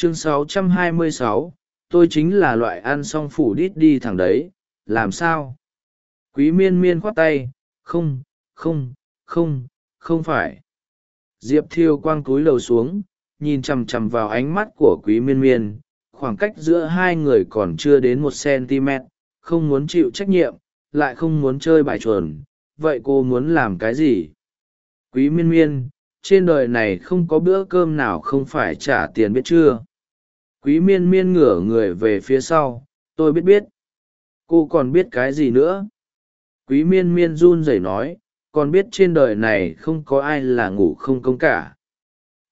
chương 626, tôi chính là loại ăn xong phủ đít đi thẳng đấy làm sao? Quý miên miên khoát tay không không không không phải. Diệp thiêu quang cúi đầu xuống nhìn chằm chằm vào ánh mắt của quý miên miên khoảng cách giữa hai người còn chưa đến một cm không muốn chịu trách nhiệm lại không muốn chơi bài chuồn vậy cô muốn làm cái gì? Quý miên miên trên đời này không có bữa cơm nào không phải trả tiền biết chưa? Quý miên miên ngửa người về phía sau, tôi biết biết. Cô còn biết cái gì nữa? Quý miên miên run rẩy nói, còn biết trên đời này không có ai là ngủ không công cả.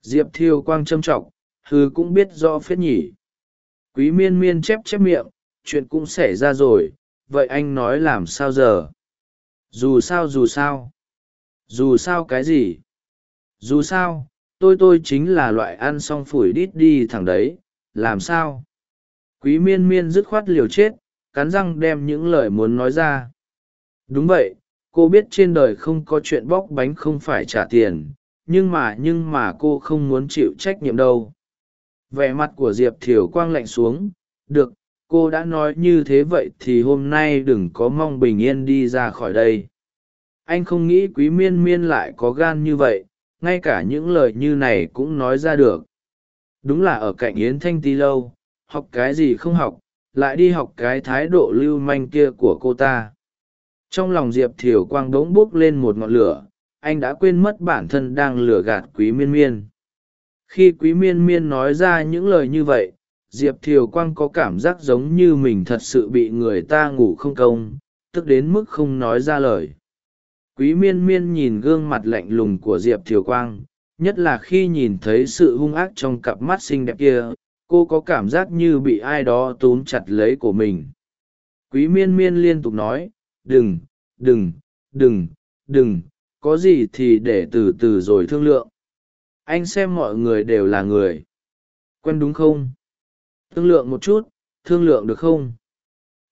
Diệp thiêu quang trâm trọng hư cũng biết rõ phết nhỉ. Quý miên miên chép chép miệng, chuyện cũng xảy ra rồi, vậy anh nói làm sao giờ? Dù sao dù sao. Dù sao cái gì? Dù sao, tôi tôi chính là loại ăn xong phủi đít đi thẳng đấy làm sao? Quý miên miên dứt khoát liều chết, cắn răng đem những lời muốn nói ra. Đúng vậy, cô biết trên đời không có chuyện bóc bánh không phải trả tiền, nhưng mà nhưng mà cô không muốn chịu trách nhiệm đâu. Vẻ mặt của diệp thiều quang lạnh xuống, được, cô đã nói như thế vậy thì hôm nay đừng có mong bình yên đi ra khỏi đây. Anh không nghĩ quý miên miên lại có gan như vậy, ngay cả những lời như này cũng nói ra được đúng là ở cạnh yến thanh ti lâu, học cái gì không học, lại đi học cái thái độ lưu manh kia của cô ta. Trong lòng diệp thiều quang đ ố n g buốc lên một ngọn lửa, anh đã quên mất bản thân đang lừa gạt quý miên miên. Khi quý miên miên nói ra những lời như vậy, diệp thiều quang có cảm giác giống như mình thật sự bị người ta ngủ không công, tức đến mức không nói ra lời. Quý miên miên nhìn gương mặt lạnh lùng của diệp thiều quang nhất là khi nhìn thấy sự hung ác trong cặp mắt xinh đẹp kia, cô có cảm giác như bị ai đó túm chặt lấy của mình. Quý miên miên liên tục nói, đừng đừng đừng đừng, có gì thì để từ từ rồi thương lượng. Anh xem mọi người đều là người. Quen đúng không? Thương lượng một chút, thương lượng được không?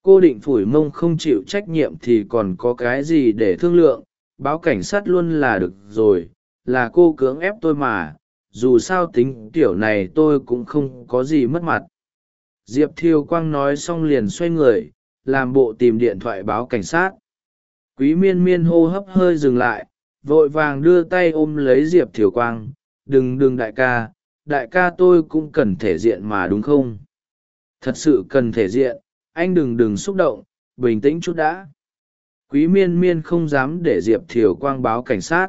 Cô định phủi mông không chịu trách nhiệm thì còn có cái gì để thương lượng? Báo cảnh sát luôn là được rồi là cô cưỡng ép tôi mà, dù sao tính kiểu này tôi cũng không có gì mất mặt. Diệp thiêu quang nói xong liền xoay người, làm bộ tìm điện thoại báo cảnh sát. Quý miên miên hô hấp hơi dừng lại, vội vàng đưa tay ôm lấy diệp thiều quang. Đừng đừng đại ca đại ca tôi cũng cần thể diện mà đúng không? Thật sự cần thể diện, anh đừng đừng xúc động, bình tĩnh chút đã. Quý miên miên không dám để diệp thiều quang báo cảnh sát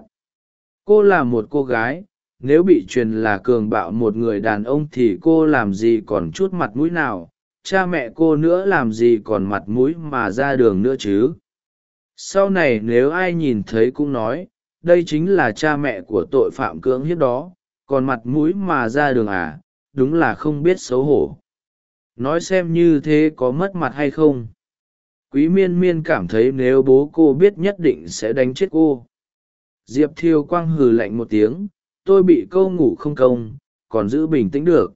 cô là một cô gái, nếu bị truyền là cường bạo một người đàn ông thì cô làm gì còn chút mặt mũi nào? Cha mẹ cô nữa làm gì còn mặt mũi mà ra đường nữa chứ? Sau này nếu ai nhìn thấy cũng nói, đây chính là cha mẹ của tội phạm cưỡng hiếp đó, còn mặt mũi mà ra đường à? Đúng là không biết xấu hổ. Nói xem như thế có mất mặt hay không? Quý miên miên cảm thấy nếu bố cô biết nhất định sẽ đánh chết cô diệp thiêu quang hừ lạnh một tiếng, tôi bị câu ngủ không công, còn giữ bình tĩnh được.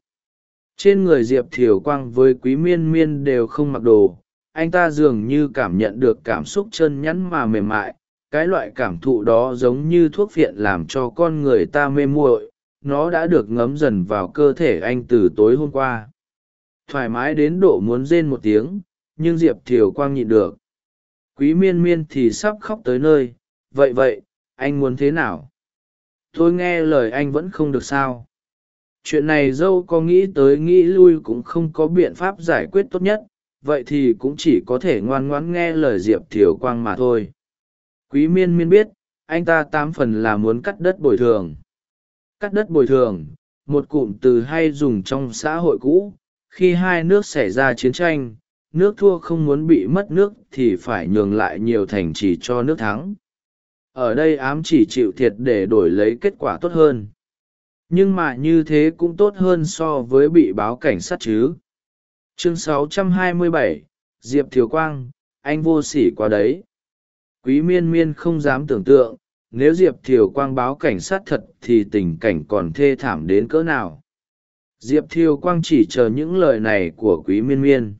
Trên người diệp thiều quang với quý miên miên đều không mặc đồ, anh ta dường như cảm nhận được cảm xúc chân nhắn mà mềm mại, cái loại cảm thụ đó giống như thuốc phiện làm cho con người ta mê muội, nó đã được ngấm dần vào cơ thể anh từ tối hôm qua. Thoải mái đến độ muốn rên một tiếng, nhưng diệp thiều quang nhịn được. Quý miên miên thì sắp khóc tới nơi, vậy vậy anh muốn thế nào? Tôi nghe lời anh vẫn không được sao. Chuyện này dâu có nghĩ tới nghĩ lui cũng không có biện pháp giải quyết tốt nhất, vậy thì cũng chỉ có thể ngoan ngoãn nghe lời diệp thiều quang mà thôi. Quý miên miên biết, anh ta tám phần là muốn cắt đất bồi thường. Cắt đất bồi thường, một cụm từ hay dùng trong xã hội cũ, khi hai nước xảy ra chiến tranh, nước thua không muốn bị mất nước thì phải nhường lại nhiều thành trì cho nước thắng ở đây ám chỉ chịu thiệt để đổi lấy kết quả tốt hơn. Nhưng mà như thế cũng tốt hơn so với bị báo cảnh sát chứ. Chương 627, diệp thiều quang anh vô s ỉ quá đấy. Quý miên miên không dám tưởng tượng nếu diệp thiều quang báo cảnh sát thật thì tình cảnh còn thê thảm đến cỡ nào. Diệp thiều quang chỉ chờ những lời này của quý miên miên.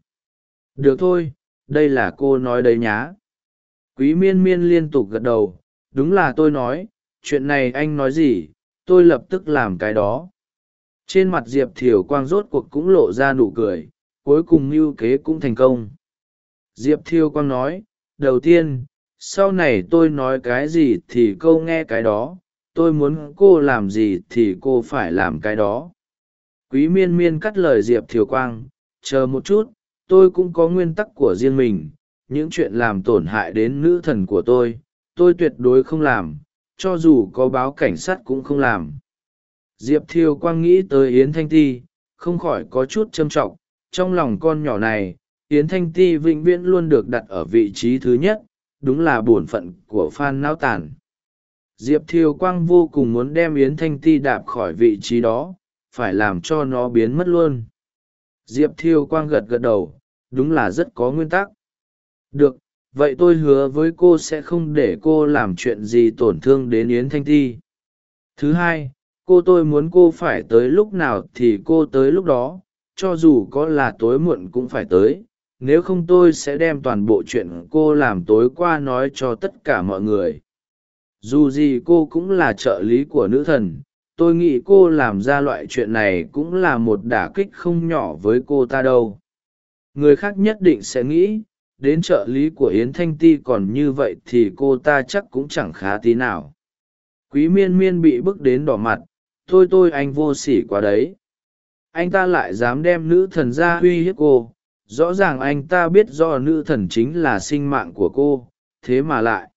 Được thôi đây là cô nói đấy nhá. Quý miên miên liên tục gật đầu đúng là tôi nói, chuyện này anh nói gì, tôi lập tức làm cái đó. Trên mặt diệp thiều quang rốt cuộc cũng lộ ra nụ cười, cuối cùng mưu kế cũng thành công. Diệp thiều quang nói, đầu tiên, sau này tôi nói cái gì thì câu nghe cái đó, tôi muốn cô làm gì thì cô phải làm cái đó. Quý miên miên cắt lời diệp thiều quang, chờ một chút, tôi cũng có nguyên tắc của riêng mình, những chuyện làm tổn hại đến nữ thần của tôi tôi tuyệt đối không làm, cho dù có báo cảnh sát cũng không làm. Diệp thiều quang nghĩ tới yến thanh ti, không khỏi có chút trâm trọng. Trong lòng con nhỏ này, yến thanh ti vĩnh viễn luôn được đặt ở vị trí thứ nhất, đúng là bổn phận của phan não tàn. Diệp thiều quang vô cùng muốn đem yến thanh ti đạp khỏi vị trí đó, phải làm cho nó biến mất luôn. Diệp thiều quang gật gật đầu, đúng là rất có nguyên tắc. Được vậy tôi hứa với cô sẽ không để cô làm chuyện gì tổn thương đến yến thanh ti. Thứ hai, cô tôi muốn cô phải tới lúc nào thì cô tới lúc đó, cho dù có là tối muộn cũng phải tới. Nếu không tôi sẽ đem toàn bộ chuyện cô làm tối qua nói cho tất cả mọi người. Dù gì cô cũng là trợ lý của nữ thần, tôi nghĩ cô làm ra loại chuyện này cũng là một đả kích không nhỏ với cô ta đâu. Người khác nhất định sẽ nghĩ đến trợ lý của yến thanh ti còn như vậy thì cô ta chắc cũng chẳng khá tí nào. Quý miên miên bị bức đến đỏ mặt, thôi tôi anh vô s ỉ quá đấy. Anh ta lại dám đem nữ thần ra uy hiếp cô. Rõ ràng anh ta biết do nữ thần chính là sinh mạng của cô, thế mà lại.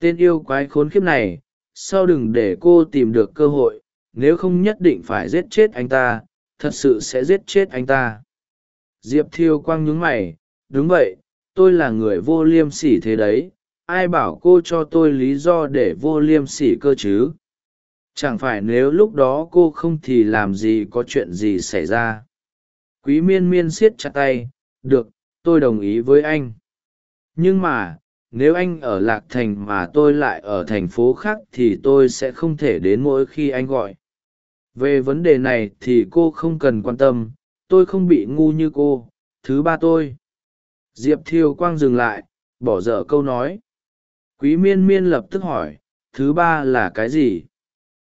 Tên yêu quái khốn khiếp này, sao đừng để cô tìm được cơ hội, nếu không nhất định phải giết chết anh ta, thật sự sẽ giết chết anh ta. Diệp thiêu quang nhúng mày, đúng vậy tôi là người vô liêm sỉ thế đấy, ai bảo cô cho tôi lý do để vô liêm sỉ cơ chứ? Chẳng phải nếu lúc đó cô không thì làm gì có chuyện gì xảy ra? Quý miên miên siết chặt tay, được, tôi đồng ý với anh. Nhưng mà, nếu anh ở lạc thành mà tôi lại ở thành phố khác thì tôi sẽ không thể đến mỗi khi anh gọi. Về vấn đề này thì cô không cần quan tâm, tôi không bị ngu như cô. Thứ ba tôi diệp thiêu quang dừng lại, bỏ dở câu nói. Quý miên miên lập tức hỏi, thứ ba là cái gì?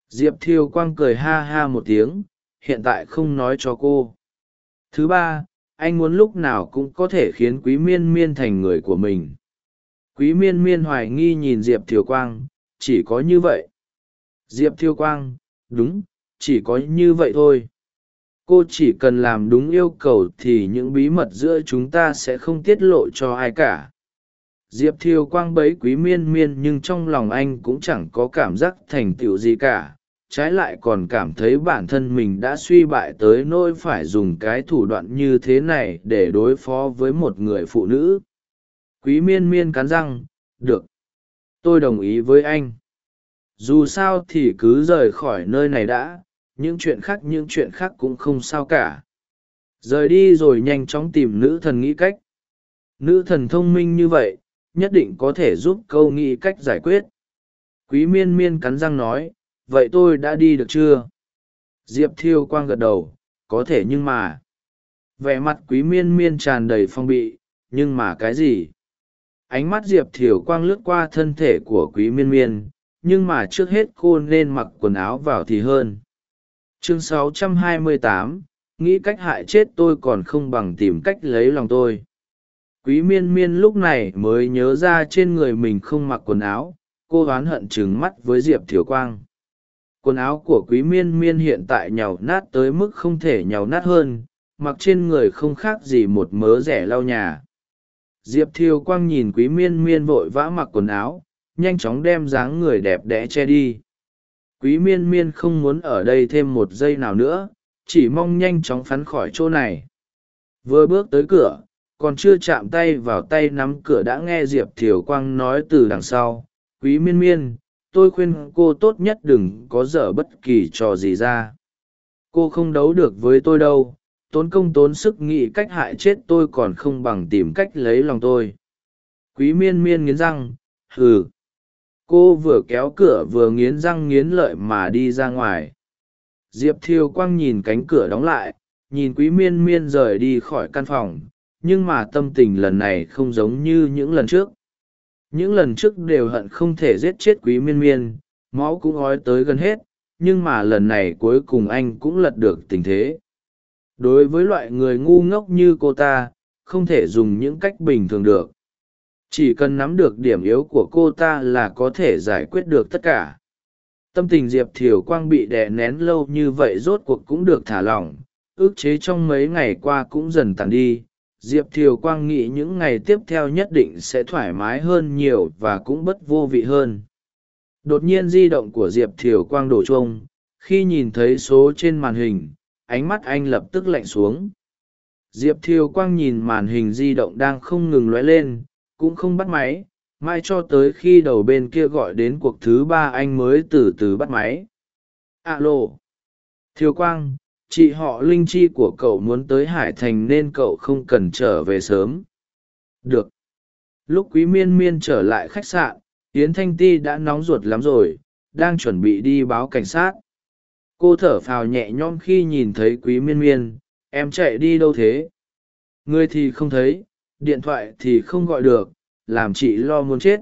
Diệp thiêu quang cười ha ha một tiếng, hiện tại không nói cho cô. Thứ ba, anh muốn lúc nào cũng có thể khiến quý miên miên thành người của mình. Quý miên miên hoài nghi nhìn diệp thiều quang, chỉ có như vậy. Diệp thiêu quang, đúng, chỉ có như vậy thôi cô chỉ cần làm đúng yêu cầu thì những bí mật giữa chúng ta sẽ không tiết lộ cho ai cả. Diệp thiều quang bấy quý miên miên nhưng trong lòng anh cũng chẳng có cảm giác thành tựu gì cả. Trái lại còn cảm thấy bản thân mình đã suy bại tới nỗi phải dùng cái thủ đoạn như thế này để đối phó với một người phụ nữ. Quý miên miên cắn răng, được, tôi đồng ý với anh. Dù sao thì cứ rời khỏi nơi này đã những chuyện khác những chuyện khác cũng không sao cả. Rời đi rồi nhanh chóng tìm nữ thần nghĩ cách. Nữ thần thông minh như vậy, nhất định có thể giúp câu nghĩ cách giải quyết. Quý miên miên cắn răng nói, vậy tôi đã đi được chưa? Diệp thiêu quang gật đầu, có thể nhưng mà. Vẻ mặt quý miên miên tràn đầy phong bị, nhưng mà cái gì? Ánh mắt diệp thiều quang lướt qua thân thể của quý miên miên, nhưng mà trước hết cô nên mặc quần áo vào thì hơn chương 628, nghĩ cách hại chết tôi còn không bằng tìm cách lấy lòng tôi. Quý miên miên lúc này mới nhớ ra trên người mình không mặc quần áo cô oán hận trừng mắt với diệp thiều quang. Quần áo của quý miên miên hiện tại nhàu nát tới mức không thể nhàu nát hơn mặc trên người không khác gì một mớ rẻ lau nhà. Diệp thiều quang nhìn quý miên miên vội vã mặc quần áo nhanh chóng đem dáng người đẹp đẽ che đi quý miên miên không muốn ở đây thêm một giây nào nữa, chỉ mong nhanh chóng phắn khỏi chỗ này. Vừa bước tới cửa, còn chưa chạm tay vào tay nắm cửa đã nghe diệp thiều quang nói từ đằng sau. Quý miên miên, tôi khuyên cô tốt nhất đừng có dở bất kỳ trò gì ra. Cô không đấu được với tôi đâu, tốn công tốn sức nghĩ cách hại chết tôi còn không bằng tìm cách lấy lòng tôi. Quý miên miên nghiến răng, hừ cô vừa kéo cửa vừa nghiến răng nghiến lợi mà đi ra ngoài. Diệp thiêu quang nhìn cánh cửa đóng lại, nhìn quý miên miên rời đi khỏi căn phòng, nhưng mà tâm tình lần này không giống như những lần trước. Những lần trước đều hận không thể giết chết quý miên miên, máu cũng ói tới gần hết, nhưng mà lần này cuối cùng anh cũng lật được tình thế. Đối với loại người ngu ngốc như cô ta, không thể dùng những cách bình thường được chỉ cần nắm được điểm yếu của cô ta là có thể giải quyết được tất cả. Tâm tình diệp thiều quang bị đè nén lâu như vậy rốt cuộc cũng được thả lỏng. Ước chế trong mấy ngày qua cũng dần tàn đi. Diệp thiều quang nghĩ những ngày tiếp theo nhất định sẽ thoải mái hơn nhiều và cũng bất vô vị hơn. Đột nhiên di động của diệp thiều quang đổ chuông. Khi nhìn thấy số trên màn hình, ánh mắt anh lập tức lạnh xuống. Diệp thiều quang nhìn màn hình di động đang không ngừng lóe lên cũng không bắt máy, mai cho tới khi đầu bên kia gọi đến cuộc thứ ba anh mới từ từ bắt máy. Alo. Thiều quang, chị họ linh chi của cậu muốn tới hải thành nên cậu không cần trở về sớm. Được. Lúc quý miên miên trở lại khách sạn, yến thanh ti đã nóng ruột lắm rồi, đang chuẩn bị đi báo cảnh sát. Cô thở phào nhẹ nhõm khi nhìn thấy quý miên miên, em chạy đi đâu thế? Người thì không thấy điện thoại thì không gọi được, làm chị lo muốn chết.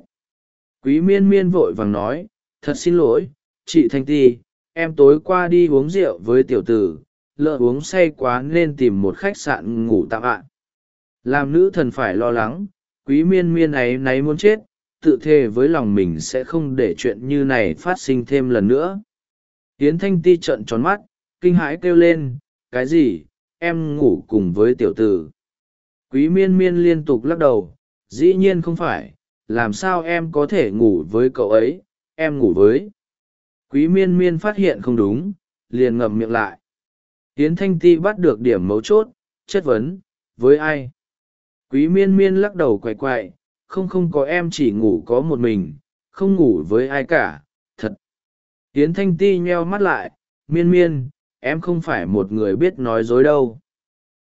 Quý miên miên vội vàng nói, thật xin lỗi, chị thanh ti, em tối qua đi uống rượu với tiểu tử, lỡ uống say quá nên tìm một khách sạn ngủ tạm ạ. Làm nữ thần phải lo lắng, quý miên miên ấy náy muốn chết, tự thề với lòng mình sẽ không để chuyện như này phát sinh thêm lần nữa. Tiến thanh ti trợn tròn mắt, kinh hãi kêu lên, cái gì? Em ngủ cùng với tiểu tử quý miên miên liên tục lắc đầu dĩ nhiên không phải làm sao em có thể ngủ với cậu ấy em ngủ với quý miên miên phát hiện không đúng liền ngậm miệng lại Yến Thanh Ti bắt được điểm mấu chốt, chất vấn, với ai? Quý miên miên lắc đầu quậy quậy, không không có em chỉ ngủ có một mình, không ngủ với ai cả, thật. Yến Thanh Ti nheo mắt lại, miên miên, em không phải một người biết nói dối đâu.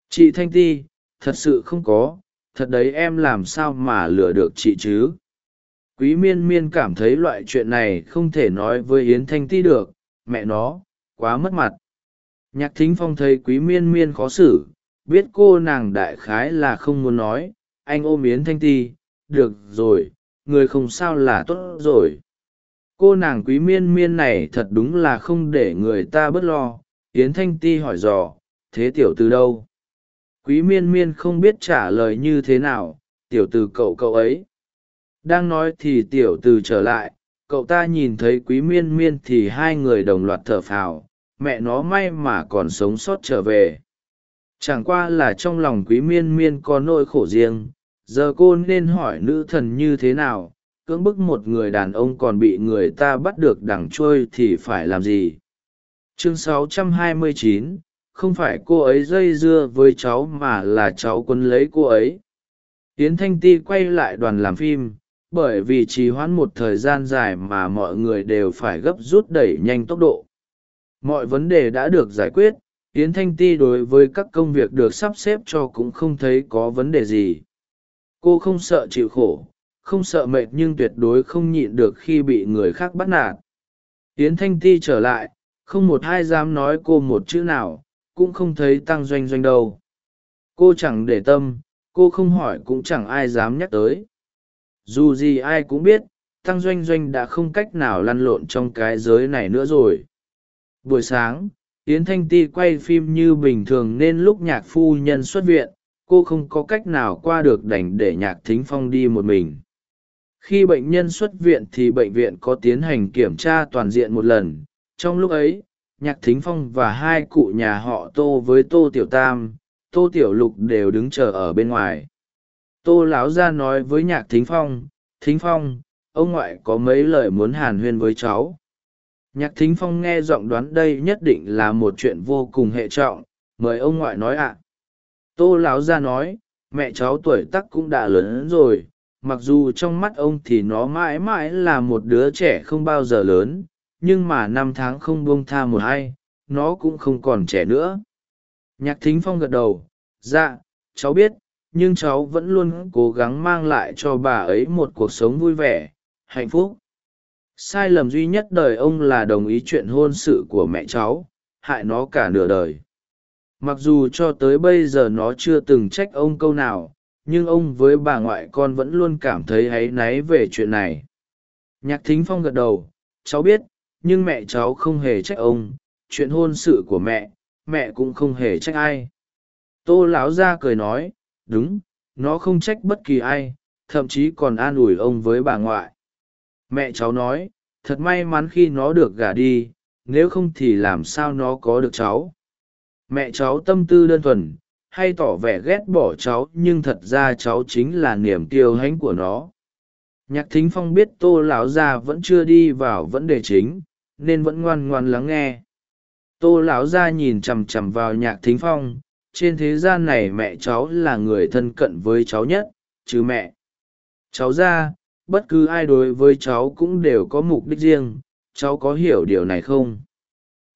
Chị Thanh Ti, thật sự không có, thật đấy em làm sao mà lừa được chị chứ? Quý miên miên cảm thấy loại chuyện này không thể nói với Yến Thanh Ti được, mẹ nó, quá mất mặt. Nhạc thính phong thấy quý miên miên khó xử biết cô nàng đại khái là không muốn nói anh ôm yến thanh ti được rồi người không sao là tốt rồi. Cô nàng quý miên miên này thật đúng là không để người ta bớt lo yến thanh ti hỏi dò thế tiểu từ đâu? Quý miên miên không biết trả lời như thế nào tiểu từ cậu cậu ấy. Đang nói thì tiểu từ trở lại cậu ta nhìn thấy quý miên miên thì hai người đồng loạt thở phào mẹ nó may mà còn sống sót trở về. Chẳng qua là trong lòng quý miên miên có nỗi khổ riêng giờ cô nên hỏi nữ thần như thế nào cưỡng bức một người đàn ông còn bị người ta bắt được đằng trôi thì phải làm gì? Chương 629, không phải cô ấy dây dưa với cháu mà là cháu quân lấy cô ấy. Yến thanh ti quay lại đoàn làm phim, bởi vì trì hoãn một thời gian dài mà mọi người đều phải gấp rút đẩy nhanh tốc độ. Mọi vấn đề đã được giải quyết, yến thanh ti đối với các công việc được sắp xếp cho cũng không thấy có vấn đề gì. Cô không sợ chịu khổ, không sợ mệt nhưng tuyệt đối không nhịn được khi bị người khác bắt nạt. Yến thanh ti trở lại, không một ai dám nói cô một chữ nào cũng không thấy tăng doanh doanh đâu. Cô chẳng để tâm, cô không hỏi cũng chẳng ai dám nhắc tới. Dù gì ai cũng biết, tăng doanh doanh đã không cách nào lăn lộn trong cái giới này nữa rồi. Buổi sáng, yến thanh ti quay phim như bình thường nên lúc nhạc phu nhân xuất viện, cô không có cách nào qua được đành để nhạc thính phong đi một mình. Khi bệnh nhân xuất viện thì bệnh viện có tiến hành kiểm tra toàn diện một lần. Trong lúc ấy nhạc thính phong và hai cụ nhà họ tô với tô tiểu tam, tô tiểu lục đều đứng chờ ở bên ngoài. Tô láo ra nói với nhạc thính phong thính phong, ông ngoại có mấy lời muốn hàn huyên với cháu? Nhạc thính phong nghe giọng đoán đây nhất định là một chuyện vô cùng hệ trọng, mời ông ngoại nói ạ. Tô lão gia nói, mẹ cháu tuổi tắc cũng đã lớn rồi, mặc dù trong mắt ông thì nó mãi mãi là một đứa trẻ không bao giờ lớn nhưng mà năm tháng không buông tha một ai, nó cũng không còn trẻ nữa. Nhạc thính phong gật đầu dạ cháu biết nhưng cháu vẫn luôn cố gắng mang lại cho bà ấy một cuộc sống vui vẻ hạnh phúc. Sai lầm duy nhất đời ông là đồng ý chuyện hôn sự của mẹ cháu hại nó cả nửa đời. Mặc dù cho tới bây giờ nó chưa từng trách ông câu nào nhưng ông với bà ngoại con vẫn luôn cảm thấy áy náy về chuyện này. Nhạc thính phong gật đầu cháu biết nhưng mẹ cháu không hề trách ông, chuyện hôn sự của mẹ mẹ cũng không hề trách ai. Tô lão gia cười nói, đúng, nó không trách bất kỳ ai, thậm chí còn an ủi ông với bà ngoại. Mẹ cháu nói, thật may mắn khi nó được gả đi, nếu không thì làm sao nó có được cháu? Mẹ cháu tâm tư đơn thuần, hay tỏ vẻ ghét bỏ cháu, nhưng thật ra cháu chính là niềm kiêu hãnh của nó. Nhạc thính phong biết tô lão gia vẫn chưa đi vào vấn đề chính nên vẫn ngoan ngoan lắng nghe. Tô lão gia nhìn chằm chằm vào nhạc thính phong, trên thế gian này mẹ cháu là người thân cận với cháu nhất, chứ mẹ. Cháu ra, bất cứ ai đối với cháu cũng đều có mục đích riêng, cháu có hiểu điều này không?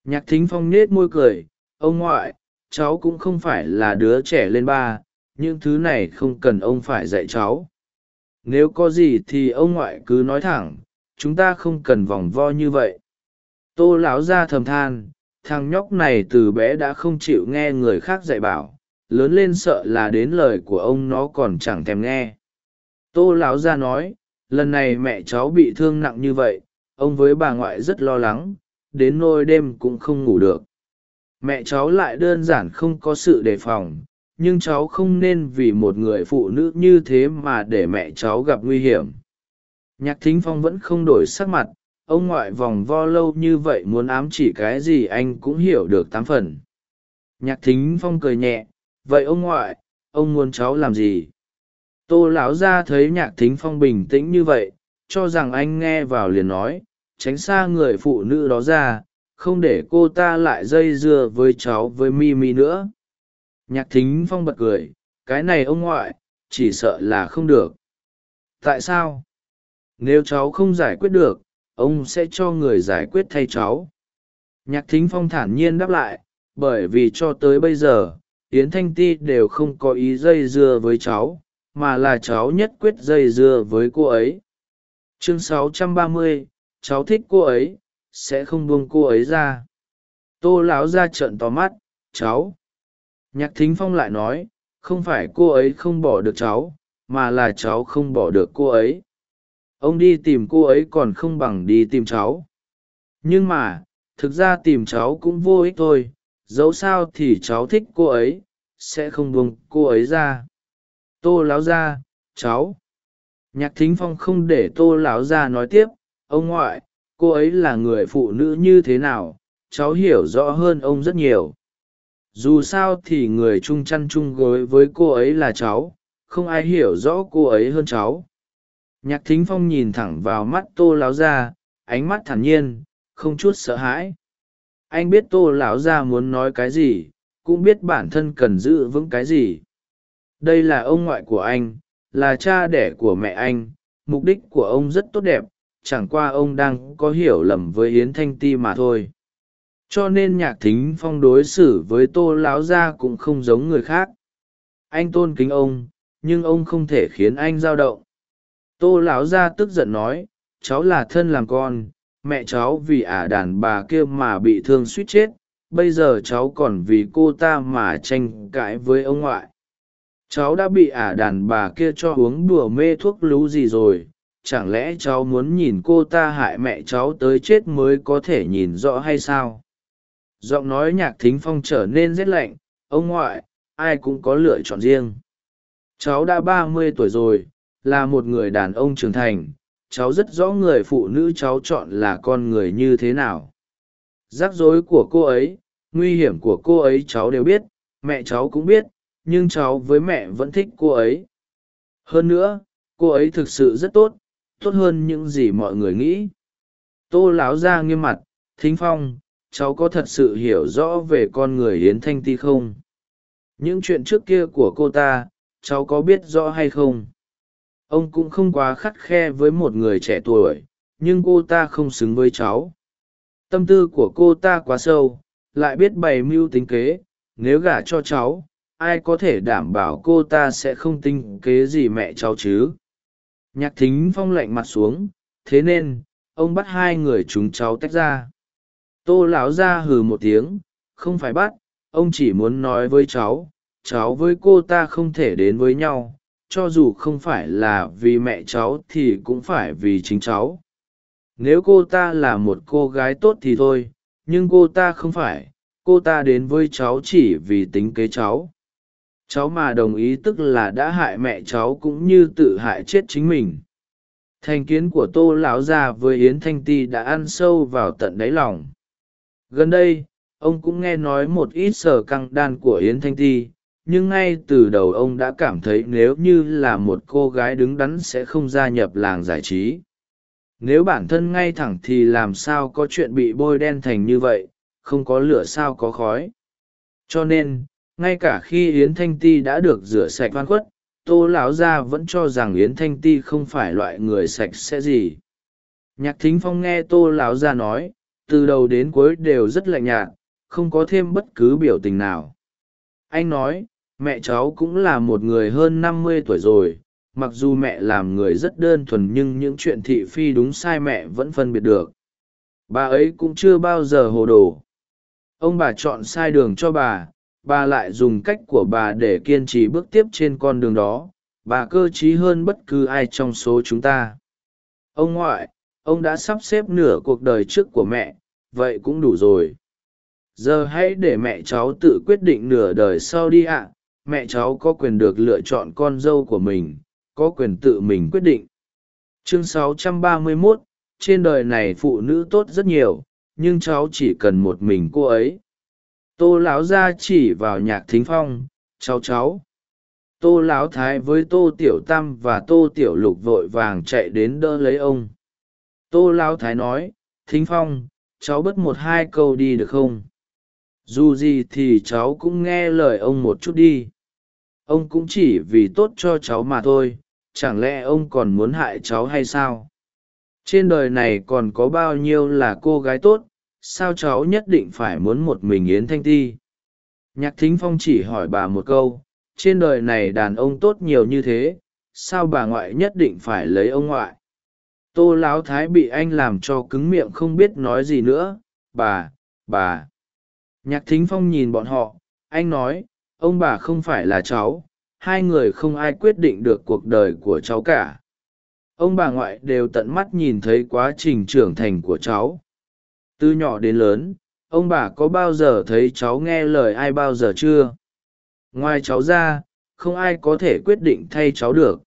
Nhạc thính phong nết môi cười, ông ngoại, cháu cũng không phải là đứa trẻ lên ba, những thứ này không cần ông phải dạy cháu. Nếu có gì thì ông ngoại cứ nói thẳng, chúng ta không cần vòng vo như vậy tô lão ra thầm than, thằng nhóc này từ bé đã không chịu nghe người khác dạy bảo, lớn lên sợ là đến lời của ông nó còn chẳng thèm nghe. Tô lão ra nói, lần này mẹ cháu bị thương nặng như vậy, ông với bà ngoại rất lo lắng, đến nôi đêm cũng không ngủ được. Mẹ cháu lại đơn giản không có sự đề phòng, nhưng cháu không nên vì một người phụ nữ như thế mà để mẹ cháu gặp nguy hiểm. Nhạc thính phong vẫn không đổi sắc mặt ông ngoại vòng vo lâu như vậy muốn ám chỉ cái gì anh cũng hiểu được tám phần. Nhạc thính phong cười nhẹ, vậy ông ngoại, ông muốn cháu làm gì? Tô lão ra thấy nhạc thính phong bình tĩnh như vậy, cho rằng anh nghe vào liền nói, tránh xa người phụ nữ đó ra, không để cô ta lại dây dưa với cháu với mi mi nữa. Nhạc thính phong bật cười, cái này ông ngoại, chỉ sợ là không được. Tại sao? Nếu cháu không giải quyết được ông sẽ cho người giải quyết thay cháu. Nhạc thính phong thản nhiên đáp lại bởi vì cho tới bây giờ yến thanh ti đều không có ý dây dưa với cháu mà là cháu nhất quyết dây dưa với cô ấy. Chương 630, cháu thích cô ấy sẽ không buông cô ấy ra. Tô lão ra trợn tò mắt cháu? Nhạc thính phong lại nói không phải cô ấy không bỏ được cháu mà là cháu không bỏ được cô ấy ông đi tìm cô ấy còn không bằng đi tìm cháu. Nhưng mà, thực ra tìm cháu cũng vô ích thôi. Dẫu sao thì cháu thích cô ấy, sẽ không buông cô ấy ra. Tô láo ra cháu. Nhạc thính phong không để tô láo ra nói tiếp. Ông ngoại, cô ấy là người phụ nữ như thế nào? Cháu hiểu rõ hơn ông rất nhiều. Dù sao thì người chung chăn chung gối với cô ấy là cháu. Không ai hiểu rõ cô ấy hơn cháu nhạc thính phong nhìn thẳng vào mắt tô láo ra ánh mắt thản nhiên, không chút sợ hãi. Anh biết tô lão ra muốn nói cái gì, cũng biết bản thân cần giữ vững cái gì. Đây là ông ngoại của anh, là cha đẻ của mẹ anh, mục đích của ông rất tốt đẹp, chẳng qua ông đang có hiểu lầm với yến thanh ti mà thôi. Cho nên nhạc thính phong đối xử với tô lão gia cũng không giống người khác. Anh tôn kính ông, nhưng ông không thể khiến anh dao động tô lão gia tức giận nói, cháu là thân làm con, mẹ cháu vì ả đàn bà kia mà bị thương suýt chết, bây giờ cháu còn vì cô ta mà tranh cãi với ông ngoại. Cháu đã bị ả đàn bà kia cho uống đùa mê thuốc lú gì rồi, chẳng lẽ cháu muốn nhìn cô ta hại mẹ cháu tới chết mới có thể nhìn rõ hay sao? Giọng nói nhạc thính phong trở nên rét lạnh, ông ngoại, ai cũng có lựa chọn riêng. Cháu đã ba mươi tuổi rồi là một người đàn ông trưởng thành, cháu rất rõ người phụ nữ cháu chọn là con người như thế nào. Rắc rối của cô ấy, nguy hiểm của cô ấy cháu đều biết, mẹ cháu cũng biết, nhưng cháu với mẹ vẫn thích cô ấy. Hơn nữa, cô ấy thực sự rất tốt tốt hơn những gì mọi người nghĩ. Tô láo ra nghiêm mặt, thính phong, cháu có thật sự hiểu rõ về con người yến thanh ti không? Những chuyện trước kia của cô ta, cháu có biết rõ hay không? Ông cũng không quá khắt khe với một người trẻ tuổi, nhưng cô ta không xứng với cháu. Tâm tư của cô ta quá sâu, lại biết bày mưu tính kế, nếu gả cho cháu, ai có thể đảm bảo cô ta sẽ không tính kế gì mẹ cháu chứ? Nhạc thính phong lạnh mặt xuống, thế nên, ông bắt hai người chúng cháu tách ra. Tô lão ra hừ một tiếng, không phải bắt, ông chỉ muốn nói với cháu cháu với cô ta không thể đến với nhau cho dù không phải là vì mẹ cháu thì cũng phải vì chính cháu. Nếu cô ta là một cô gái tốt thì thôi, nhưng cô ta không phải, cô ta đến với cháu chỉ vì tính kế cháu. Cháu mà đồng ý tức là đã hại mẹ cháu cũng như tự hại chết chính mình. Thành kiến của tô lão gia với yến thanh ti đã ăn sâu vào tận đáy lòng. Gần đây, ông cũng nghe nói một ít sở căng đan của yến thanh ti nhưng ngay từ đầu ông đã cảm thấy nếu như là một cô gái đứng đắn sẽ không gia nhập làng giải trí. Nếu bản thân ngay thẳng thì làm sao có chuyện bị bôi đen thành như vậy, không có lửa sao có khói. Cho nên, ngay cả khi yến thanh ti đã được rửa sạch van khuất, tô lão gia vẫn cho rằng yến thanh ti không phải loại người sạch sẽ gì. Nhạc thính phong nghe tô lão gia nói, từ đầu đến cuối đều rất lạnh nhạt, không có thêm bất cứ biểu tình nào. Anh nói mẹ cháu cũng là một người hơn năm mươi tuổi rồi, mặc dù mẹ làm người rất đơn thuần nhưng những chuyện thị phi đúng sai mẹ vẫn phân biệt được. Bà ấy cũng chưa bao giờ hồ đồ. Ông bà chọn sai đường cho bà bà lại dùng cách của bà để kiên trì bước tiếp trên con đường đó. Bà cơ t r í hơn bất cứ ai trong số chúng ta. Ông ngoại, ông đã sắp xếp nửa cuộc đời trước của mẹ, vậy cũng đủ rồi. Giờ hãy để mẹ cháu tự quyết định nửa đời sau đi ạ mẹ cháu có quyền được lựa chọn con dâu của mình có quyền tự mình quyết định. Chương 631, trên đời này phụ nữ tốt rất nhiều nhưng cháu chỉ cần một mình cô ấy. Tô lão ra chỉ vào nhạc thính phong cháu cháu. Tô lão thái với tô tiểu tam và tô tiểu lục vội vàng chạy đến đỡ lấy ông. Tô lão thái nói thính phong cháu bớt một hai câu đi được không? Dù gì thì cháu cũng nghe lời ông một chút đi ông cũng chỉ vì tốt cho cháu mà thôi, chẳng lẽ ông còn muốn hại cháu hay sao? Trên đời này còn có bao nhiêu là cô gái tốt, sao cháu nhất định phải muốn một mình yến thanh ti? Nhạc thính phong chỉ hỏi bà một câu, trên đời này đàn ông tốt nhiều như thế, sao bà ngoại nhất định phải lấy ông ngoại? Tô láo thái bị anh làm cho cứng miệng không biết nói gì nữa, bà bà. Nhạc thính phong nhìn bọn họ, anh nói ông bà không phải là cháu, hai người không ai quyết định được cuộc đời của cháu cả. Ông bà ngoại đều tận mắt nhìn thấy quá trình trưởng thành của cháu. Từ nhỏ đến lớn, ông bà có bao giờ thấy cháu nghe lời ai bao giờ chưa? Ngoài cháu ra, không ai có thể quyết định thay cháu được.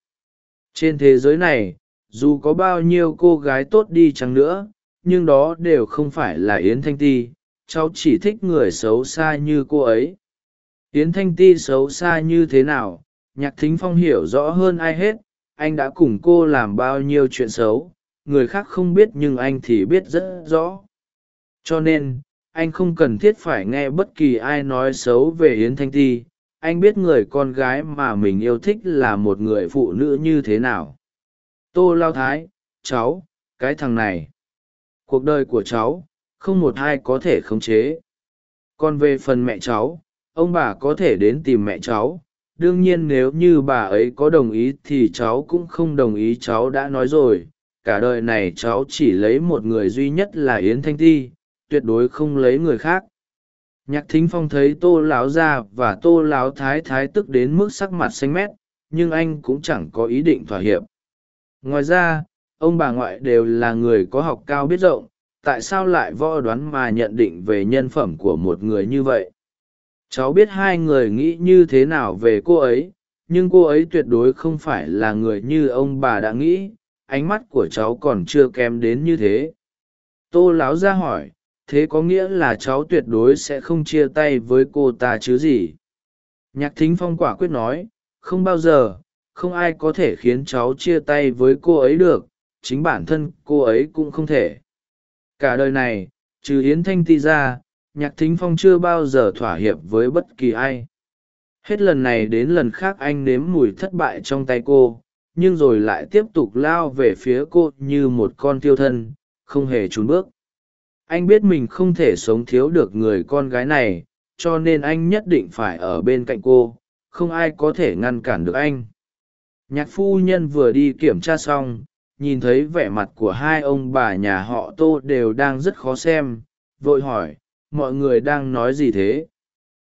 Trên thế giới này, dù có bao nhiêu cô gái tốt đi chăng nữa, nhưng đó đều không phải là yến thanh ti, cháu chỉ thích người xấu xa như cô ấy yến thanh ti xấu xa như thế nào, nhạc thính phong hiểu rõ hơn ai hết, anh đã cùng cô làm bao nhiêu chuyện xấu, người khác không biết nhưng anh thì biết rất rõ. Cho nên, anh không cần thiết phải nghe bất kỳ ai nói xấu về yến thanh ti, anh biết người con gái mà mình yêu thích là một người phụ nữ như thế nào. Tô lao thái, cháu, cái thằng này. Cuộc đời của cháu, không một ai có thể khống chế. Còn về phần mẹ cháu ông bà có thể đến tìm mẹ cháu. Đương nhiên nếu như bà ấy có đồng ý thì cháu cũng không đồng ý cháu đã nói rồi. Cả đời này cháu chỉ lấy một người duy nhất là yến thanh ti, tuyệt đối không lấy người khác. Nhạc thính phong thấy tô láo ra và tô láo thái thái tức đến mức sắc mặt xanh mét, nhưng anh cũng chẳng có ý định thỏa hiệp. Ngoài ra, ông bà ngoại đều là người có học cao biết rộng, tại sao lại võ đoán mà nhận định về nhân phẩm của một người như vậy? Cháu biết hai người nghĩ như thế nào về cô ấy, nhưng cô ấy tuyệt đối không phải là người như ông bà đã nghĩ, ánh mắt của cháu còn chưa kém đến như thế. Tô láo ra hỏi, thế có nghĩa là cháu tuyệt đối sẽ không chia tay với cô ta chứ gì? Nhạc thính phong quả quyết nói, không bao giờ, không ai có thể khiến cháu chia tay với cô ấy được, chính bản thân cô ấy cũng không thể. Cả đời này, trừ yến thanh ti ra nhạc thính phong chưa bao giờ thỏa hiệp với bất kỳ ai. Hết lần này đến lần khác anh nếm mùi thất bại trong tay cô, nhưng rồi lại tiếp tục lao về phía cô như một con tiêu thân, không hề trốn bước. Anh biết mình không thể sống thiếu được người con gái này, cho nên anh nhất định phải ở bên cạnh cô, không ai có thể ngăn cản được anh. Nhạc phu nhân vừa đi kiểm tra xong, nhìn thấy vẻ mặt của hai ông bà nhà họ tô đều đang rất khó xem, vội hỏi mọi người đang nói gì thế?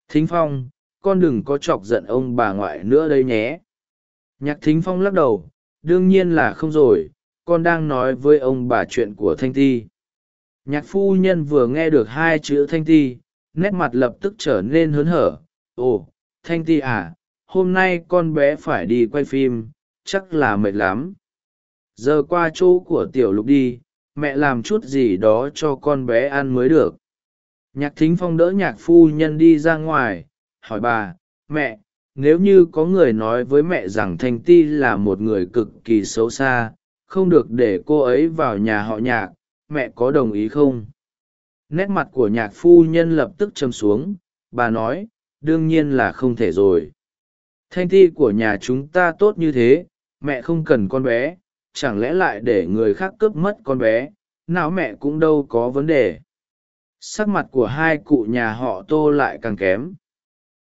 Thính phong, con đừng có chọc giận ông bà ngoại nữa đây nhé. Nhạc thính phong lắc đầu, đương nhiên là không rồi, con đang nói với ông bà chuyện của thanh ti. Nhạc phu nhân vừa nghe được hai chữ thanh ti, nét mặt lập tức trở nên hớn hở. Ồ, thanh ti à hôm nay con bé phải đi quay phim, chắc là mệt lắm. Giờ qua chỗ của tiểu lục đi, mẹ làm chút gì đó cho con bé ăn mới được nhạc thính phong đỡ nhạc phu nhân đi ra ngoài, hỏi bà, mẹ, nếu như có người nói với mẹ rằng thanh ti là một người cực kỳ xấu xa, không được để cô ấy vào nhà họ nhạc, mẹ có đồng ý không? Nét mặt của nhạc phu nhân lập tức châm xuống, bà nói, đương nhiên là không thể rồi. Thanh ti của nhà chúng ta tốt như thế, mẹ không cần con bé, chẳng lẽ lại để người khác cướp mất con bé, nào mẹ cũng đâu có vấn đề sắc mặt của hai cụ nhà họ tô lại càng kém.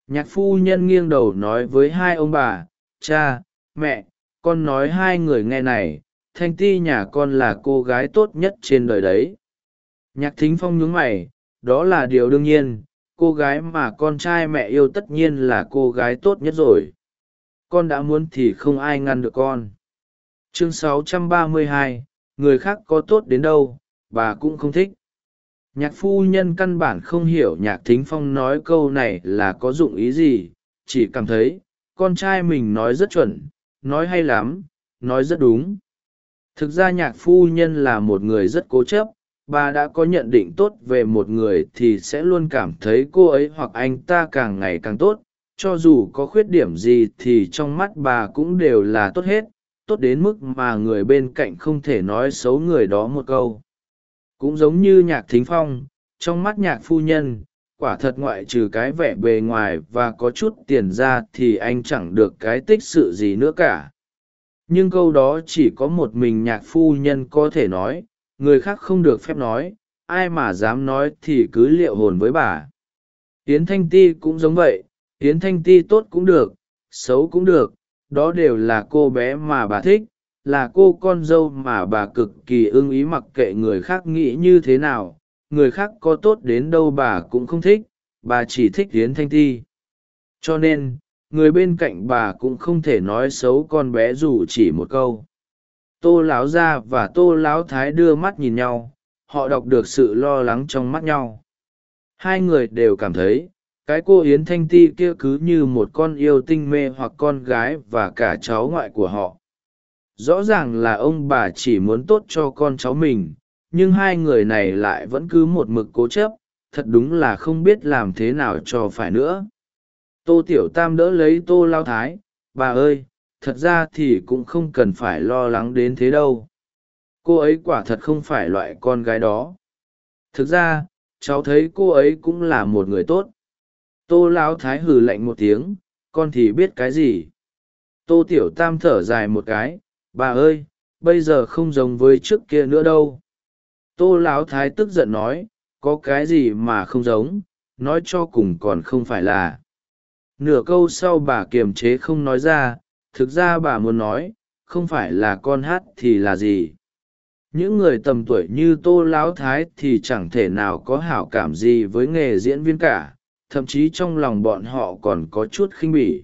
Nhạc phu nhân nghiêng đầu nói với hai ông bà cha mẹ con nói hai người nghe này thanh ti nhà con là cô gái tốt nhất trên đời đấy. Nhạc thính phong nhướng mày đó là điều đương nhiên cô gái mà con trai mẹ yêu tất nhiên là cô gái tốt nhất rồi. Con đã muốn thì không ai ngăn được con. Chương 632, người khác có tốt đến đâu bà cũng không thích nhạc phu nhân căn bản không hiểu nhạc thính phong nói câu này là có dụng ý gì, chỉ cảm thấy, con trai mình nói rất chuẩn, nói hay lắm, nói rất đúng. Thực ra nhạc phu nhân là một người rất cố chấp, bà đã có nhận định tốt về một người thì sẽ luôn cảm thấy cô ấy hoặc anh ta càng ngày càng tốt, cho dù có khuyết điểm gì thì trong mắt bà cũng đều là tốt hết, tốt đến mức mà người bên cạnh không thể nói xấu người đó một câu cũng giống như nhạc thính phong, trong mắt nhạc phu nhân, quả thật ngoại trừ cái vẻ bề ngoài và có chút tiền ra thì anh chẳng được cái tích sự gì nữa cả. Nhưng câu đó chỉ có một mình nhạc phu nhân có thể nói, người khác không được phép nói, ai mà dám nói thì cứ liệu hồn với bà. Yến thanh ti cũng giống vậy, yến thanh ti tốt cũng được, xấu cũng được, đó đều là cô bé mà bà thích là cô con dâu mà bà cực kỳ ưng ý mặc kệ người khác nghĩ như thế nào, người khác có tốt đến đâu bà cũng không thích, bà chỉ thích yến thanh ti cho nên, người bên cạnh bà cũng không thể nói xấu con bé dù chỉ một câu. Tô láo gia và tô láo thái đưa mắt nhìn nhau, họ đọc được sự lo lắng trong mắt nhau. Hai người đều cảm thấy, cái cô yến thanh ti kia cứ như một con yêu tinh mê hoặc con gái và cả cháu ngoại của họ rõ ràng là ông bà chỉ muốn tốt cho con cháu mình, nhưng hai người này lại vẫn cứ một mực cố chấp, thật đúng là không biết làm thế nào cho phải nữa. Tô tiểu tam đỡ lấy tô lao thái, bà ơi, thật ra thì cũng không cần phải lo lắng đến thế đâu. Cô ấy quả thật không phải loại con gái đó. Thực ra, cháu thấy cô ấy cũng là một người tốt. Tô lão thái hừ lạnh một tiếng, con thì biết cái gì? Tô tiểu tam thở dài một cái bà ơi, bây giờ không giống với trước kia nữa đâu. Tô lão thái tức giận nói, có cái gì mà không giống, nói cho cùng còn không phải là. Nửa câu sau bà kiềm chế không nói ra, thực ra bà muốn nói, không phải là con hát thì là gì. Những người tầm tuổi như tô lão thái thì chẳng thể nào có hảo cảm gì với nghề diễn viên cả, thậm chí trong lòng bọn họ còn có chút khinh bỉ.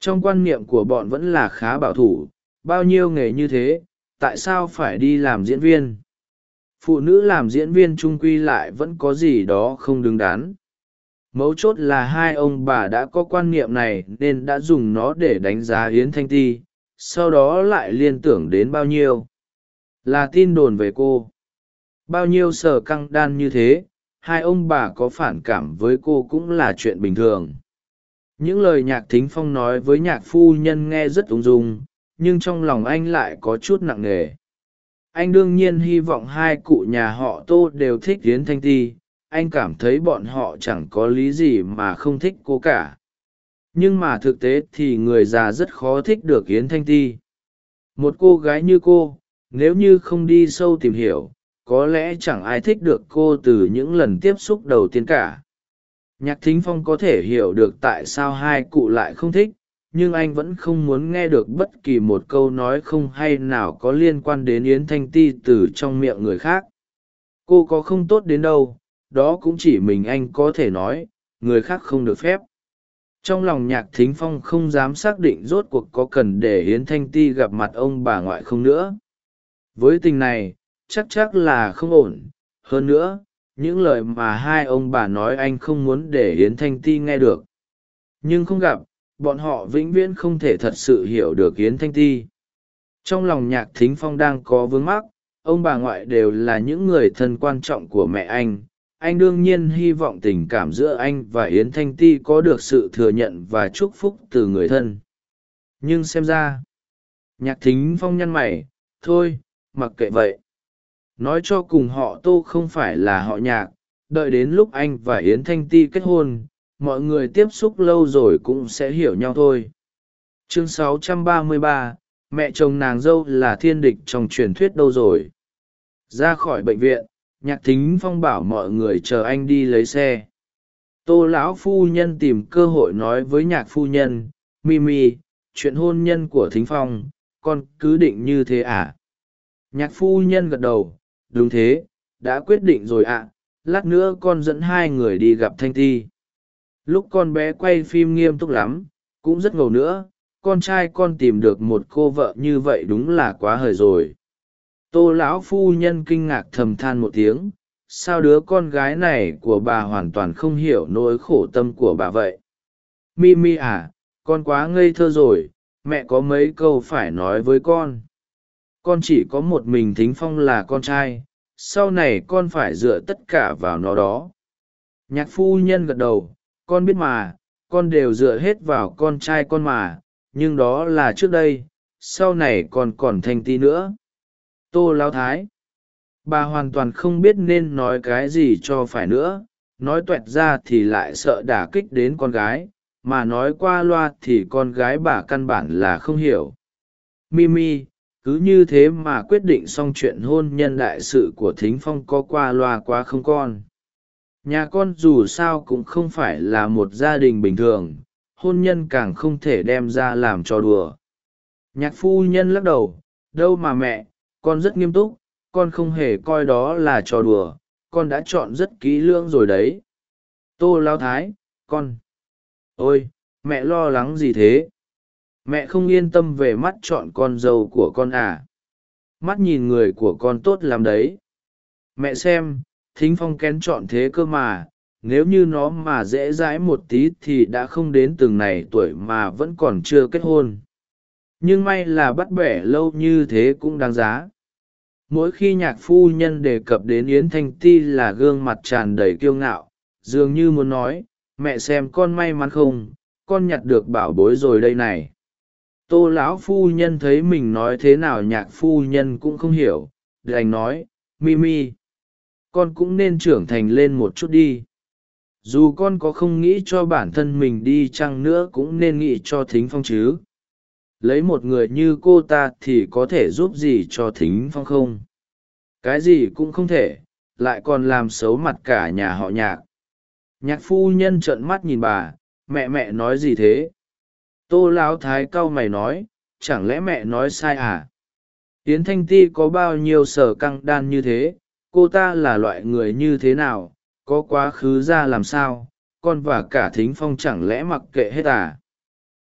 Trong quan niệm của bọn vẫn là khá bảo thủ bao nhiêu nghề như thế, tại sao phải đi làm diễn viên? Phụ nữ làm diễn viên trung quy lại vẫn có gì đó không đứng đắn. Mấu chốt là hai ông bà đã có quan niệm này nên đã dùng nó để đánh giá yến thanh ti, sau đó lại liên tưởng đến bao nhiêu? Là tin đồn về cô. Bao nhiêu sở căng đan như thế, hai ông bà có phản cảm với cô cũng là chuyện bình thường. Những lời nhạc thính phong nói với nhạc phu nhân nghe rất ung dung nhưng trong lòng anh lại có chút nặng nề. Anh đương nhiên hy vọng hai cụ nhà họ tô đều thích yến thanh ti, anh cảm thấy bọn họ chẳng có lý gì mà không thích cô cả. Nhưng mà thực tế thì người già rất khó thích được yến thanh ti. Một cô gái như cô, nếu như không đi sâu tìm hiểu, có lẽ chẳng ai thích được cô từ những lần tiếp xúc đầu tiên cả. Nhạc thính phong có thể hiểu được tại sao hai cụ lại không thích nhưng anh vẫn không muốn nghe được bất kỳ một câu nói không hay nào có liên quan đến yến thanh ti từ trong miệng người khác. Cô có không tốt đến đâu, đó cũng chỉ mình anh có thể nói, người khác không được phép. Trong lòng nhạc thính phong không dám xác định rốt cuộc có cần để yến thanh ti gặp mặt ông bà ngoại không nữa. Với tình này, chắc chắc là không ổn. Hơn nữa, những lời mà hai ông bà nói anh không muốn để yến thanh ti nghe được. Nhưng không gặp bọn họ vĩnh viễn không thể thật sự hiểu được yến thanh ti. Trong lòng nhạc thính phong đang có vướng mắc, ông bà ngoại đều là những người thân quan trọng của mẹ anh. Anh đương nhiên hy vọng tình cảm giữa anh và yến thanh ti có được sự thừa nhận và chúc phúc từ người thân. Nhưng xem ra, nhạc thính phong nhăn mày, thôi, mặc kệ vậy. Nói cho cùng họ tô không phải là họ nhạc. Đợi đến lúc anh và yến thanh ti kết hôn mọi người tiếp xúc lâu rồi cũng sẽ hiểu nhau thôi. Chương 633, mẹ chồng nàng dâu là thiên địch trong truyền thuyết đâu rồi? Ra khỏi bệnh viện nhạc thính phong bảo mọi người chờ anh đi lấy xe. Tô lão phu nhân tìm cơ hội nói với nhạc phu nhân mimi chuyện hôn nhân của thính phong con cứ định như thế à? Nhạc phu nhân gật đầu đúng thế đã quyết định rồi ạ lát nữa con dẫn hai người đi gặp thanh ti lúc con bé quay phim nghiêm túc lắm, cũng rất ngầu nữa, con trai con tìm được một cô vợ như vậy đúng là quá hời rồi. Tô lão phu nhân kinh ngạc thầm than một tiếng, sao đứa con gái này của bà hoàn toàn không hiểu nỗi khổ tâm của bà vậy? Mi mi à con quá ngây thơ rồi, mẹ có mấy câu phải nói với con. Con chỉ có một mình thính phong là con trai, sau này con phải dựa tất cả vào nó đó. Nhạc phu nhân gật đầu con biết mà, con đều dựa hết vào con trai con mà, nhưng đó là trước đây, sau này còn còn thanh ti nữa. Tô lao thái. Bà hoàn toàn không biết nên nói cái gì cho phải nữa, nói tuẹt ra thì lại sợ đả kích đến con gái, mà nói qua loa thì con gái bà căn bản là không hiểu. Mimi, cứ như thế mà quyết định xong chuyện hôn nhân đại sự của thính phong có qua loa quá không con? Nhà con dù sao cũng không phải là một gia đình bình thường, hôn nhân càng không thể đem ra làm trò đùa. Nhạc phu nhân lắc đầu, đâu mà mẹ, con rất nghiêm túc, con không hề coi đó là trò đùa, con đã chọn rất kỹ lưỡng rồi đấy. Tô lao thái, con. Ôi, mẹ lo lắng gì thế? Mẹ không yên tâm về mắt chọn con dâu của con à? Mắt nhìn người của con tốt làm đấy. Mẹ xem thính phong kén chọn thế cơ mà, nếu như nó mà dễ dãi một tí thì đã không đến từng này tuổi mà vẫn còn chưa kết hôn. Nhưng may là bắt bẻ lâu như thế cũng đáng giá. Mỗi khi nhạc phu nhân đề cập đến yến thanh ti là gương mặt tràn đầy kiêu ngạo, dường như muốn nói, mẹ xem con may mắn không? Con nhặt được bảo bối rồi đây này. Tô lão phu nhân thấy mình nói thế nào nhạc phu nhân cũng không hiểu, đành nói, mimi con cũng nên trưởng thành lên một chút đi. Dù con có không nghĩ cho bản thân mình đi chăng nữa cũng nên nghĩ cho thính phong chứ. Lấy một người như cô ta thì có thể giúp gì cho thính phong không? Cái gì cũng không thể, lại còn làm xấu mặt cả nhà họ nhạc. Nhạc phu nhân trợn mắt nhìn bà, mẹ mẹ nói gì thế? Tô lão thái cau mày nói, chẳng lẽ mẹ nói sai à? Yến thanh ti có bao nhiêu sở căng đan như thế? Cô ta là loại người như thế nào, có quá khứ ra làm sao, con và cả thính phong chẳng lẽ mặc kệ hết à?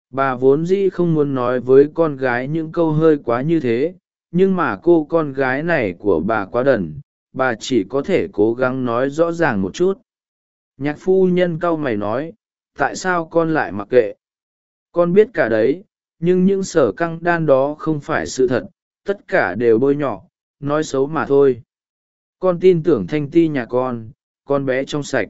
Bà vốn dĩ không muốn nói với con gái những câu hơi quá như thế, nhưng mà cô con gái này của bà quá đần, bà chỉ có thể cố gắng nói rõ ràng một chút. Nhạc phu nhân cau mày nói, tại sao con lại mặc kệ? Con biết cả đấy, nhưng những sở căng đan đó không phải sự thật, tất cả đều bôi nhọ, nói xấu mà thôi con tin tưởng thanh ti nhà con con bé trong sạch.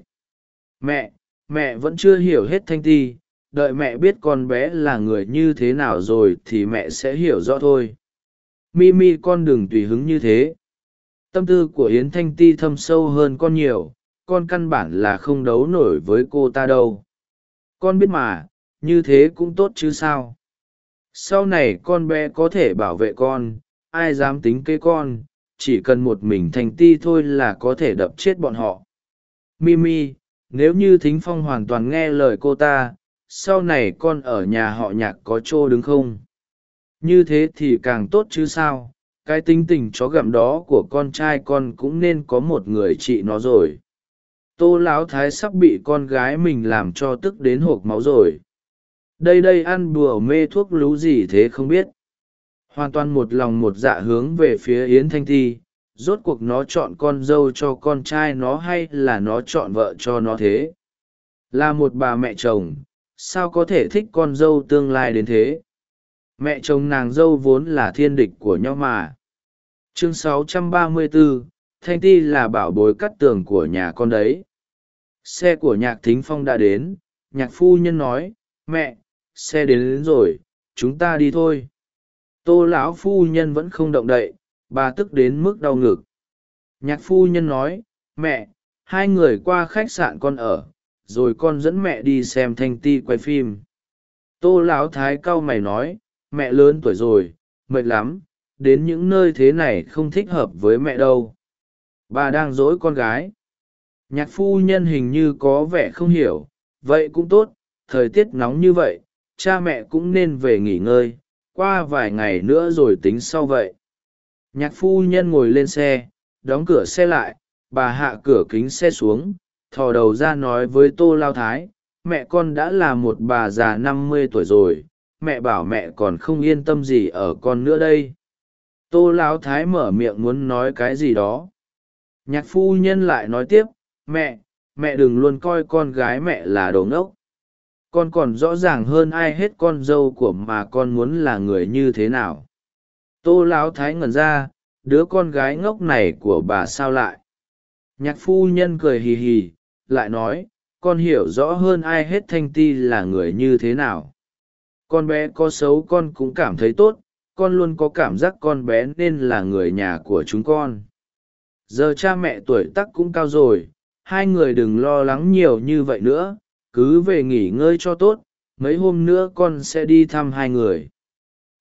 Mẹ mẹ vẫn chưa hiểu hết thanh ti, đợi mẹ biết con bé là người như thế nào rồi thì mẹ sẽ hiểu rõ thôi. Mimi con đừng tùy hứng như thế. Tâm tư của yến thanh ti thâm sâu hơn con nhiều, con căn bản là không đấu nổi với cô ta đâu. Con biết mà, như thế cũng tốt chứ sao? Sau này con bé có thể bảo vệ con, ai dám tính kế con chỉ cần một mình thành ti thôi là có thể đập chết bọn họ. Mimi, nếu như thính phong hoàn toàn nghe lời cô ta, sau này con ở nhà họ nhạc có chỗ đứng không? Như thế thì càng tốt chứ sao? Cái tính tình chó gặm đó của con trai con cũng nên có một người chị nó rồi. Tô lão thái sắp bị con gái mình làm cho tức đến hộp máu rồi. Đây đây ăn bùa mê thuốc lú gì thế không biết hoàn toàn một lòng một dạ hướng về phía yến thanh ti rốt cuộc nó chọn con dâu cho con trai nó hay là nó chọn vợ cho nó thế? Là một bà mẹ chồng sao có thể thích con dâu tương lai đến thế? Mẹ chồng nàng dâu vốn là thiên địch của nhau mà. Chương 634, thanh ti là bảo bối cắt tường của nhà con đấy. Xe của nhạc thính phong đã đến. Nhạc phu nhân nói mẹ xe đến, đến rồi chúng ta đi thôi tô lão phu nhân vẫn không động đậy, bà tức đến mức đau ngực. Nhạc phu nhân nói, mẹ, hai người qua khách sạn con ở, rồi con dẫn mẹ đi xem thanh ti quay phim. Tô lão thái cau mày nói, mẹ lớn tuổi rồi, mệt lắm, đến những nơi thế này không thích hợp với mẹ đâu. Bà đang dỗi con gái. Nhạc phu nhân hình như có vẻ không hiểu, vậy cũng tốt, thời tiết nóng như vậy, cha mẹ cũng nên về nghỉ ngơi qua vài ngày nữa rồi tính sau vậy. Nhạc phu nhân ngồi lên xe, đóng cửa xe lại, bà hạ cửa kính xe xuống, thò đầu ra nói với tô lao thái, mẹ con đã là một bà già năm mươi tuổi rồi, mẹ bảo mẹ còn không yên tâm gì ở con nữa đây. Tô lao thái mở miệng muốn nói cái gì đó. Nhạc phu nhân lại nói tiếp, mẹ mẹ đừng luôn coi con gái mẹ là đồ ngốc con còn rõ ràng hơn ai hết con dâu của mà con muốn là người như thế nào. Tô lão thái ngẩn ra, đứa con gái ngốc này của bà sao lại? Nhạc phu nhân cười hì hì, lại nói, con hiểu rõ hơn ai hết thanh ti là người như thế nào. Con bé có xấu con cũng cảm thấy tốt, con luôn có cảm giác con bé nên là người nhà của chúng con. Giờ cha mẹ tuổi tắc cũng cao rồi, hai người đừng lo lắng nhiều như vậy nữa cứ về nghỉ ngơi cho tốt, mấy hôm nữa con sẽ đi thăm hai người.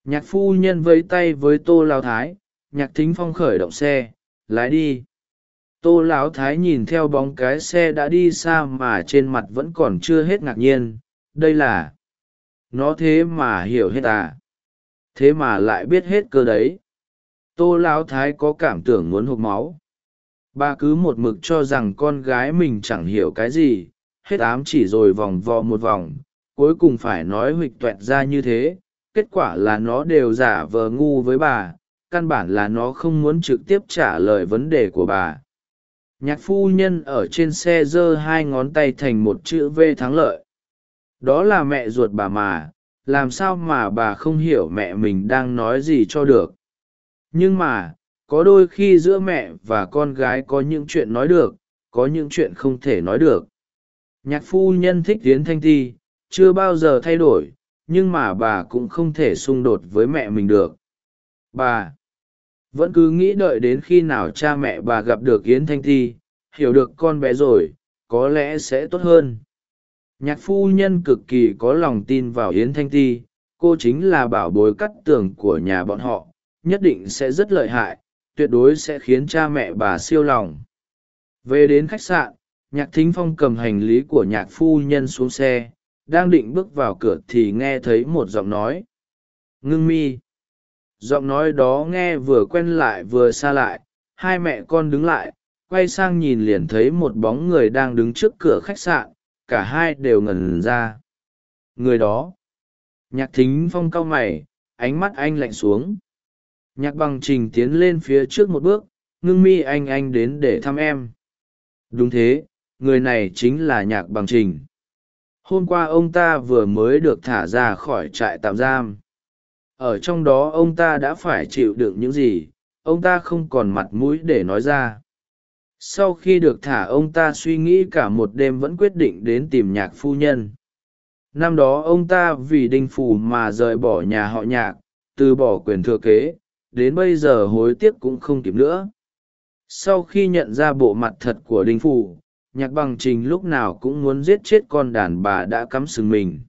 Nhạc phu nhân vẫy tay với tô lao thái, nhạc thính phong khởi động xe, lái đi. Tô lão thái nhìn theo bóng cái xe đã đi xa mà trên mặt vẫn còn chưa hết ngạc nhiên, đây là, nó thế mà hiểu hết à? Thế mà lại biết hết cơ đấy. Tô lão thái có cảm tưởng muốn hộp máu. Bà cứ một mực cho rằng con gái mình chẳng hiểu cái gì hết ám chỉ rồi vòng vò một vòng, cuối cùng phải nói huỵch toẹt ra như thế, kết quả là nó đều giả vờ ngu với bà, căn bản là nó không muốn trực tiếp trả lời vấn đề của bà. Nhạc phu nhân ở trên xe giơ hai ngón tay thành một chữ v thắng lợi. Đó là mẹ ruột bà mà, làm sao mà bà không hiểu mẹ mình đang nói gì cho được. Nhưng mà, có đôi khi giữa mẹ và con gái có những chuyện nói được, có những chuyện không thể nói được nhạc phu nhân thích tiến thanh thi chưa bao giờ thay đổi, nhưng mà bà cũng không thể xung đột với mẹ mình được. Bà vẫn cứ nghĩ đợi đến khi nào cha mẹ bà gặp được yến thanh thi hiểu được con bé rồi, có lẽ sẽ tốt hơn. Nhạc phu nhân cực kỳ có lòng tin vào yến thanh thi cô chính là bảo bối cắt tường của nhà bọn họ, nhất định sẽ rất lợi hại, tuyệt đối sẽ khiến cha mẹ bà siêu lòng. Về đến khách sạn nhạc thính phong cầm hành lý của nhạc phu nhân xuống xe, đang định bước vào cửa thì nghe thấy một giọng nói. Ngưng mi. Giọng nói đó nghe vừa quen lại vừa xa lại, hai mẹ con đứng lại, quay sang nhìn liền thấy một bóng người đang đứng trước cửa khách sạn, cả hai đều ngẩn ra. Người đó. Nhạc thính phong cau mày, ánh mắt anh lạnh xuống. Nhạc bằng trình tiến lên phía trước một bước, ngưng mi, anh anh đến để thăm em. Đúng thế người này chính là nhạc bằng trình. Hôm qua ông ta vừa mới được thả ra khỏi trại tạm giam. Ở trong đó ông ta đã phải chịu đựng những gì, ông ta không còn mặt mũi để nói ra. Sau khi được thả, ông ta suy nghĩ cả một đêm vẫn quyết định đến tìm nhạc phu nhân. Năm đó ông ta vì đinh phủ mà rời bỏ nhà họ nhạc, từ bỏ quyền thừa kế, đến bây giờ hối tiếc cũng không kịp nữa. Sau khi nhận ra bộ mặt thật của đinh phủ nhạc bằng trình lúc nào cũng muốn giết chết con đàn bà đã cắm sừng mình.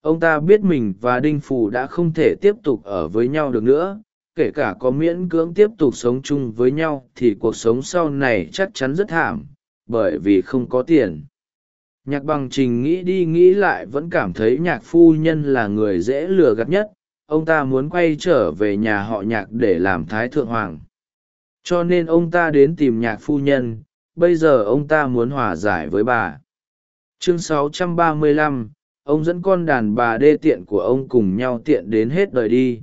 Ông ta biết mình và đinh phù đã không thể tiếp tục ở với nhau được nữa, kể cả có miễn cưỡng tiếp tục sống chung với nhau thì cuộc sống sau này chắc chắn rất thảm, bởi vì không có tiền. Nhạc bằng trình nghĩ đi nghĩ lại vẫn cảm thấy nhạc phu nhân là người dễ lừa gạt nhất, ông ta muốn quay trở về nhà họ nhạc để làm thái thượng hoàng. Cho nên ông ta đến tìm nhạc phu nhân bây giờ ông ta muốn hòa giải với bà. Chương 635, ông dẫn con đàn bà đê tiện của ông cùng nhau tiện đến hết đời đi.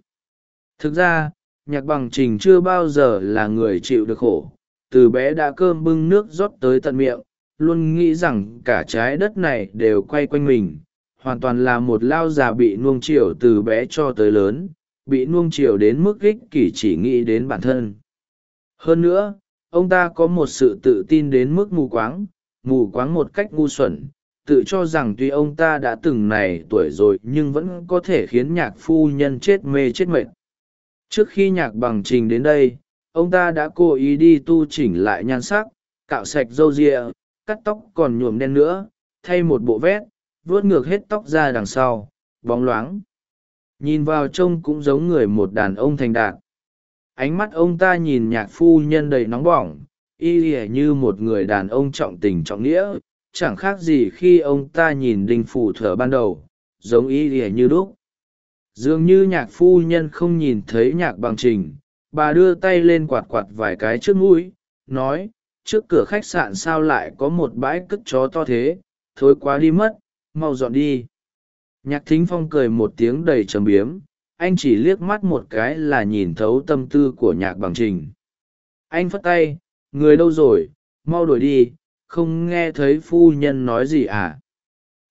Thực ra nhạc bằng trình chưa bao giờ là người chịu được khổ. Từ bé đã cơm bưng nước rót tới tận miệng luôn nghĩ rằng cả trái đất này đều quay quanh mình. Hoàn toàn là một lao già bị nuông chiều từ bé cho tới lớn bị nuông chiều đến mức ích kỷ chỉ nghĩ đến bản thân. Hơn nữa ông ta có một sự tự tin đến mức mù quáng mù quáng một cách ngu xuẩn. Tự cho rằng tuy ông ta đã từng này tuổi rồi nhưng vẫn có thể khiến nhạc phu nhân chết mê chết mệt. Trước khi nhạc bằng trình đến đây, ông ta đã cố ý đi tu chỉnh lại nhan sắc, cạo sạch râu rịa cắt tóc còn nhuộm đen nữa, thay một bộ vét, vuốt ngược hết tóc ra đằng sau, bóng loáng. Nhìn vào trông cũng giống người một đàn ông thành đạt ánh mắt ông ta nhìn nhạc phu nhân đầy nóng bỏng, y ỉa như một người đàn ông trọng tình trọng nghĩa, chẳng khác gì khi ông ta nhìn đinh phủ thở ban đầu, giống y ỉa như đúc. Dường như nhạc phu nhân không nhìn thấy nhạc bằng trình, bà đưa tay lên quạt quạt vài cái trước mũi, nói, trước cửa khách sạn sao lại có một bãi cất chó to thế? Thối quá đi mất, mau dọn đi. Nhạc thính phong cười một tiếng đầy trầm biếm anh chỉ liếc mắt một cái là nhìn thấu tâm tư của nhạc bằng trình. Anh phất tay, người đâu rồi? Mau đuổi đi, không nghe thấy phu nhân nói gì à?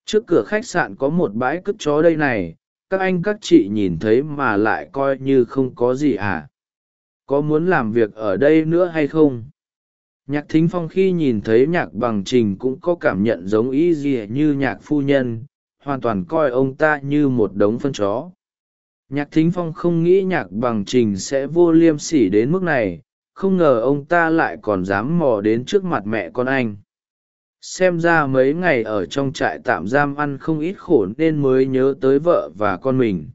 Trước cửa khách sạn có một bãi cất chó đây này, các anh các chị nhìn thấy mà lại coi như không có gì à. Có muốn làm việc ở đây nữa hay không? Nhạc thính phong khi nhìn thấy nhạc bằng trình cũng có cảm nhận giống ý gì như nhạc phu nhân, hoàn toàn coi ông ta như một đống phân chó nhạc thính phong không nghĩ nhạc bằng trình sẽ vô liêm sỉ đến mức này, không ngờ ông ta lại còn dám mò đến trước mặt mẹ con anh. Xem ra mấy ngày ở trong trại tạm giam ăn không ít khổ nên mới nhớ tới vợ và con mình.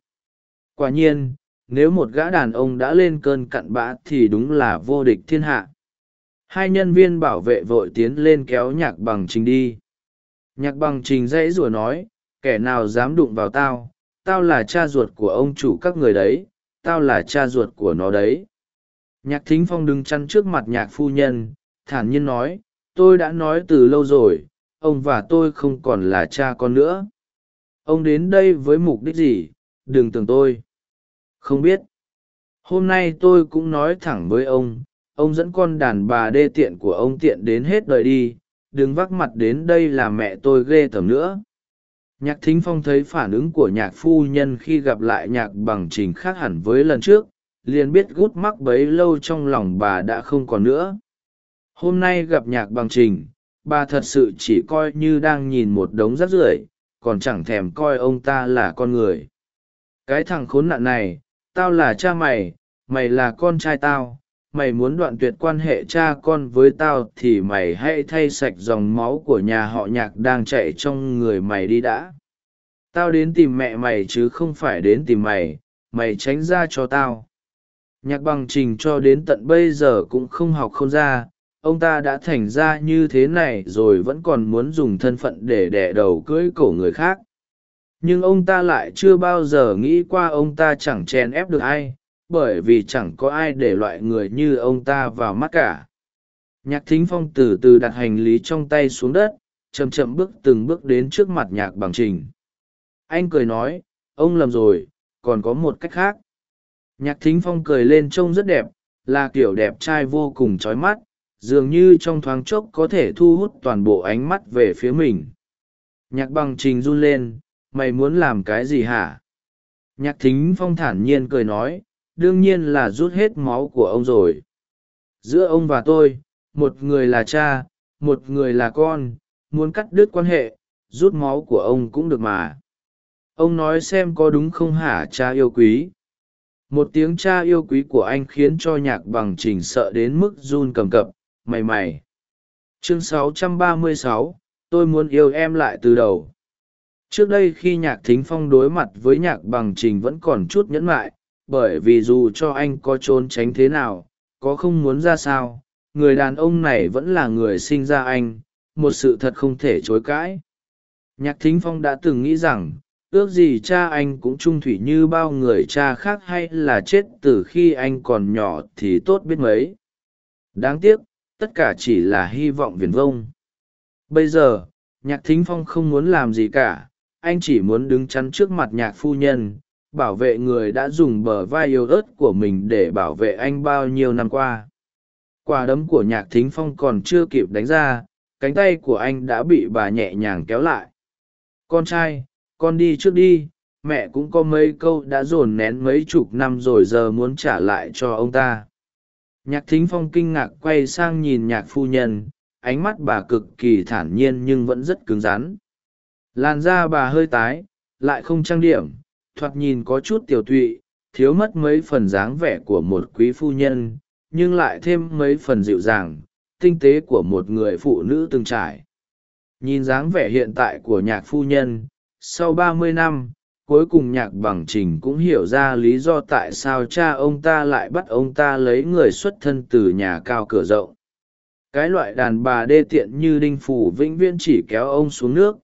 Quả nhiên, nếu một gã đàn ông đã lên cơn cặn bã thì đúng là vô địch thiên hạ. Hai nhân viên bảo vệ vội tiến lên kéo nhạc bằng trình đi. Nhạc bằng trình dãy rủa nói, kẻ nào dám đụng vào tao tao là cha ruột của ông chủ các người đấy, tao là cha ruột của nó đấy. Nhạc thính phong đứng chăn trước mặt nhạc phu nhân, thản nhiên nói, tôi đã nói từ lâu rồi, ông và tôi không còn là cha con nữa. Ông đến đây với mục đích gì? Đừng tưởng tôi. Không biết. Hôm nay tôi cũng nói thẳng với ông ông dẫn con đàn bà đê tiện của ông tiện đến hết đời đi, đừng vác mặt đến đây là mẹ tôi ghê tởm nữa nhạc thính phong thấy phản ứng của nhạc phu nhân khi gặp lại nhạc bằng trình khác hẳn với lần trước, liền biết gút mắc bấy lâu trong lòng bà đã không còn nữa. Hôm nay gặp nhạc bằng trình, bà thật sự chỉ coi như đang nhìn một đống rác rưởi, còn chẳng thèm coi ông ta là con người. Cái thằng khốn nạn này, tao là cha mày mày là con trai tao mày muốn đoạn tuyệt quan hệ cha con với tao thì mày hãy thay sạch dòng máu của nhà họ nhạc đang chạy trong người mày đi đã. Tao đến tìm mẹ mày chứ không phải đến tìm mày mày tránh ra cho tao. Nhạc bằng trình cho đến tận bây giờ cũng không học không ra, ông ta đã thành ra như thế này rồi vẫn còn muốn dùng thân phận để đẻ đầu cưỡi cổ người khác. Nhưng ông ta lại chưa bao giờ nghĩ qua ông ta chẳng chèn ép được ai bởi vì chẳng có ai để loại người như ông ta vào mắt cả. Nhạc thính phong từ từ đặt hành lý trong tay xuống đất, chậm chậm bước từng bước đến trước mặt nhạc bằng trình. Anh cười nói, ông lầm rồi, còn có một cách khác. Nhạc thính phong cười lên trông rất đẹp, là kiểu đẹp trai vô cùng trói mắt, dường như trong thoáng chốc có thể thu hút toàn bộ ánh mắt về phía mình. Nhạc bằng trình run lên, mày muốn làm cái gì hả? Nhạc thính phong thản nhiên cười nói đương nhiên là rút hết máu của ông rồi. Giữa ông và tôi một người là cha một người là con muốn cắt đứt quan hệ rút máu của ông cũng được mà. Ông nói xem có đúng không hả cha yêu quý? Một tiếng cha yêu quý của anh khiến cho nhạc bằng trình sợ đến mức run cầm cập mày mày. Chương 636, tôi muốn yêu em lại từ đầu. Trước đây khi nhạc thính phong đối mặt với nhạc bằng trình vẫn còn chút nhẫn lại bởi vì dù cho anh có trốn tránh thế nào, có không muốn ra sao, người đàn ông này vẫn là người sinh ra anh, một sự thật không thể chối cãi. Nhạc thính phong đã từng nghĩ rằng, ước gì cha anh cũng trung thủy như bao người cha khác hay là chết từ khi anh còn nhỏ thì tốt biết mấy. Đáng tiếc, tất cả chỉ là hy vọng viển vông. Bây giờ, nhạc thính phong không muốn làm gì cả, anh chỉ muốn đứng chắn trước mặt nhạc phu nhân bảo vệ người đã dùng bờ vai yếu ớt của mình để bảo vệ anh bao nhiêu năm qua. Quả đấm của nhạc thính phong còn chưa kịp đánh ra, cánh tay của anh đã bị bà nhẹ nhàng kéo lại. Con trai, con đi trước đi, mẹ cũng có mấy câu đã dồn nén mấy chục năm rồi giờ muốn trả lại cho ông ta. Nhạc thính phong kinh ngạc quay sang nhìn nhạc phu nhân, ánh mắt bà cực kỳ thản nhiên nhưng vẫn rất cứng rắn. Làn da bà hơi tái, lại không trang điểm thoạt nhìn có chút tiểu tụy, thiếu mất mấy phần dáng vẻ của một quý phu nhân, nhưng lại thêm mấy phần dịu dàng, tinh tế của một người phụ nữ từng trải. Nhìn dáng vẻ hiện tại của nhạc phu nhân, sau ba mươi năm, cuối cùng nhạc bằng trình cũng hiểu ra lý do tại sao cha ông ta lại bắt ông ta lấy người xuất thân từ nhà cao cửa rộng. Cái loại đàn bà đê tiện như đinh phủ vĩnh viễn chỉ kéo ông xuống nước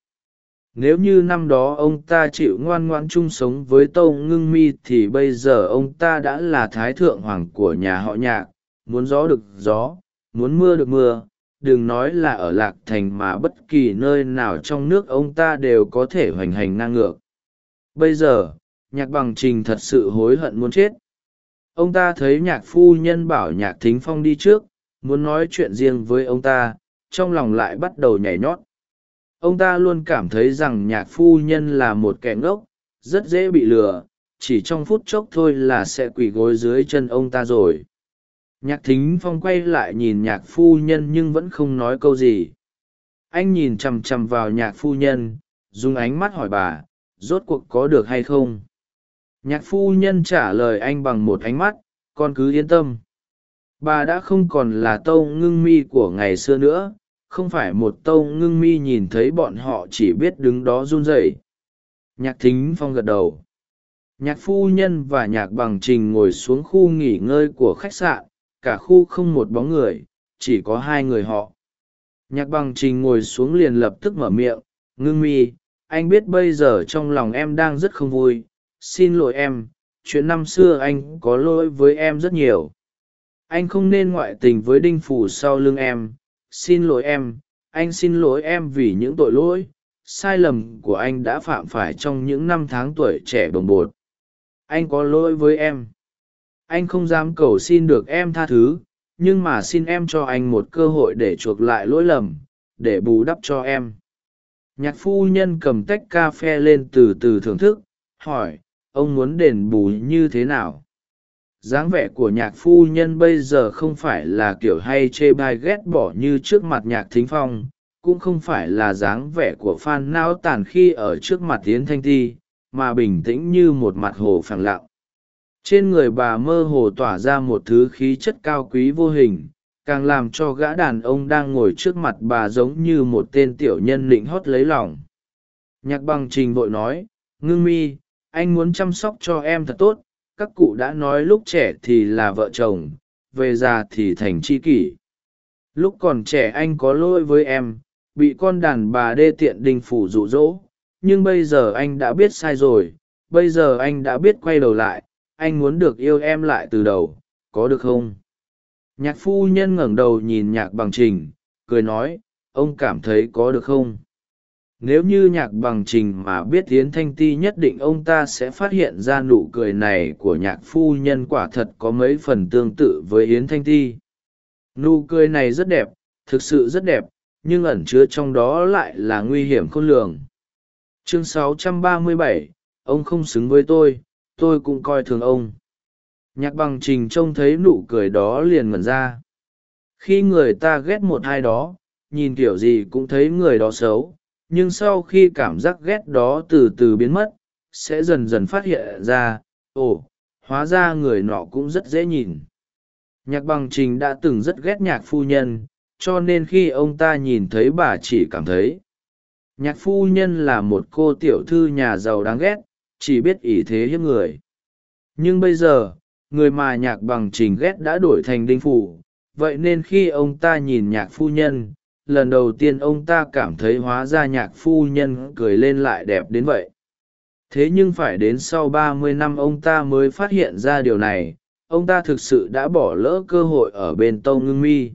nếu như năm đó ông ta chịu ngoan ngoãn chung sống với tâu ngưng mi thì bây giờ ông ta đã là thái thượng hoàng của nhà họ nhạc. Muốn gió được gió, muốn mưa được mưa, đừng nói là ở lạc thành mà bất kỳ nơi nào trong nước ông ta đều có thể hoành hành ngang ngược. Bây giờ, nhạc bằng trình thật sự hối hận muốn chết. Ông ta thấy nhạc phu nhân bảo nhạc thính phong đi trước, muốn nói chuyện riêng với ông ta, trong lòng lại bắt đầu nhảy nhót ông ta luôn cảm thấy rằng nhạc phu nhân là một kẻ ngốc, rất dễ bị lừa, chỉ trong phút chốc thôi là sẽ quỳ gối dưới chân ông ta rồi. Nhạc thính phong quay lại nhìn nhạc phu nhân nhưng vẫn không nói câu gì. Anh nhìn chằm chằm vào nhạc phu nhân, dùng ánh mắt hỏi bà, rốt cuộc có được hay không? Nhạc phu nhân trả lời anh bằng một ánh mắt, con cứ yên tâm. Bà đã không còn là tâu ngưng mi của ngày xưa nữa không phải một tâu ngưng mi nhìn thấy bọn họ chỉ biết đứng đó run rẩy. Nhạc thính phong gật đầu. Nhạc phu nhân và nhạc bằng trình ngồi xuống khu nghỉ ngơi của khách sạn, cả khu không một bóng người, chỉ có hai người họ. Nhạc bằng trình ngồi xuống liền lập tức mở miệng, ngưng mi, anh biết bây giờ trong lòng em đang rất không vui, xin lỗi em, chuyện năm xưa anh có lỗi với em rất nhiều. Anh không nên ngoại tình với đinh phủ sau lưng em xin lỗi em, anh xin lỗi em vì những tội lỗi, sai lầm của anh đã phạm phải trong những năm tháng tuổi trẻ bồng bột. Anh có lỗi với em. Anh không dám cầu xin được em tha thứ, nhưng mà xin em cho anh một cơ hội để chuộc lại lỗi lầm, để bù đắp cho em. Nhạc phu nhân cầm tách cà phê lên từ từ thưởng thức, hỏi, ông muốn đền bù như thế nào? Dáng vẻ của nhạc phu nhân bây giờ không phải là kiểu hay chê bai ghét bỏ như trước mặt nhạc thính phong, cũng không phải là dáng vẻ của phan não tàn khi ở trước mặt tiến thanh ti, mà bình tĩnh như một mặt hồ phẳng lặng. Trên người bà mơ hồ tỏa ra một thứ khí chất cao quý vô hình, càng làm cho gã đàn ông đang ngồi trước mặt bà giống như một tên tiểu nhân lịnh hót lấy lòng. Nhạc bằng trình vội nói, ngưng mi, anh muốn chăm sóc cho em thật tốt các cụ đã nói lúc trẻ thì là vợ chồng, về già thì thành c h i kỷ. Lúc còn trẻ anh có lỗi với em, bị con đàn bà đê tiện đình phủ rụ rỗ nhưng bây giờ anh đã biết sai rồi, bây giờ anh đã biết quay đầu lại, anh muốn được yêu em lại từ đầu, có được không? Nhạc phu nhân ngẩng đầu nhìn nhạc bằng trình, cười nói, ông cảm thấy có được không? Nếu như nhạc bằng trình mà biết tiến thanh ti nhất định ông ta sẽ phát hiện ra nụ cười này của nhạc phu nhân quả thật có mấy phần tương tự với yến thanh ti. Nụ cười này rất đẹp thực sự rất đẹp nhưng ẩn chứa trong đó lại là nguy hiểm khôn lường. Chương 637, ông không xứng với tôi tôi cũng coi thường ông. Nhạc bằng trình trông thấy nụ cười đó liền ngẩn ra. Khi người ta ghét một ai đó nhìn kiểu gì cũng thấy người đó xấu nhưng sau khi cảm giác ghét đó từ từ biến mất, sẽ dần dần phát hiện ra, ồ, hóa ra người nọ cũng rất dễ nhìn. Nhạc bằng trình đã từng rất ghét nhạc phu nhân, cho nên khi ông ta nhìn thấy bà chỉ cảm thấy, nhạc phu nhân là một cô tiểu thư nhà giàu đáng ghét, chỉ biết ỷ thế hiếp người. Nhưng bây giờ, người mà nhạc bằng trình ghét đã đổi thành đinh phủ, vậy nên khi ông ta nhìn nhạc phu nhân lần đầu tiên ông ta cảm thấy hóa ra nhạc phu nhân cười lên lại đẹp đến vậy. Thế nhưng phải đến sau ba mươi năm ông ta mới phát hiện ra điều này, ông ta thực sự đã bỏ lỡ cơ hội ở bên tâu ngưng mi.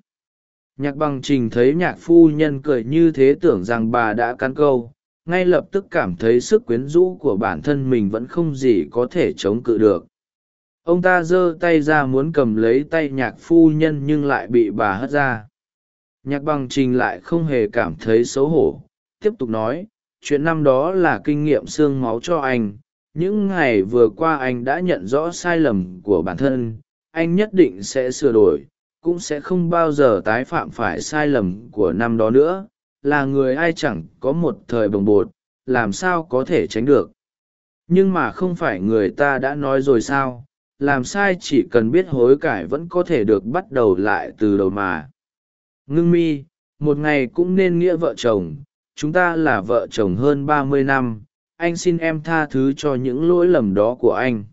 Nhạc bằng trình thấy nhạc phu nhân cười như thế tưởng rằng bà đã cắn câu, ngay lập tức cảm thấy sức quyến rũ của bản thân mình vẫn không gì có thể chống cự được. Ông ta giơ tay ra muốn cầm lấy tay nhạc phu nhân nhưng lại bị bà hất ra nhạc bằng trình lại không hề cảm thấy xấu hổ, tiếp tục nói, chuyện năm đó là kinh nghiệm xương máu cho anh, những ngày vừa qua anh đã nhận rõ sai lầm của bản thân, anh nhất định sẽ sửa đổi, cũng sẽ không bao giờ tái phạm phải sai lầm của năm đó nữa, là người ai chẳng có một thời bồng bột, làm sao có thể tránh được. Nhưng mà không phải người ta đã nói rồi sao, làm sai chỉ cần biết hối cải vẫn có thể được bắt đầu lại từ đầu mà ngưng mi, một ngày cũng nên nghĩa vợ chồng, chúng ta là vợ chồng hơn ba mươi năm, anh xin em tha thứ cho những lỗi lầm đó của anh.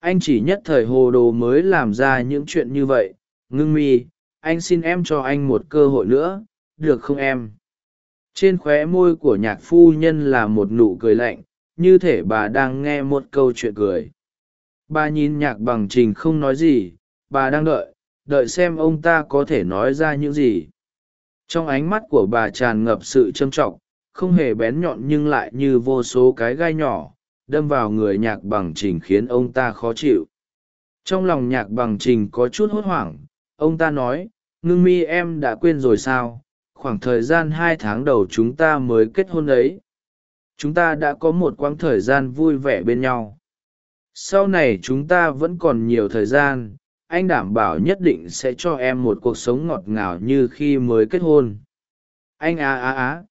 Anh chỉ nhất thời hồ đồ mới làm ra những chuyện như vậy. Ngưng mi, anh xin em cho anh một cơ hội nữa, được không em? Trên khóe môi của nhạc phu nhân là một nụ cười lạnh, như thể bà đang nghe một câu chuyện cười. Bà nhìn nhạc bằng trình không nói gì, bà đang đợi đợi xem ông ta có thể nói ra những gì. Trong ánh mắt của bà tràn ngập sự trâm trọng, không hề bén nhọn nhưng lại như vô số cái gai nhỏ, đâm vào người nhạc bằng trình khiến ông ta khó chịu. Trong lòng nhạc bằng trình có chút hốt hoảng, ông ta nói, ngưng mi, em đã quên rồi sao? Khoảng thời gian hai tháng đầu chúng ta mới kết hôn ấy. Chúng ta đã có một quãng thời gian vui vẻ bên nhau. Sau này chúng ta vẫn còn nhiều thời gian anh đảm bảo nhất định sẽ cho em một cuộc sống ngọt ngào như khi mới kết hôn. Anh á á á.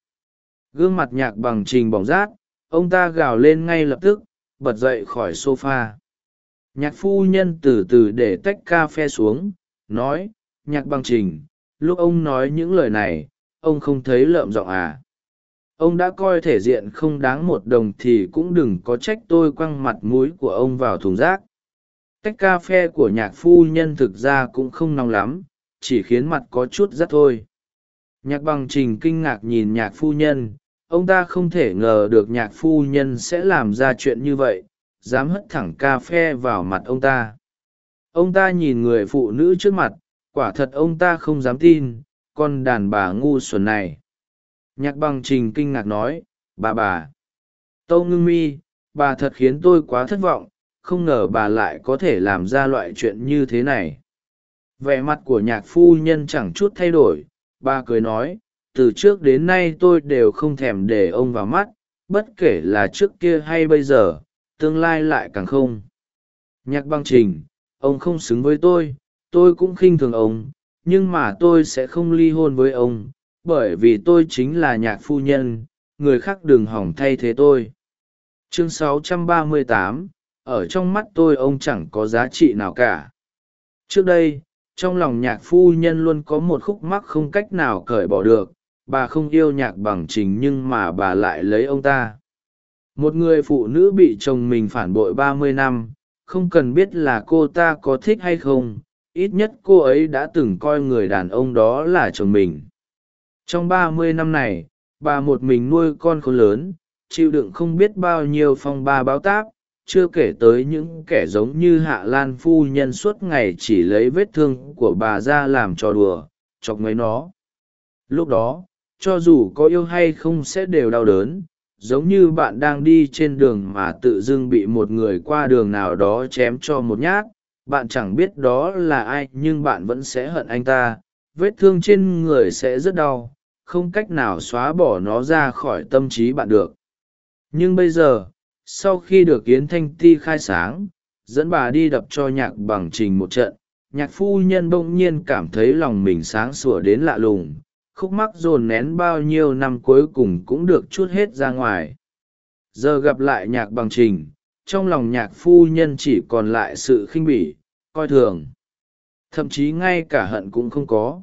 Gương mặt nhạc bằng trình bỏng rát, ông ta gào lên ngay lập tức, bật dậy khỏi s o f a nhạc phu nhân từ từ để tách cà phê xuống, nói, nhạc bằng trình, lúc ông nói những lời này, ông không thấy lợm giọng à? Ông đã coi thể diện không đáng một đồng thì cũng đừng có trách tôi quăng mặt mũi của ông vào thùng rác tách cà phê của nhạc phu nhân thực ra cũng không nóng lắm, chỉ khiến mặt có chút rắt thôi. Nhạc bằng trình kinh ngạc nhìn nhạc phu nhân, ông ta không thể ngờ được nhạc phu nhân sẽ làm ra chuyện như vậy, dám hất thẳng cà phê vào mặt ông ta. Ông ta nhìn người phụ nữ trước mặt, quả thật ông ta không dám tin, con đàn bà ngu xuẩn này. Nhạc bằng trình kinh ngạc nói, bà bà, tâu ngưng mi, bà thật khiến tôi quá thất vọng không ngờ bà lại có thể làm ra loại chuyện như thế này. Vẻ mặt của nhạc phu nhân chẳng chút thay đổi bà cười nói từ trước đến nay tôi đều không thèm để ông vào mắt bất kể là trước kia hay bây giờ tương lai lại càng không. Nhạc băng trình ông không xứng với tôi tôi cũng khinh thường ông nhưng mà tôi sẽ không ly hôn với ông bởi vì tôi chính là nhạc phu nhân người khác đừng hỏng thay thế tôi. Chương 638, ở trong mắt tôi ông chẳng có giá trị nào cả. Trước đây, trong lòng nhạc phu nhân luôn có một khúc mắc không cách nào cởi bỏ được, bà không yêu nhạc bằng trình nhưng mà bà lại lấy ông ta. Một người phụ nữ bị chồng mình phản bội ba mươi năm, không cần biết là cô ta có thích hay không, ít nhất cô ấy đã từng coi người đàn ông đó là chồng mình. Trong ba mươi năm này, bà một mình nuôi con khốn lớn, chịu đựng không biết bao nhiêu phong ba báo táp chưa kể tới những kẻ giống như hạ lan phu nhân suốt ngày chỉ lấy vết thương của bà ra làm trò đùa, chọc mấy nó. Lúc đó, cho dù có yêu hay không sẽ đều đau đớn, giống như bạn đang đi trên đường mà tự dưng bị một người qua đường nào đó chém cho một nhát, bạn chẳng biết đó là ai nhưng bạn vẫn sẽ hận anh ta, vết thương trên người sẽ rất đau, không cách nào xóa bỏ nó ra khỏi tâm trí bạn được. Nhưng bây giờ sau khi được yến thanh ti khai sáng, dẫn bà đi đập cho nhạc bằng trình một trận, nhạc phu nhân bỗng nhiên cảm thấy lòng mình sáng sủa đến lạ lùng, khúc mắc dồn nén bao nhiêu năm cuối cùng cũng được chút hết ra ngoài. Giờ gặp lại nhạc bằng trình, trong lòng nhạc phu nhân chỉ còn lại sự khinh bỉ, coi thường. Thậm chí ngay cả hận cũng không có.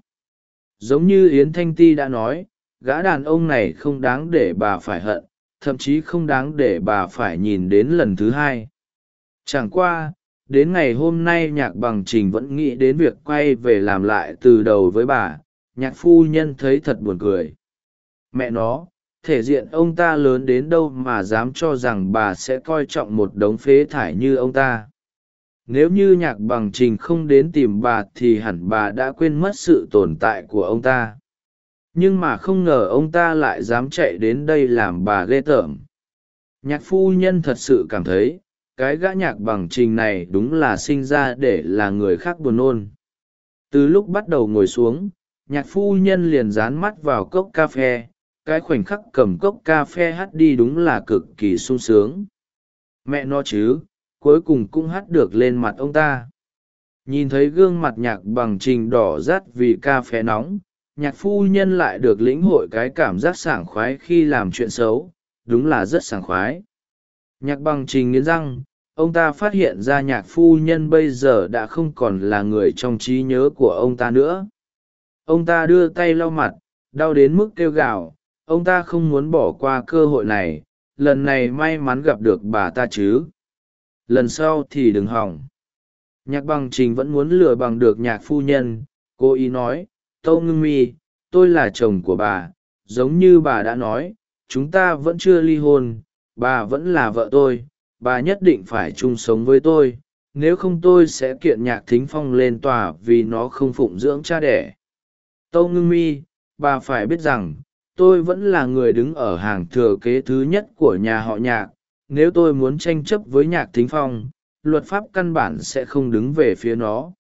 Giống như yến thanh ti đã nói, gã đàn ông này không đáng để bà phải hận thậm chí không đáng để bà phải nhìn đến lần thứ hai. Chẳng qua, đến ngày hôm nay nhạc bằng trình vẫn nghĩ đến việc quay về làm lại từ đầu với bà, nhạc phu nhân thấy thật buồn cười. Mẹ nó, thể diện ông ta lớn đến đâu mà dám cho rằng bà sẽ coi trọng một đống phế thải như ông ta. Nếu như nhạc bằng trình không đến tìm bà thì hẳn bà đã quên mất sự tồn tại của ông ta nhưng mà không ngờ ông ta lại dám chạy đến đây làm bà ghê tởm. Nhạc phu nhân thật sự cảm thấy, cái gã nhạc bằng trình này đúng là sinh ra để là người khác buồn nôn. Từ lúc bắt đầu ngồi xuống, nhạc phu nhân liền dán mắt vào cốc cà phê, cái khoảnh khắc cầm cốc cà phê hắt đi đúng là cực kỳ sung sướng. Mẹ nó chứ, cuối cùng cũng hắt được lên mặt ông ta. Nhìn thấy gương mặt nhạc bằng trình đỏ rát vì cà phê nóng nhạc phu nhân lại được lĩnh hội cái cảm giác sảng khoái khi làm chuyện xấu, đúng là rất sảng khoái. Nhạc bằng trình nghiến răng, ông ta phát hiện ra nhạc phu nhân bây giờ đã không còn là người trong trí nhớ của ông ta nữa. Ông ta đưa tay lau mặt, đau đến mức kêu gào, ông ta không muốn bỏ qua cơ hội này, lần này may mắn gặp được bà ta chứ. Lần sau thì đừng hỏng. Nhạc bằng trình vẫn muốn lừa bằng được nhạc phu nhân cô ý nói tâu ngưng mi, tôi là chồng của bà, giống như bà đã nói, chúng ta vẫn chưa ly hôn, bà vẫn là vợ tôi, bà nhất định phải chung sống với tôi, nếu không tôi sẽ kiện nhạc thính phong lên tòa vì nó không phụng dưỡng cha đẻ. Tâu ngưng mi, bà phải biết rằng, tôi vẫn là người đứng ở hàng thừa kế thứ nhất của nhà họ nhạc, nếu tôi muốn tranh chấp với nhạc thính phong, luật pháp căn bản sẽ không đứng về phía nó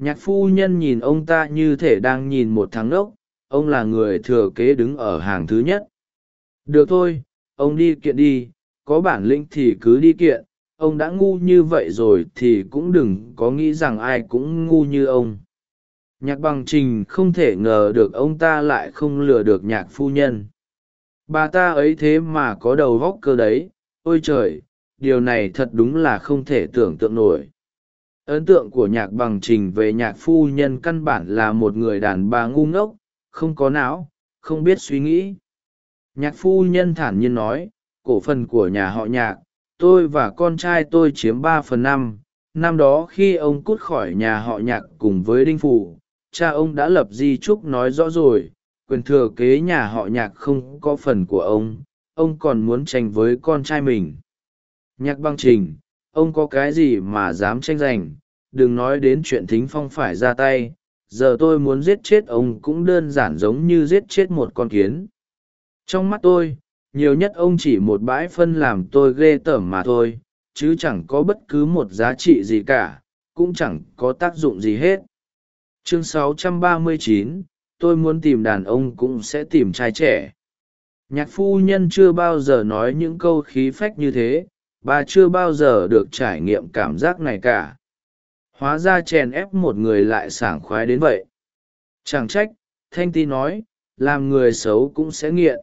nhạc phu nhân nhìn ông ta như thể đang nhìn một thằng ốc ông là người thừa kế đứng ở hàng thứ nhất. Được thôi, ông đi kiện đi, có bản lĩnh thì cứ đi kiện, ông đã ngu như vậy rồi thì cũng đừng có nghĩ rằng ai cũng ngu như ông. Nhạc bằng trình không thể ngờ được ông ta lại không lừa được nhạc phu nhân. Bà ta ấy thế mà có đầu vóc cơ đấy, ôi trời, điều này thật đúng là không thể tưởng tượng nổi ấn tượng của nhạc bằng trình về nhạc phu nhân căn bản là một người đàn bà ngu ngốc, không có não, không biết suy nghĩ. Nhạc phu nhân thản nhiên nói, cổ phần của nhà họ nhạc, tôi và con trai tôi chiếm ba phần năm. Năm đó khi ông cút khỏi nhà họ nhạc cùng với đinh phủ, cha ông đã lập di trúc nói rõ rồi, quyền thừa kế nhà họ nhạc không có phần của ông ông còn muốn tranh với con trai mình. Nhạc băng trình, ông có cái gì mà dám tranh giành? Đừng nói đến chuyện thính phong phải ra tay giờ tôi muốn giết chết ông cũng đơn giản giống như giết chết một con kiến. Trong mắt tôi nhiều nhất ông chỉ một bãi phân làm tôi ghê tởm mà thôi chứ chẳng có bất cứ một giá trị gì cả cũng chẳng có tác dụng gì hết. Chương 639, tôi muốn tìm đàn ông cũng sẽ tìm trai trẻ. Nhạc phu nhân chưa bao giờ nói những câu khí phách như thế bà chưa bao giờ được trải nghiệm cảm giác này cả hóa ra chèn ép một người lại sảng khoái đến vậy. Chẳng trách, thanh ti nói, làm người xấu cũng sẽ nghiện.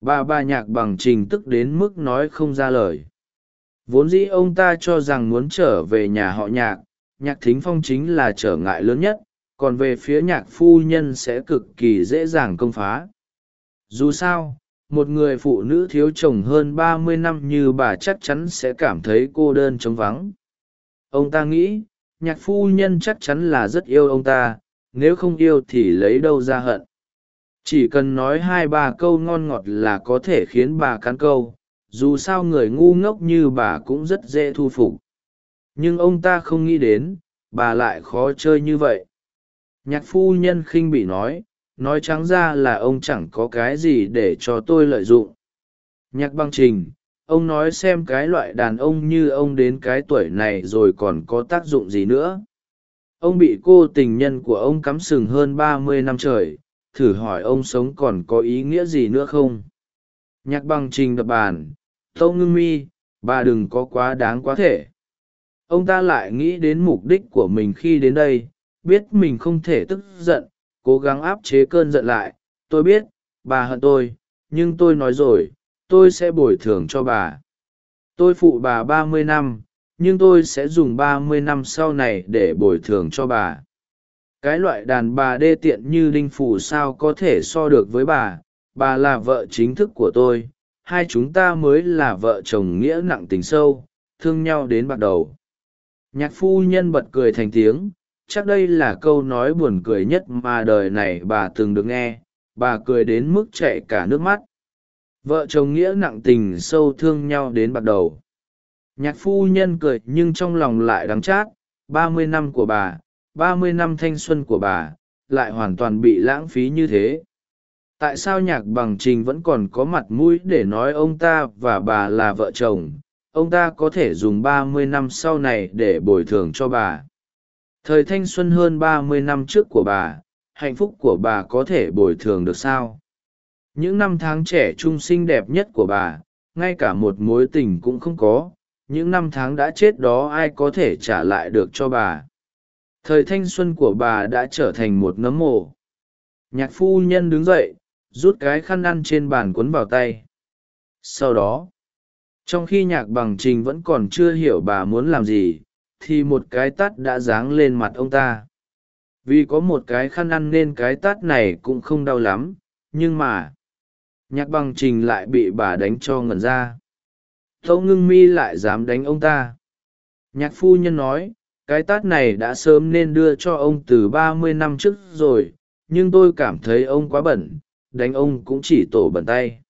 Bà bà nhạc bằng trình tức đến mức nói không ra lời. Vốn dĩ ông ta cho rằng muốn trở về nhà họ nhạc nhạc thính phong chính là trở ngại lớn nhất, còn về phía nhạc phu nhân sẽ cực kỳ dễ dàng công phá. Dù sao, một người phụ nữ thiếu chồng hơn ba mươi năm như bà chắc chắn sẽ cảm thấy cô đơn trống vắng. Ông ta nghĩ nhạc phu nhân chắc chắn là rất yêu ông ta, nếu không yêu thì lấy đâu ra hận. Chỉ cần nói hai ba câu ngon ngọt là có thể khiến bà cắn câu, dù sao người ngu ngốc như bà cũng rất dễ thu phục. Nhưng ông ta không nghĩ đến, bà lại khó chơi như vậy. Nhạc phu nhân khinh bị nói nói trắng ra là ông chẳng có cái gì để cho tôi lợi dụng. Nhạc băng trình ông nói xem cái loại đàn ông như ông đến cái tuổi này rồi còn có tác dụng gì nữa. Ông bị cô tình nhân của ông cắm sừng hơn ba mươi năm trời, thử hỏi ông sống còn có ý nghĩa gì nữa không? Nhạc bằng trình đập bàn, tâu ngưng mi, bà đừng có quá đáng quá thể. Ông ta lại nghĩ đến mục đích của mình khi đến đây, biết mình không thể tức giận, cố gắng áp chế cơn giận lại. Tôi biết, bà hận tôi, nhưng tôi nói rồi tôi sẽ bồi thường cho bà. Tôi phụ bà ba mươi năm, nhưng tôi sẽ dùng ba mươi năm sau này để bồi thường cho bà. Cái loại đàn bà đê tiện như đinh phủ sao có thể so được với bà? Bà là vợ chính thức của tôi, hai chúng ta mới là vợ chồng nghĩa nặng tình sâu, thương nhau đến bắt đầu. Nhạc phu nhân bật cười thành tiếng, chắc đây là câu nói buồn cười nhất mà đời này bà từng được nghe. Bà cười đến mức chạy cả nước mắt vợ chồng nghĩa nặng tình sâu thương nhau đến bắt đầu. Nhạc phu nhân cười nhưng trong lòng lại đắng chát, ba mươi năm của bà, ba mươi năm thanh xuân của bà, lại hoàn toàn bị lãng phí như thế. Tại sao nhạc bằng trình vẫn còn có mặt mũi để nói ông ta và bà là vợ chồng? Ông ta có thể dùng ba mươi năm sau này để bồi thường cho bà. Thời thanh xuân hơn ba mươi năm trước của bà, hạnh phúc của bà có thể bồi thường được sao? Những năm tháng trẻ trung xinh đẹp nhất của bà, ngay cả một mối tình cũng không có. Những năm tháng đã chết đó ai có thể trả lại được cho bà? Thời thanh xuân của bà đã trở thành một nấm mồ. Nhạc phu nhân đứng dậy, rút cái khăn ăn trên bàn quấn vào tay. Sau đó, trong khi nhạc bằng trình vẫn còn chưa hiểu bà muốn làm gì, thì một cái tắt đã giáng lên mặt ông ta. Vì có một cái khăn ăn nên cái tát này cũng không đau lắm, nhưng mà nhạc bằng trình lại bị bà đánh cho ngẩn ra. Tâu ngưng mi lại dám đánh ông ta. Nhạc phu nhân nói, cái tát này đã sớm nên đưa cho ông từ ba mươi năm trước rồi, nhưng tôi cảm thấy ông quá bẩn, đánh ông cũng chỉ tổ bẩn tay.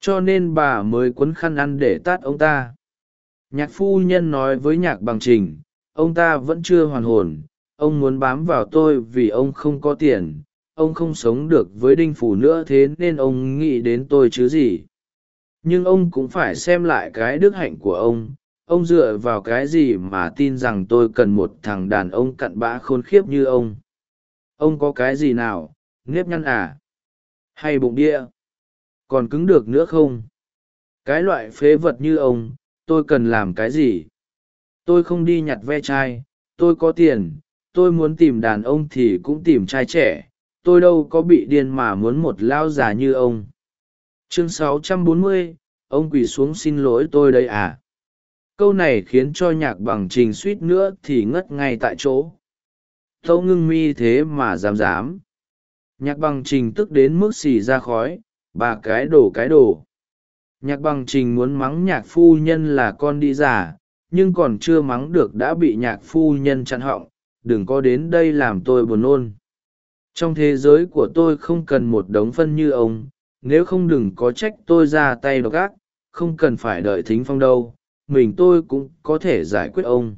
Cho nên bà mới quấn khăn ăn để tát ông ta. Nhạc phu nhân nói với nhạc bằng trình, ông ta vẫn chưa hoàn hồn, ông muốn bám vào tôi vì ông không có tiền ông không sống được với đinh phủ nữa thế nên ông nghĩ đến tôi chứ gì. Nhưng ông cũng phải xem lại cái đức hạnh của ông. Ông dựa vào cái gì mà tin rằng tôi cần một thằng đàn ông cặn bã khôn khiếp như ông? Ông có cái gì nào? Nếp nhăn à? Hay bụng đĩa còn cứng được nữa không? Cái loại phế vật như ông, tôi cần làm cái gì? Tôi không đi nhặt ve chai, tôi có tiền, tôi muốn tìm đàn ông thì cũng tìm trai trẻ tôi đâu có bị điên mà muốn một lao già như ông. Chương 640, ông quỳ xuống xin lỗi tôi đây à? Câu này khiến cho nhạc bằng trình suýt nữa thì ngất ngay tại chỗ. Tâu ngưng mi thế mà dám dám. Nhạc bằng trình tức đến mức xì ra khói bà cái đồ cái đồ. Nhạc bằng trình muốn mắng nhạc phu nhân là con đi giả, nhưng còn chưa mắng được đã bị nhạc phu nhân chặn họng. Đừng có đến đây làm tôi buồn nôn trong thế giới của tôi không cần một đống phân như ông, nếu không đừng có trách tôi ra tay độc ác gác không cần phải đợi thính phong đâu, mình tôi cũng có thể giải quyết ông.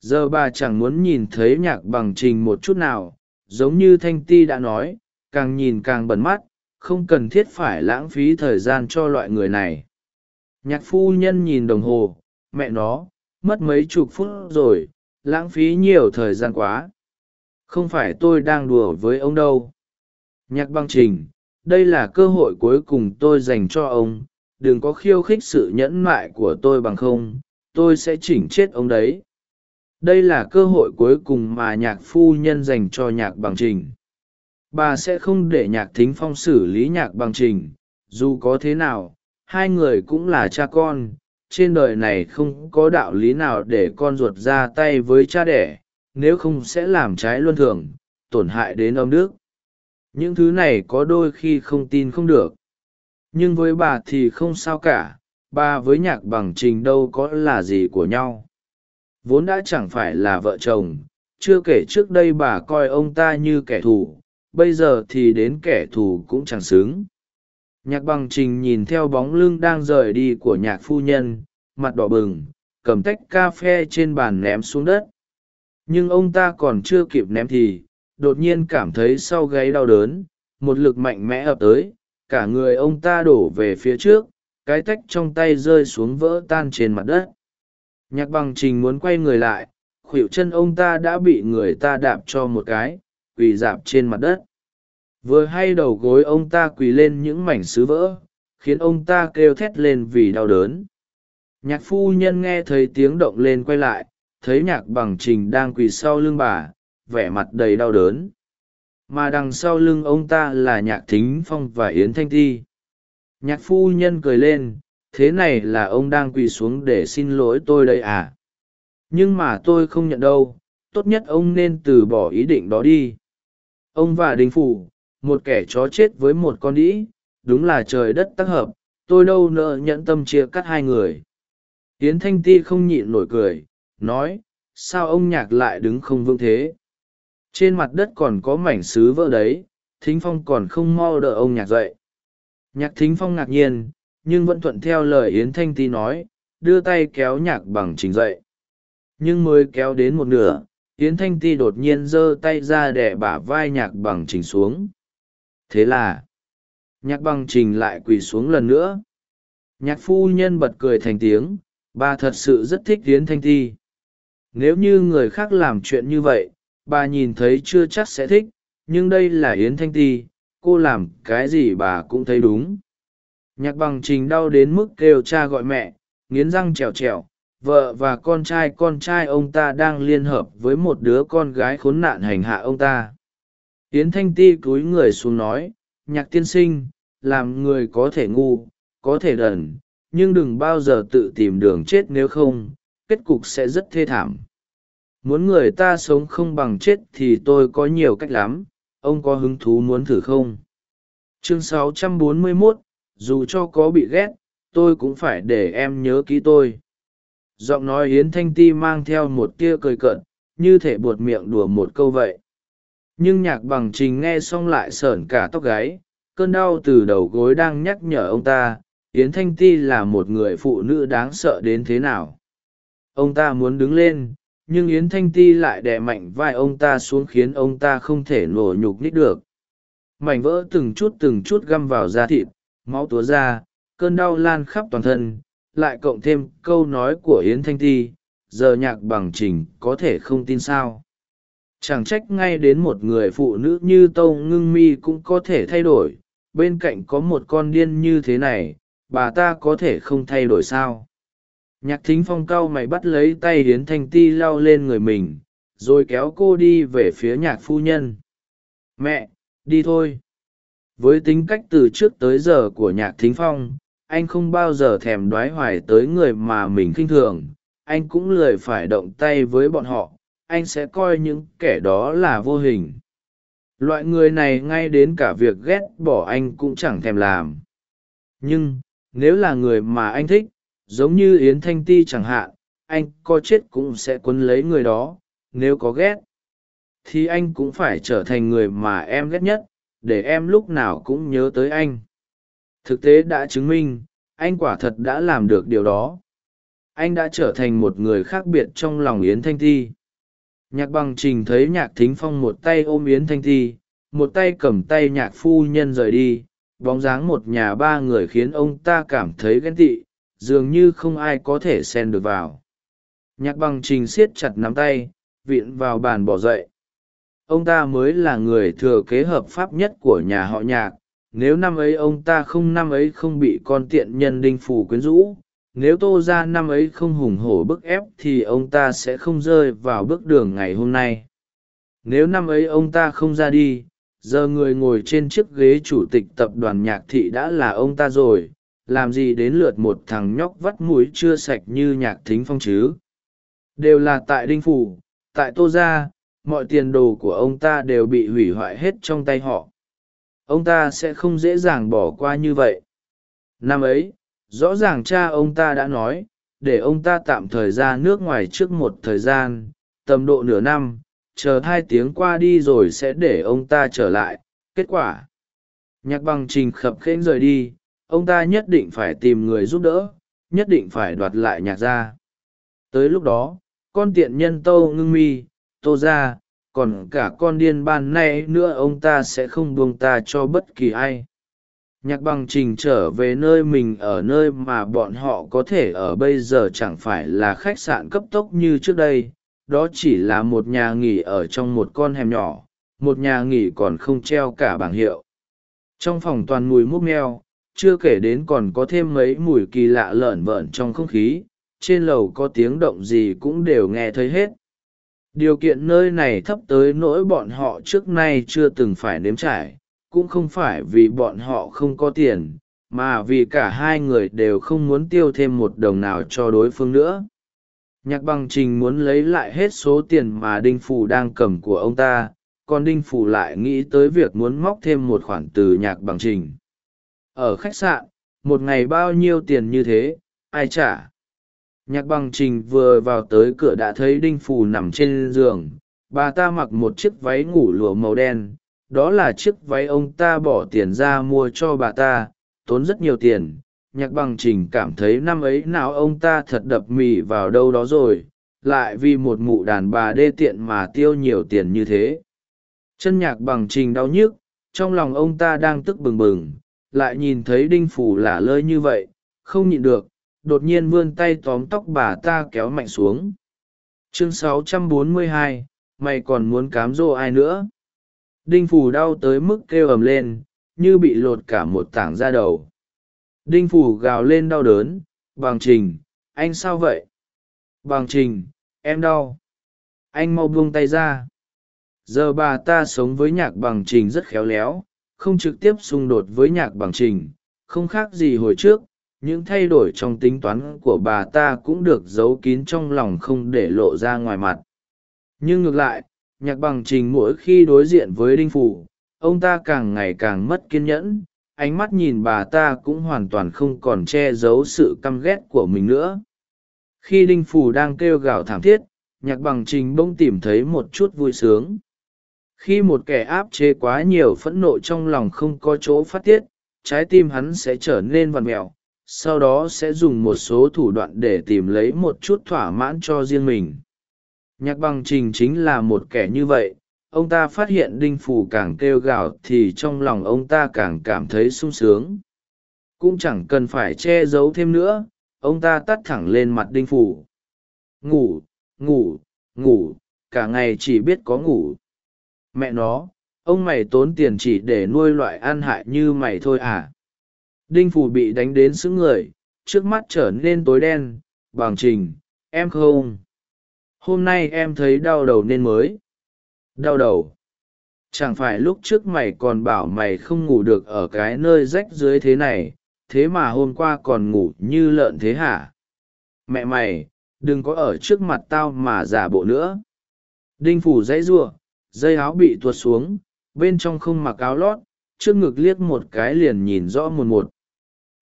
Giờ bà chẳng muốn nhìn thấy nhạc bằng trình một chút nào, giống như thanh ti đã nói, càng nhìn càng bẩn mắt, không cần thiết phải lãng phí thời gian cho loại người này. Nhạc phu nhân nhìn đồng hồ, mẹ nó, mất mấy chục phút rồi, lãng phí nhiều thời gian quá không phải tôi đang đùa với ông đâu. Nhạc băng trình, đây là cơ hội cuối cùng tôi dành cho ông. Đừng có khiêu khích sự nhẫn mại của tôi bằng không. Tôi sẽ chỉnh chết ông đấy. Đây là cơ hội cuối cùng mà nhạc phu nhân dành cho nhạc bằng trình. Bà sẽ không để nhạc thính phong xử lý nhạc bằng trình. Dù có thế nào, hai người cũng là cha con. Trên đời này không có đạo lý nào để con ruột ra tay với cha đẻ nếu không sẽ làm trái luân thường, tổn hại đến ông đức. Những thứ này có đôi khi không tin không được. Nhưng với bà thì không sao cả, bà với nhạc bằng trình đâu có là gì của nhau. Vốn đã chẳng phải là vợ chồng, chưa kể trước đây bà coi ông ta như kẻ thù, bây giờ thì đến kẻ thù cũng chẳng xứng. Nhạc bằng trình nhìn theo bóng lưng đang rời đi của nhạc phu nhân, mặt đỏ bừng, cầm tách cà phê trên bàn ném xuống đất nhưng ông ta còn chưa kịp ném thì, đột nhiên cảm thấy sau gáy đau đớn, một lực mạnh mẽ ập tới, cả người ông ta đổ về phía trước, cái tách trong tay rơi xuống vỡ tan trên mặt đất. Nhạc bằng trình muốn quay người lại, khuỷu chân ông ta đã bị người ta đạp cho một cái, quỳ dạp trên mặt đất. Vừa hay đầu gối ông ta quỳ lên những mảnh sứ vỡ, khiến ông ta kêu thét lên vì đau đớn. Nhạc phu nhân nghe thấy tiếng động lên quay lại thấy nhạc bằng trình đang quỳ sau lưng bà, vẻ mặt đầy đau đớn. Mà đằng sau lưng ông ta là nhạc thính phong và yến thanh ti. Nhạc phu nhân cười lên, thế này là ông đang quỳ xuống để xin lỗi tôi đây à? Nhưng mà tôi không nhận đâu, tốt nhất ông nên từ bỏ ý định đó đi. Ông và đình phủ, một kẻ chó chết với một con đĩ, đúng là trời đất tác hợp, tôi đâu nợ nhẫn tâm chia cắt hai người. Yến thanh ti không nhịn nổi cười nói, sao ông nhạc lại đứng không vững thế? Trên mặt đất còn có mảnh sứ vỡ đấy, thính phong còn không mo đỡ ông nhạc dậy. Nhạc thính phong ngạc nhiên, nhưng vẫn thuận theo lời yến thanh ti nói, đưa tay kéo nhạc bằng trình dậy. Nhưng mới kéo đến một nửa, yến thanh ti đột nhiên giơ tay ra để bả vai nhạc bằng trình xuống. Thế là, nhạc bằng trình lại quỳ xuống lần nữa. Nhạc phu nhân bật cười thành tiếng, bà thật sự rất thích yến thanh ti nếu như người khác làm chuyện như vậy, bà nhìn thấy chưa chắc sẽ thích, nhưng đây là yến thanh ti, cô làm cái gì bà cũng thấy đúng. Nhạc bằng trình đau đến mức kêu cha gọi mẹ, nghiến răng trèo trèo, vợ và con trai con trai ông ta đang liên hợp với một đứa con gái khốn nạn hành hạ ông ta. Yến thanh ti cúi người xuống nói, nhạc tiên sinh, làm người có thể ngu, có thể đần, nhưng đừng bao giờ tự tìm đường chết nếu không kết cục sẽ rất thê thảm. Muốn người ta sống không bằng chết thì tôi có nhiều cách lắm ông có hứng thú muốn thử không? Chương 641, dù cho có bị ghét tôi cũng phải để em nhớ ký tôi. Giọng nói yến thanh ti mang theo một tia cười cợt như thể buột miệng đùa một câu vậy. Nhưng nhạc bằng trình nghe xong lại sởn cả tóc gáy cơn đau từ đầu gối đang nhắc nhở ông ta yến thanh ti là một người phụ nữ đáng sợ đến thế nào? Ông ta muốn đứng lên, nhưng yến thanh ti lại đè mạnh vai ông ta xuống khiến ông ta không thể nổ nhục nít được. Mảnh vỡ từng chút từng chút găm vào da thịt, máu túa ra, cơn đau lan khắp toàn thân, lại cộng thêm câu nói của yến thanh ti, giờ nhạc bằng trình có thể không tin sao? Chẳng trách ngay đến một người phụ nữ như tâu ngưng mi cũng có thể thay đổi, bên cạnh có một con điên như thế này, bà ta có thể không thay đổi sao? Nhạc thính phong cau mày bắt lấy tay hiến thanh ti lau lên người mình, rồi kéo cô đi về phía nhạc phu nhân. Mẹ, đi thôi. Với tính cách từ trước tới giờ của nhạc thính phong, anh không bao giờ thèm đoái hoài tới người mà mình khinh thường. Anh cũng lười phải động tay với bọn họ, anh sẽ coi những kẻ đó là vô hình. Loại người này ngay đến cả việc ghét bỏ anh cũng chẳng thèm làm. Nhưng, nếu là người mà anh thích giống như yến thanh ti chẳng hạn, anh có chết cũng sẽ quấn lấy người đó, nếu có ghét, thì anh cũng phải trở thành người mà em ghét nhất, để em lúc nào cũng nhớ tới anh. Thực tế đã chứng minh, anh quả thật đã làm được điều đó. Anh đã trở thành một người khác biệt trong lòng yến thanh ti. Nhạc bằng trình thấy nhạc thính phong một tay ôm yến thanh ti, một tay cầm tay nhạc phu nhân rời đi, bóng dáng một nhà ba người khiến ông ta cảm thấy ghen tị dường như không ai có thể xen được vào. Nhạc bằng trình siết chặt nắm tay viện vào bàn bỏ dậy. Ông ta mới là người thừa kế hợp pháp nhất của nhà họ nhạc. Nếu năm ấy ông ta không năm ấy không bị con tiện nhân đinh phủ quyến rũ, nếu tô ra năm ấy không hùng hổ bức ép thì ông ta sẽ không rơi vào bước đường ngày hôm nay. Nếu năm ấy ông ta không ra đi, giờ người ngồi trên chiếc ghế chủ tịch tập đoàn nhạc thị đã là ông ta rồi làm gì đến lượt một thằng nhóc vắt mũi chưa sạch như nhạc thính phong chứ? Đều là tại đinh phủ, tại tô gia, mọi tiền đồ của ông ta đều bị hủy hoại hết trong tay họ. Ông ta sẽ không dễ dàng bỏ qua như vậy. Năm ấy, rõ ràng cha ông ta đã nói, để ông ta tạm thời ra nước ngoài trước một thời gian, tầm độ nửa năm, chờ hai tiếng qua đi rồi sẽ để ông ta trở lại. Kết quả, nhạc bằng trình khập khễnh rời đi ông ta nhất định phải tìm người giúp đỡ, nhất định phải đoạt lại nhạc gia. Tới lúc đó, con tiện nhân tâu ngưng mi, tô ra còn cả con điên ban nay nữa ông ta sẽ không buông ta cho bất kỳ ai. Nhạc bằng trình trở về nơi mình ở nơi mà bọn họ có thể ở bây giờ chẳng phải là khách sạn cấp tốc như trước đây, đó chỉ là một nhà nghỉ ở trong một con hẻm nhỏ, một nhà nghỉ còn không treo cả bảng hiệu. Trong phòng toàn mùi múc meo chưa kể đến còn có thêm mấy mùi kỳ lạ lởn vởn trong không khí, trên lầu có tiếng động gì cũng đều nghe thấy hết. Điều kiện nơi này thấp tới nỗi bọn họ trước nay chưa từng phải nếm trải, cũng không phải vì bọn họ không có tiền, mà vì cả hai người đều không muốn tiêu thêm một đồng nào cho đối phương nữa. Nhạc bằng trình muốn lấy lại hết số tiền mà đinh phủ đang cầm của ông ta, còn đinh phủ lại nghĩ tới việc muốn móc thêm một khoản từ nhạc bằng trình ở khách sạn, một ngày bao nhiêu tiền như thế, ai trả? Nhạc bằng trình vừa vào tới cửa đã thấy đinh phù nằm trên giường. Bà ta mặc một chiếc váy ngủ lụa màu đen. Đó là chiếc váy ông ta bỏ tiền ra mua cho bà ta, tốn rất nhiều tiền. Nhạc bằng trình cảm thấy năm ấy nào ông ta thật đập mì vào đâu đó rồi, lại vì một mụ đàn bà đê tiện mà tiêu nhiều tiền như thế. Chân nhạc bằng trình đau nhức, trong lòng ông ta đang tức bừng bừng lại nhìn thấy đinh phủ lả lơi như vậy không nhịn được đột nhiên vươn tay tóm tóc bà ta kéo mạnh xuống. Chương 642, mày còn muốn cám dỗ ai nữa? Đinh phủ đau tới mức kêu ầm lên như bị lột cả một tảng da đầu. Đinh phủ gào lên đau đớn bằng trình anh sao vậy? Bằng trình em đau. Anh mau buông tay ra. Giờ bà ta sống với nhạc bằng trình rất khéo léo không trực tiếp xung đột với nhạc bằng trình, không khác gì hồi trước, những thay đổi trong tính toán của bà ta cũng được giấu kín trong lòng không để lộ ra ngoài mặt. Nhưng ngược lại, nhạc bằng trình mỗi khi đối diện với đinh phủ, ông ta càng ngày càng mất kiên nhẫn, ánh mắt nhìn bà ta cũng hoàn toàn không còn che giấu sự căm ghét của mình nữa. Khi đinh phủ đang kêu gào thảm thiết, nhạc bằng trình bỗng tìm thấy một chút vui sướng khi một kẻ áp chế quá nhiều phẫn nộ trong lòng không có chỗ phát tiết, trái tim hắn sẽ trở nên vằn mẹo, sau đó sẽ dùng một số thủ đoạn để tìm lấy một chút thỏa mãn cho riêng mình. Nhạc bằng trình chính là một kẻ như vậy, ông ta phát hiện đinh phủ càng kêu gào thì trong lòng ông ta càng cảm thấy sung sướng. Cũng chẳng cần phải che giấu thêm nữa, ông ta tắt thẳng lên mặt đinh phủ ngủ ngủ ngủ, cả ngày chỉ biết có ngủ mẹ nó, ông mày tốn tiền chỉ để nuôi loại ăn hại như mày thôi à. Đinh phủ bị đánh đến sững người, trước mắt trở nên tối đen, bằng trình, em không? Hôm nay em thấy đau đầu nên mới. Đau đầu. Chẳng phải lúc trước mày còn bảo mày không ngủ được ở cái nơi rách dưới thế này, thế mà hôm qua còn ngủ như lợn thế hả? Mẹ mày, đừng có ở trước mặt tao mà giả bộ nữa. Đinh phủ dãy giụa dây áo bị tuột xuống, bên trong không mặc áo lót, trước ngực liếc một cái liền nhìn rõ một một.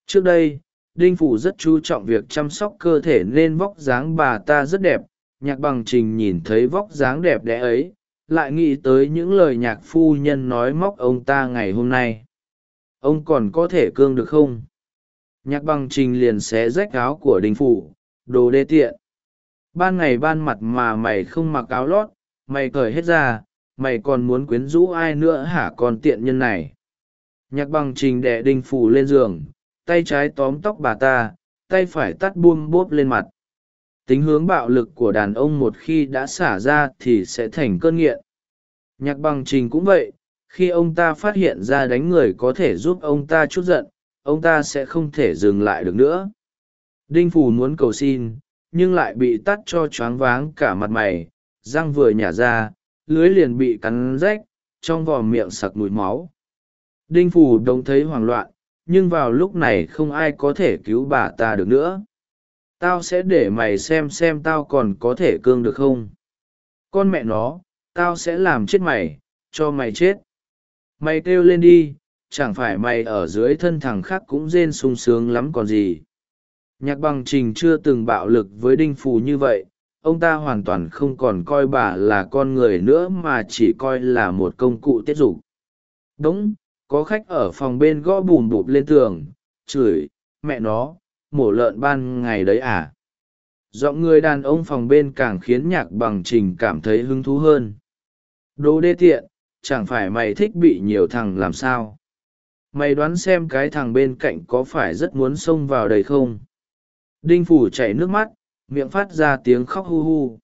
Trước đây, đinh phủ rất chú trọng việc chăm sóc cơ thể nên vóc dáng bà ta rất đẹp, nhạc bằng trình nhìn thấy vóc dáng đẹp đẽ ấy, lại nghĩ tới những lời nhạc phu nhân nói móc ông ta ngày hôm nay. Ông còn có thể cương được không? Nhạc bằng trình liền xé rách áo của đinh phủ, đồ đê tiện. Ban ngày ban mặt mà mày không mặc áo lót, mày cởi hết ra mày còn muốn quyến rũ ai nữa hả con tiện nhân này? Nhạc bằng trình đẻ đinh phủ lên giường, tay trái tóm tóc bà ta, tay phải tắt buông bốp lên mặt. Tính hướng bạo lực của đàn ông một khi đã xả ra thì sẽ thành cơn nghiện. Nhạc bằng trình cũng vậy, khi ông ta phát hiện ra đánh người có thể giúp ông ta chút giận, ông ta sẽ không thể dừng lại được nữa. Đinh phù muốn cầu xin, nhưng lại bị tắt cho choáng váng cả mặt mày, răng vừa nhả ra lưới liền bị cắn rách, trong vò miệng sặc mùi máu. Đinh phù đông thấy hoảng loạn, nhưng vào lúc này không ai có thể cứu bà ta được nữa. Tao sẽ để mày xem xem tao còn có thể cương được không. Con mẹ nó, tao sẽ làm chết mày, cho mày chết. Mày kêu lên đi, chẳng phải mày ở dưới thân thằng khác cũng rên sung sướng lắm còn gì. Nhạc bằng trình chưa từng bạo lực với đinh phù như vậy ông ta hoàn toàn không còn coi bà là con người nữa mà chỉ coi là một công cụ tiết dục. Đ ú n g có khách ở phòng bên gõ bùm bụp lên tường, chửi, mẹ nó, mổ lợn ban ngày đấy à? Giọng người đàn ông phòng bên càng khiến nhạc bằng trình cảm thấy hứng thú hơn. Đồ đê tiện, chẳng phải mày thích bị nhiều thằng làm sao? Mày đoán xem cái thằng bên cạnh có phải rất muốn xông vào đây không? Đinh phủ chảy nước mắt miệng phát ra tiếng khóc hu hu.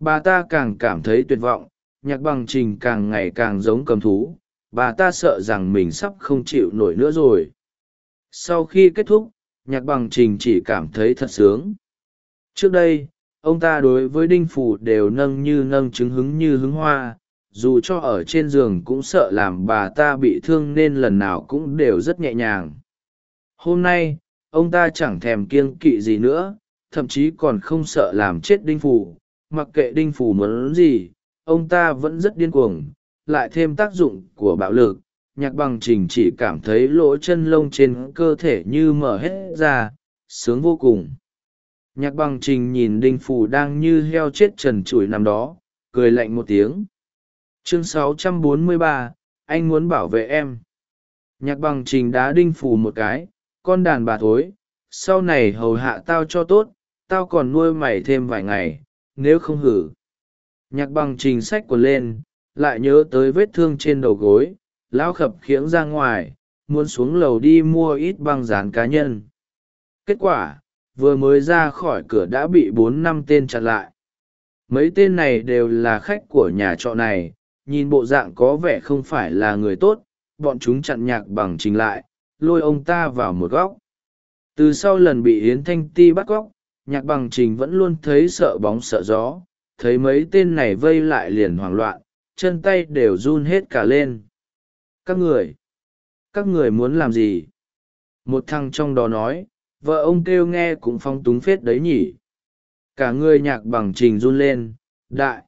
Bà ta càng cảm thấy tuyệt vọng, nhạc bằng trình càng ngày càng giống cầm thú. Bà ta sợ rằng mình sắp không chịu nổi nữa rồi. Sau khi kết thúc, nhạc bằng trình chỉ cảm thấy thật sướng. Trước đây, ông ta đối với đinh phủ đều nâng như nâng trứng hứng như hứng hoa. Dù cho ở trên giường cũng sợ làm bà ta bị thương nên lần nào cũng đều rất nhẹ nhàng. Hôm nay, ông ta chẳng thèm kiêng kỵ gì nữa thậm chí còn không sợ làm chết đinh phủ mặc kệ đinh phủ muốn gì ông ta vẫn rất điên cuồng lại thêm tác dụng của bạo lực nhạc bằng trình chỉ cảm thấy lỗ chân lông trên cơ thể như mở hết ra sướng vô cùng. Nhạc bằng trình nhìn đinh phủ đang như heo chết trần trụi nằm đó cười lạnh một tiếng. Chương 643, anh muốn bảo vệ em. Nhạc bằng trình đá đinh phủ một cái con đàn bà thối sau này hầu hạ tao cho tốt tao còn nuôi mày thêm vài ngày, nếu không hử. Nhạc bằng trình sách quần lên, lại nhớ tới vết thương trên đầu gối, lão khập khiễng ra ngoài, muốn xuống lầu đi mua ít băng dán cá nhân. Kết quả, vừa mới ra khỏi cửa đã bị bốn năm tên chặn lại. Mấy tên này đều là khách của nhà trọ này, nhìn bộ dạng có vẻ không phải là người tốt, bọn chúng chặn nhạc bằng trình lại, lôi ông ta vào một góc. Từ sau lần bị yến thanh ti bắt cóc nhạc bằng trình vẫn luôn thấy sợ bóng sợ gió, thấy mấy tên này vây lại liền hoảng loạn, chân tay đều run hết cả lên. Các người các người muốn làm gì? Một thằng trong đó nói, vợ ông kêu nghe cũng phong túng phết đấy nhỉ. Cả người nhạc bằng trình run lên, đại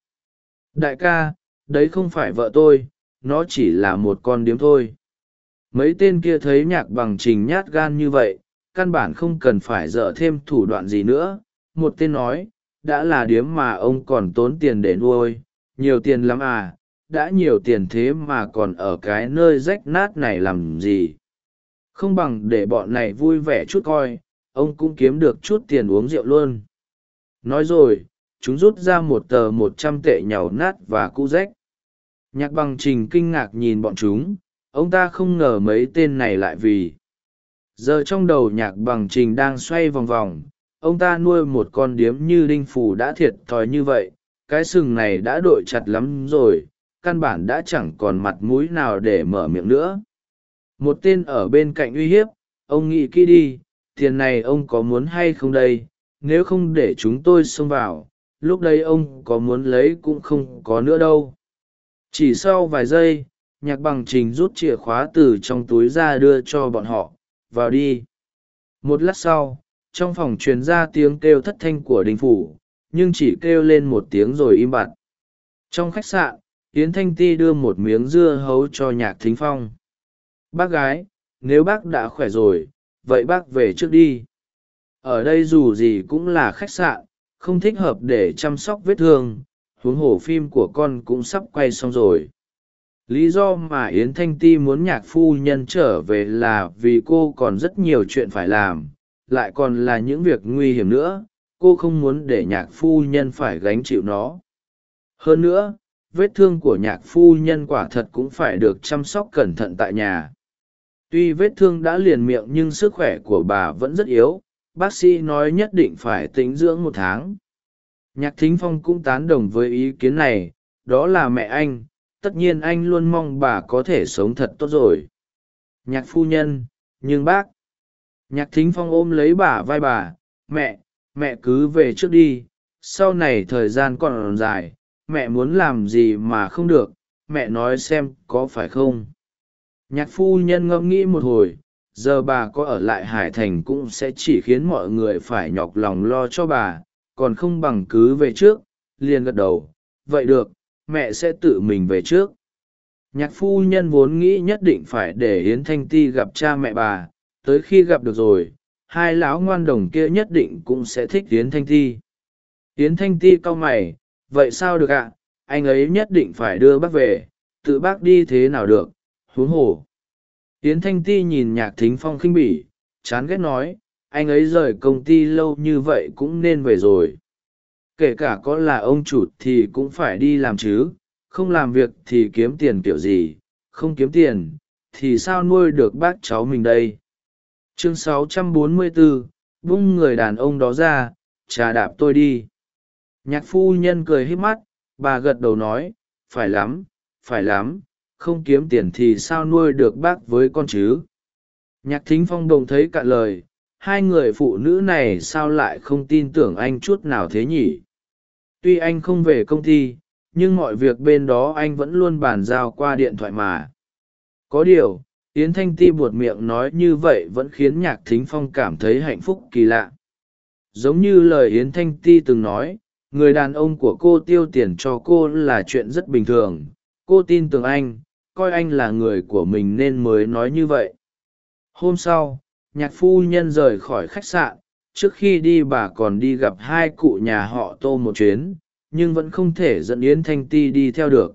đại ca, đấy không phải vợ tôi, nó chỉ là một con điếm thôi. Mấy tên kia thấy nhạc bằng trình nhát gan như vậy căn bản không cần phải dở thêm thủ đoạn gì nữa. Một tên nói, đã là điếm mà ông còn tốn tiền để nuôi, nhiều tiền lắm à đã nhiều tiền thế mà còn ở cái nơi rách nát này làm gì? Không bằng để bọn này vui vẻ chút coi, ông cũng kiếm được chút tiền uống rượu luôn. Nói rồi, chúng rút ra một tờ một trăm tệ nhàu nát và cũ rách. Nhạc bằng trình kinh ngạc nhìn bọn chúng, ông ta không ngờ mấy tên này lại vì giờ trong đầu nhạc bằng trình đang xoay vòng vòng, ông ta nuôi một con điếm như đinh phủ đã thiệt thòi như vậy, cái sừng này đã đội chặt lắm rồi, căn bản đã chẳng còn mặt mũi nào để mở miệng nữa. Một tên ở bên cạnh uy hiếp, ông nghĩ kỹ đi, tiền này ông có muốn hay không đây, nếu không để chúng tôi xông vào, lúc đây ông có muốn lấy cũng không có nữa đâu. Chỉ sau vài giây, nhạc bằng trình rút chìa khóa từ trong túi ra đưa cho bọn họ vào đi. Một lát sau, trong phòng truyền ra tiếng kêu thất thanh của đình phủ, nhưng chỉ kêu lên một tiếng rồi im bặt. Trong khách sạn, yến thanh ti đưa một miếng dưa hấu cho nhạc thính phong. Bác gái, nếu bác đã khỏe rồi, vậy bác về trước đi. Ở đây dù gì cũng là khách sạn, không thích hợp để chăm sóc vết thương, huống hồ phim của con cũng sắp quay xong rồi lý do mà yến thanh ti muốn nhạc phu nhân trở về là vì cô còn rất nhiều chuyện phải làm, lại còn là những việc nguy hiểm nữa, cô không muốn để nhạc phu nhân phải gánh chịu nó. Hơn nữa, vết thương của nhạc phu nhân quả thật cũng phải được chăm sóc cẩn thận tại nhà. Tuy vết thương đã liền miệng nhưng sức khỏe của bà vẫn rất yếu, bác sĩ nói nhất định phải tính dưỡng một tháng. Nhạc thính phong cũng tán đồng với ý kiến này, đó là mẹ anh tất nhiên anh luôn mong bà có thể sống thật tốt rồi. Nhạc phu nhân, nhưng bác. Nhạc thính phong ôm lấy bà vai bà, mẹ mẹ cứ về trước đi, sau này thời gian còn dài, mẹ muốn làm gì mà không được, mẹ nói xem có phải không. Nhạc phu nhân ngẫm nghĩ một hồi, giờ bà có ở lại hải thành cũng sẽ chỉ khiến mọi người phải nhọc lòng lo cho bà, còn không bằng cứ về trước, liền gật đầu, vậy được mẹ sẽ tự mình về trước. Nhạc phu nhân vốn nghĩ nhất định phải để yến thanh ti gặp cha mẹ bà, tới khi gặp được rồi, hai lão ngoan đồng kia nhất định cũng sẽ thích yến thanh ti. Yến thanh ti cau mày, vậy sao được ạ? Anh ấy nhất định phải đưa bác về, tự bác đi thế nào được? Huống hồ, yến thanh ti nhìn nhạc thính phong khinh bỉ, chán ghét nói, anh ấy rời công ty lâu như vậy cũng nên về rồi kể cả có là ông chủ thì cũng phải đi làm chứ không làm việc thì kiếm tiền kiểu gì không kiếm tiền thì sao nuôi được bác cháu mình đây? Chương 644, bung người đàn ông đó ra trà đạp tôi đi. Nhạc phu nhân cười hít mắt bà gật đầu nói phải lắm phải lắm không kiếm tiền thì sao nuôi được bác với con chứ? Nhạc thính phong đồng thấy cạn lời hai người phụ nữ này sao lại không tin tưởng anh chút nào thế nhỉ? Tuy anh không về công ty, nhưng mọi việc bên đó anh vẫn luôn bàn giao qua điện thoại mà. Có điều, yến thanh ti buột miệng nói như vậy vẫn khiến nhạc thính phong cảm thấy hạnh phúc kỳ lạ. Giống như lời yến thanh ti từng nói, người đàn ông của cô tiêu tiền cho cô là chuyện rất bình thường. Cô tin tưởng anh, coi anh là người của mình nên mới nói như vậy. Hôm sau, nhạc phu nhân rời khỏi khách sạn trước khi đi bà còn đi gặp hai cụ nhà họ tô một chuyến, nhưng vẫn không thể dẫn yến thanh ti đi theo được.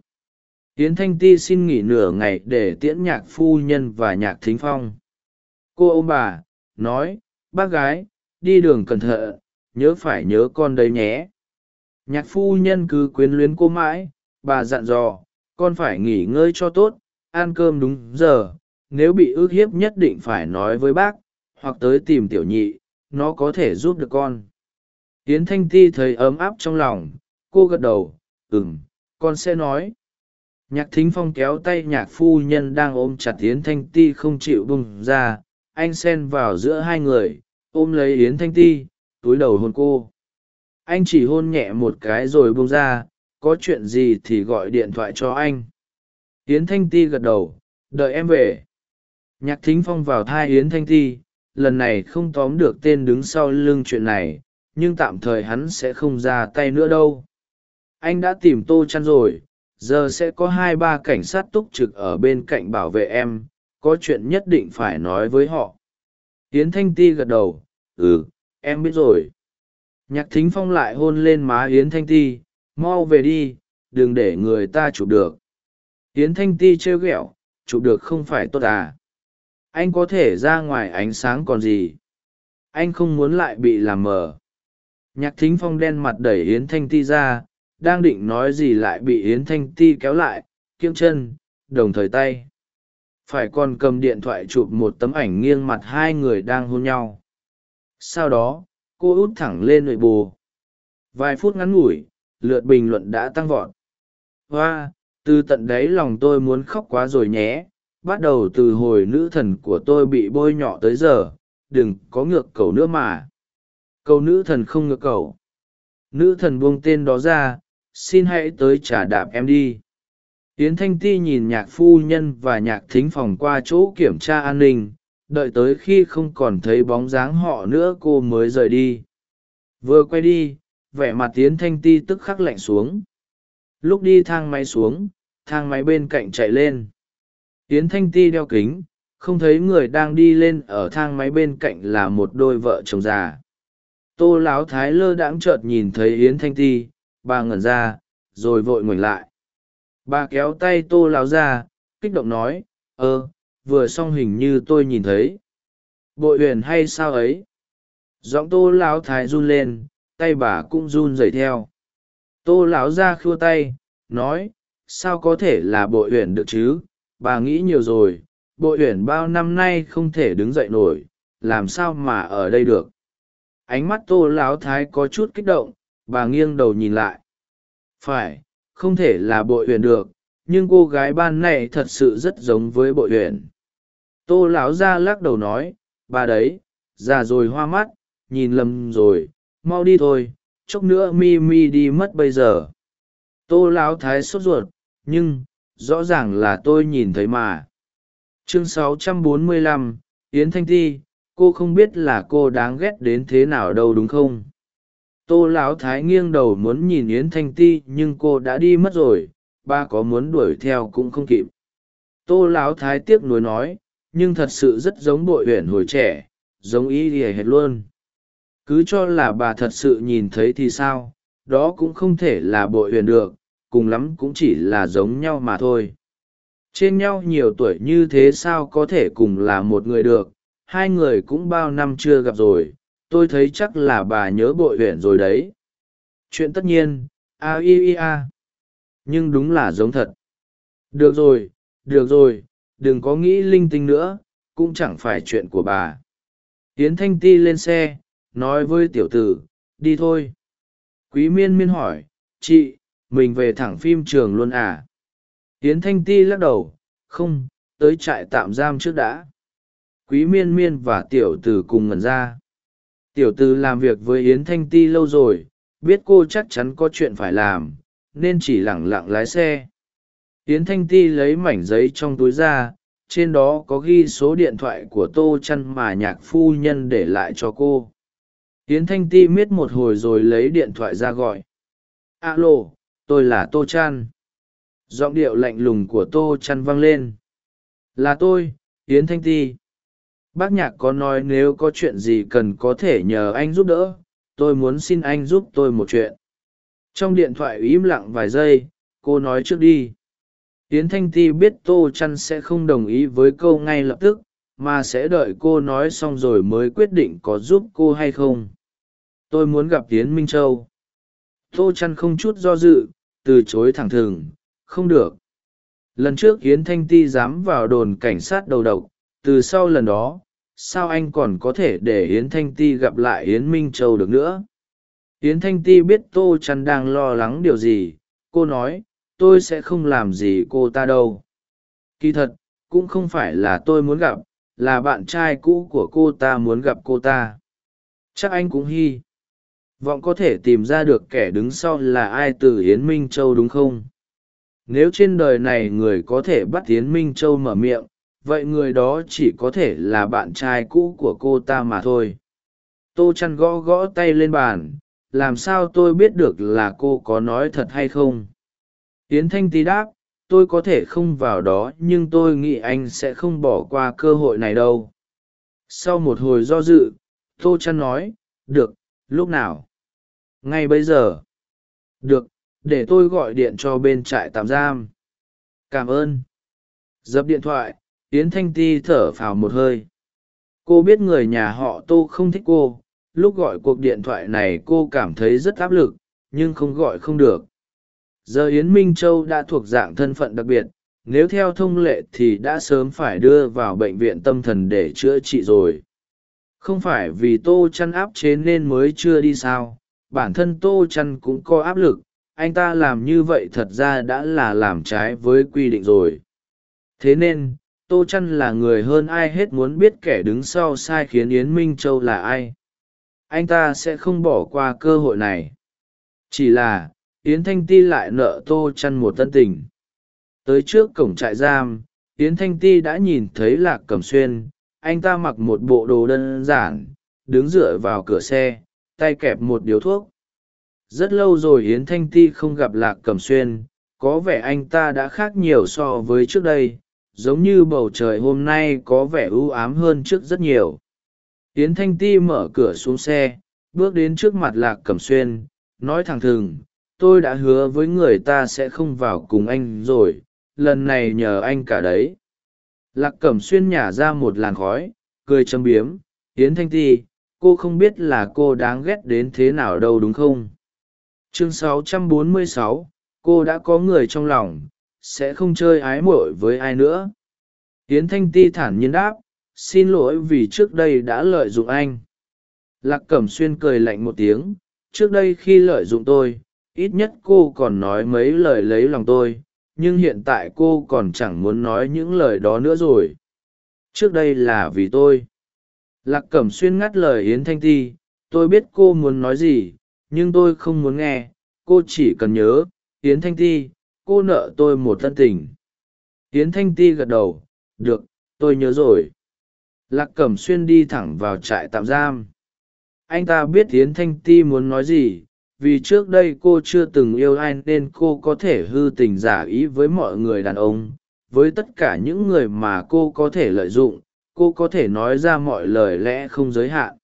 Yến thanh ti xin nghỉ nửa ngày để tiễn nhạc phu nhân và nhạc thính phong. Cô ô bà, nói, bác gái, đi đường cẩn thận, nhớ phải nhớ con đấy nhé. Nhạc phu nhân cứ quyến luyến cô mãi, bà dặn dò, con phải nghỉ ngơi cho tốt, ăn cơm đúng giờ, nếu bị ức hiếp nhất định phải nói với bác, hoặc tới tìm tiểu nhị nó có thể giúp được con. Yến thanh ti thấy ấm áp trong lòng, cô gật đầu, ừm, con sẽ nói. Nhạc thính phong kéo tay nhạc phu nhân đang ôm chặt yến thanh ti không chịu bung ra, anh xen vào giữa hai người, ôm lấy yến thanh ti, túi đầu hôn cô. Anh chỉ hôn nhẹ một cái rồi bung ra, có chuyện gì thì gọi điện thoại cho anh. Yến thanh ti gật đầu, đợi em về. Nhạc thính phong vào thai yến thanh ti lần này không tóm được tên đứng sau lưng chuyện này, nhưng tạm thời hắn sẽ không ra tay nữa đâu. Anh đã tìm tô chăn rồi, giờ sẽ có hai ba cảnh sát túc trực ở bên cạnh bảo vệ em, có chuyện nhất định phải nói với họ. Yến thanh ti gật đầu ừ em biết rồi. Nhạc thính phong lại hôn lên má yến thanh ti, mau về đi, đừng để người ta chụp được. Yến thanh ti trêu ghẹo, chụp được không phải tốt à? Anh có thể ra ngoài ánh sáng còn gì? Anh không muốn lại bị làm mờ. Nhạc thính phong đen mặt đẩy yến thanh ti ra, đang định nói gì lại bị yến thanh ti kéo lại, kiêng chân, đồng thời tay. Phải còn cầm điện thoại chụp một tấm ảnh nghiêng mặt hai người đang hôn nhau. Sau đó, cô út thẳng lên nội bù. Vài phút ngắn ngủi, lượt bình luận đã tăng vọt. Hoa, từ tận đáy lòng tôi muốn khóc quá rồi nhé bắt đầu từ hồi nữ thần của tôi bị bôi nhọ tới giờ, đừng có ngược cầu nữa mà. Câu nữ thần không ngược cầu. Nữ thần buông tên đó ra, xin hãy tới trả đạp em đi. Yến thanh ti nhìn nhạc phu nhân và nhạc thính phòng qua chỗ kiểm tra an ninh, đợi tới khi không còn thấy bóng dáng họ nữa cô mới rời đi. Vừa quay đi, vẻ mặt yến thanh ti tức khắc lạnh xuống. Lúc đi thang máy xuống, thang máy bên cạnh chạy lên yến thanh ti đeo kính, không thấy người đang đi lên ở thang máy bên cạnh là một đôi vợ chồng già. Tô láo thái lơ đãng chợt nhìn thấy yến thanh ti, bà ngẩn ra, rồi vội ngoảnh lại. Bà kéo tay tô láo ra, kích động nói ơ vừa xong hình như tôi nhìn thấy. Bội huyền hay sao ấy? Giọng tô láo thái run lên, tay bà cũng run rẩy theo. Tô láo ra khua tay, nói, sao có thể là bội huyền được chứ? Bà nghĩ nhiều rồi bội huyền bao năm nay không thể đứng dậy nổi, làm sao mà ở đây được? Ánh mắt tô láo thái có chút kích động, bà nghiêng đầu nhìn lại. Phải, không thể là bội huyền được, nhưng cô gái ban này thật sự rất giống với bội huyền tô lão ra lắc đầu nói, bà đấy, già rồi hoa mắt, nhìn lầm rồi, mau đi thôi, chốc nữa mi mi đi mất bây giờ. Tô lão thái sốt ruột, nhưng rõ ràng là tôi nhìn thấy mà. Chương 645, yến thanh ti cô không biết là cô đáng ghét đến thế nào đâu đúng không? Tô lão thái nghiêng đầu muốn nhìn yến thanh ti nhưng cô đã đi mất rồi ba có muốn đuổi theo cũng không kịp. Tô lão thái tiếc nuối nói nhưng thật sự rất giống bội huyền hồi trẻ giống ý ỉa hệt luôn. Cứ cho là bà thật sự nhìn thấy thì sao? Đó cũng không thể là bội huyền được cùng lắm cũng chỉ là giống nhau mà thôi. Trên nhau nhiều tuổi như thế sao có thể cùng là một người được, hai người cũng bao năm chưa gặp rồi, tôi thấy chắc là bà nhớ bội huyện rồi đấy. Chuyện tất nhiên, a i i a. Nhưng đúng là giống thật. Được rồi được rồi, đừng có nghĩ linh tinh nữa, cũng chẳng phải chuyện của bà. Tiến thanh ti lên xe, nói với tiểu tử, đi thôi. Quý miên miên hỏi, chị mình về thẳng phim trường luôn à? Hiến thanh ti lắc đầu, không, tới trại tạm giam trước đã. Quý miên miên và tiểu tử cùng ngẩn ra. Tiểu tử làm việc với yến thanh ti lâu rồi, biết cô chắc chắn có chuyện phải làm, nên chỉ lẳng lặng lái xe. Yến thanh ti lấy mảnh giấy trong túi ra, trên đó có ghi số điện thoại của tô chăn mà nhạc phu nhân để lại cho cô. Yến thanh ti miết một hồi rồi lấy điện thoại ra gọi. Alo tôi là tô chan. Giọng điệu lạnh lùng của tô chăn vang lên. Là tôi, yến thanh ti. Bác nhạc có nói nếu có chuyện gì cần có thể nhờ anh giúp đỡ, tôi muốn xin anh giúp tôi một chuyện. Trong điện thoại im lặng vài giây, cô nói trước đi. Yến thanh ti biết tô chăn sẽ không đồng ý với câu ngay lập tức, mà sẽ đợi cô nói xong rồi mới quyết định có giúp cô hay không. Tôi muốn gặp yến minh châu tô chăn không chút do dự, từ chối thẳng thừng, không được. Lần trước yến thanh ti dám vào đồn cảnh sát đầu độc, từ sau lần đó, sao anh còn có thể để yến thanh ti gặp lại yến minh châu được nữa? Yến thanh ti biết tô chăn đang lo lắng điều gì, cô nói, tôi sẽ không làm gì cô ta đâu. Kỳ thật, cũng không phải là tôi muốn gặp, là bạn trai cũ của cô ta muốn gặp cô ta. Chắc anh cũng hy vọng có thể tìm ra được kẻ đứng sau là ai từ yến minh châu đúng không? Nếu trên đời này người có thể bắt yến minh châu mở miệng, vậy người đó chỉ có thể là bạn trai cũ của cô ta mà thôi. Tô chăn gõ gõ tay lên bàn, làm sao tôi biết được là cô có nói thật hay không? Yến thanh tý đáp, tôi có thể không vào đó, nhưng tôi nghĩ anh sẽ không bỏ qua cơ hội này đâu. Sau một hồi do dự, tô chăn nói, được, lúc nào? Ngay bây giờ. Được, để tôi gọi điện cho bên trại tạm giam. Cảm ơn. Dập điện thoại, yến thanh ti thở phào một hơi. Cô biết người nhà họ tô không thích cô. Lúc gọi cuộc điện thoại này cô cảm thấy rất áp lực, nhưng không gọi không được. Giờ yến minh châu đã thuộc dạng thân phận đặc biệt. Nếu theo thông lệ thì đã sớm phải đưa vào bệnh viện tâm thần để chữa trị rồi. Không phải vì tô chăn áp chế nên mới chưa đi sao? Bản thân tô chăn cũng có áp lực, anh ta làm như vậy thật ra đã là làm trái với quy định rồi. Thế nên, tô chăn là người hơn ai hết muốn biết kẻ đứng sau sai khiến yến minh châu là ai. Anh ta sẽ không bỏ qua cơ hội này. Chỉ là, yến thanh ti lại nợ tô chăn một tân tình. Tới trước cổng trại giam, yến thanh ti đã nhìn thấy lạc cẩm xuyên. Anh ta mặc một bộ đồ đơn giản, đứng dựa vào cửa xe tay kẹp một điếu thuốc. Rất lâu rồi yến thanh ti không gặp lạc cẩm xuyên, có vẻ anh ta đã khác nhiều so với trước đây, giống như bầu trời hôm nay có vẻ ưu ám hơn trước rất nhiều. Yến thanh ti mở cửa xuống xe, bước đến trước mặt lạc cẩm xuyên, nói thẳng thừng, tôi đã hứa với người ta sẽ không vào cùng anh rồi, lần này nhờ anh cả đấy. Lạc cẩm xuyên nhả ra một làn khói, cười châm biếm, yến thanh ti cô không biết là cô đáng ghét đến thế nào đâu đúng không? Chương 646, cô đã có người trong lòng sẽ không chơi ái muội với ai nữa. Tiến thanh ti thản nhiên đáp xin lỗi vì trước đây đã lợi dụng anh. Lạc cẩm xuyên cười lạnh một tiếng trước đây khi lợi dụng tôi ít nhất cô còn nói mấy lời lấy lòng tôi nhưng hiện tại cô còn chẳng muốn nói những lời đó nữa rồi. Trước đây là vì tôi lạc cẩm xuyên ngắt lời yến thanh ti, tôi biết cô muốn nói gì, nhưng tôi không muốn nghe. Cô chỉ cần nhớ, yến thanh ti, cô nợ tôi một thân tình. Yến thanh ti gật đầu, được, tôi nhớ rồi. Lạc cẩm xuyên đi thẳng vào trại tạm giam. Anh ta biết yến thanh ti muốn nói gì, vì trước đây cô chưa từng yêu ai nên cô có thể hư tình giả ý với mọi người đàn ông, với tất cả những người mà cô có thể lợi dụng cô có thể nói ra mọi lời lẽ không giới hạn.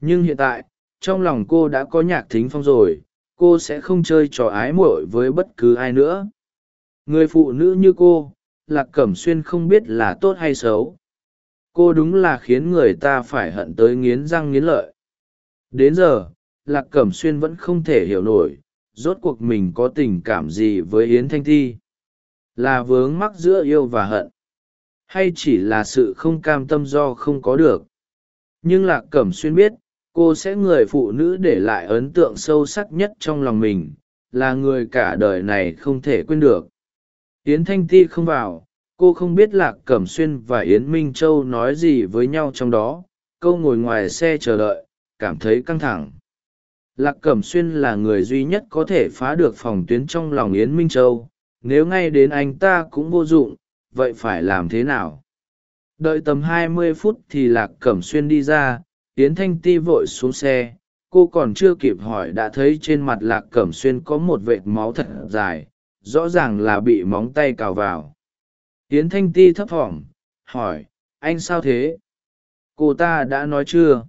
Nhưng hiện tại, trong lòng cô đã có nhạc thính phong rồi, cô sẽ không chơi trò ái muội với bất cứ ai nữa. Người phụ nữ như cô, lạc cẩm xuyên không biết là tốt hay xấu. Cô đúng là khiến người ta phải hận tới nghiến răng nghiến lợi. Đến giờ, lạc cẩm xuyên vẫn không thể hiểu nổi, rốt cuộc mình có tình cảm gì với yến thanh thi? Là vướng mắc giữa yêu và hận hay chỉ là sự không cam tâm do không có được. Nhưng lạc cẩm xuyên biết, cô sẽ người phụ nữ để lại ấn tượng sâu sắc nhất trong lòng mình, là người cả đời này không thể quên được. Yến thanh ti không vào, cô không biết lạc cẩm xuyên và yến minh châu nói gì với nhau trong đó. Câu ngồi ngoài xe chờ đợi, cảm thấy căng thẳng. Lạc cẩm xuyên là người duy nhất có thể phá được phòng tuyến trong lòng yến minh châu. Nếu ngay đến anh ta cũng vô dụng vậy phải làm thế nào? Đợi tầm hai mươi phút thì lạc cẩm xuyên đi ra, yến thanh ti vội xuống xe. Cô còn chưa kịp hỏi đã thấy trên mặt lạc cẩm xuyên có một vệt máu thật dài, rõ ràng là bị móng tay cào vào. Yến thanh ti thấp thỏm hỏi, anh sao thế? Cô ta đã nói chưa?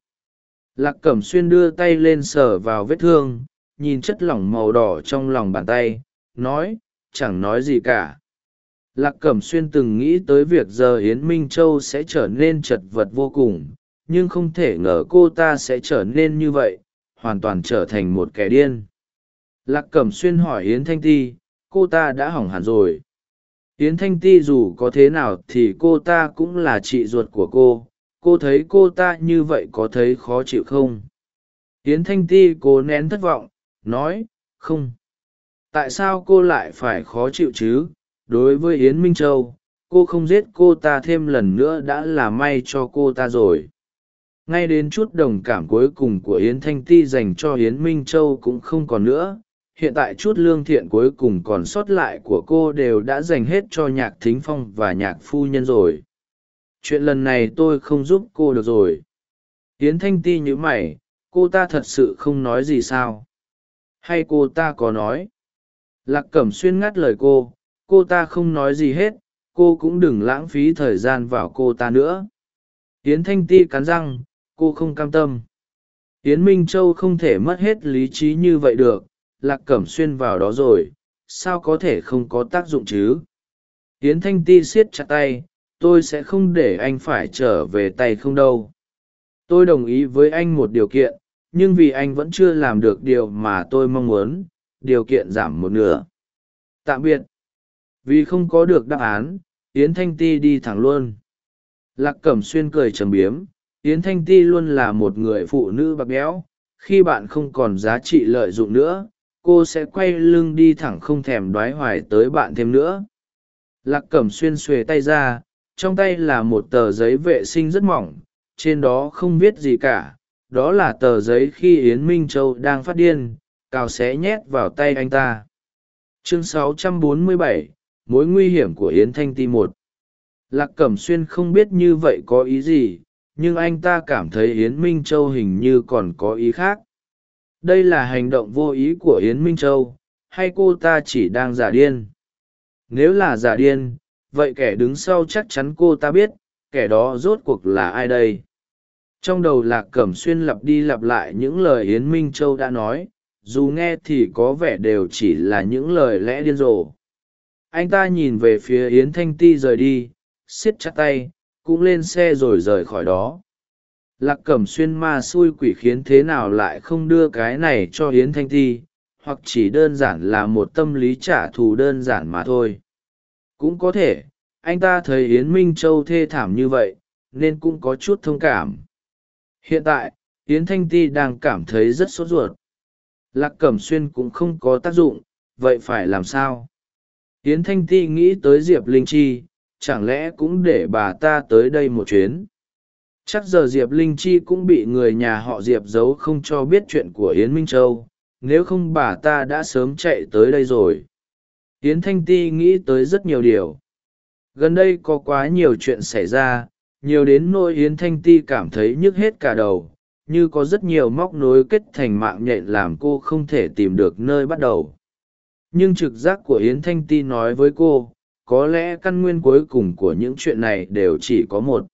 Lạc cẩm xuyên đưa tay lên sờ vào vết thương, nhìn chất lỏng màu đỏ trong lòng bàn tay, nói, chẳng nói gì cả lạc cẩm xuyên từng nghĩ tới việc giờ yến minh châu sẽ trở nên chật vật vô cùng, nhưng không thể ngờ cô ta sẽ trở nên như vậy, hoàn toàn trở thành một kẻ điên. Lạc cẩm xuyên hỏi yến thanh ti, cô ta đã hỏng hẳn rồi. Yến thanh ti dù có thế nào thì cô ta cũng là chị ruột của cô cô thấy cô ta như vậy có thấy khó chịu không? Yến thanh ti cố nén thất vọng, nói, không. Tại sao cô lại phải khó chịu chứ? Đối với yến minh châu, cô không giết cô ta thêm lần nữa đã là may cho cô ta rồi. Ngay đến chút đồng cảm cuối cùng của yến thanh ti dành cho yến minh châu cũng không còn nữa, hiện tại chút lương thiện cuối cùng còn sót lại của cô đều đã dành hết cho nhạc thính phong và nhạc phu nhân rồi. Chuyện lần này tôi không giúp cô được rồi. Yến thanh ti nhữ mày, cô ta thật sự không nói gì sao? Hay cô ta có nói? Lạc cẩm xuyên ngắt lời cô cô ta không nói gì hết, cô cũng đừng lãng phí thời gian vào cô ta nữa. Yến thanh ti cắn răng, cô không cam tâm. Yến minh châu không thể mất hết lý trí như vậy được, lạc cẩm xuyên vào đó rồi, sao có thể không có tác dụng chứ? Yến thanh ti siết chặt tay, tôi sẽ không để anh phải trở về tay không đâu. Tôi đồng ý với anh một điều kiện, nhưng vì anh vẫn chưa làm được điều mà tôi mong muốn, điều kiện giảm một nửa. Tạm biệt vì không có được đáp án yến thanh ti đi thẳng luôn. Lạc cẩm xuyên cười trầm biếm yến thanh ti luôn là một người phụ nữ bạc béo khi bạn không còn giá trị lợi dụng nữa cô sẽ quay lưng đi thẳng không thèm đoái hoài tới bạn thêm nữa. Lạc cẩm xuyên xuề tay ra trong tay là một tờ giấy vệ sinh rất mỏng trên đó không viết gì cả đó là tờ giấy khi yến minh châu đang phát điên cào xé nhét vào tay anh ta. Chương 647, mối nguy hiểm của yến thanh ti một. Lạc cẩm xuyên không biết như vậy có ý gì, nhưng anh ta cảm thấy yến minh châu hình như còn có ý khác. Đây là hành động vô ý của yến minh châu, hay cô ta chỉ đang giả điên? Nếu là giả điên, vậy kẻ đứng sau chắc chắn cô ta biết, kẻ đó rốt cuộc là ai đây? Trong đầu lạc cẩm xuyên lặp đi lặp lại những lời yến minh châu đã nói, dù nghe thì có vẻ đều chỉ là những lời lẽ điên rồ anh ta nhìn về phía yến thanh ti rời đi xiết chặt tay, cũng lên xe rồi rời khỏi đó. Lạc cẩm xuyên ma xui quỷ khiến thế nào lại không đưa cái này cho yến thanh ti, hoặc chỉ đơn giản là một tâm lý trả thù đơn giản mà thôi. Cũng có thể, anh ta thấy yến minh châu thê thảm như vậy, nên cũng có chút thông cảm. Hiện tại, yến thanh ti đang cảm thấy rất sốt ruột. Lạc cẩm xuyên cũng không có tác dụng, vậy phải làm sao? Yến thanh ti nghĩ tới diệp linh chi, chẳng lẽ cũng để bà ta tới đây một chuyến? Chắc giờ diệp linh chi cũng bị người nhà họ diệp giấu không cho biết chuyện của yến minh châu, nếu không bà ta đã sớm chạy tới đây rồi. Yến thanh ti nghĩ tới rất nhiều điều. Gần đây có quá nhiều chuyện xảy ra, nhiều đến nỗi yến thanh ti cảm thấy nhức hết cả đầu, như có rất nhiều móc nối kết thành mạng nhện làm cô không thể tìm được nơi bắt đầu nhưng trực giác của yến thanh ti nói với cô, có lẽ căn nguyên cuối cùng của những chuyện này đều chỉ có một.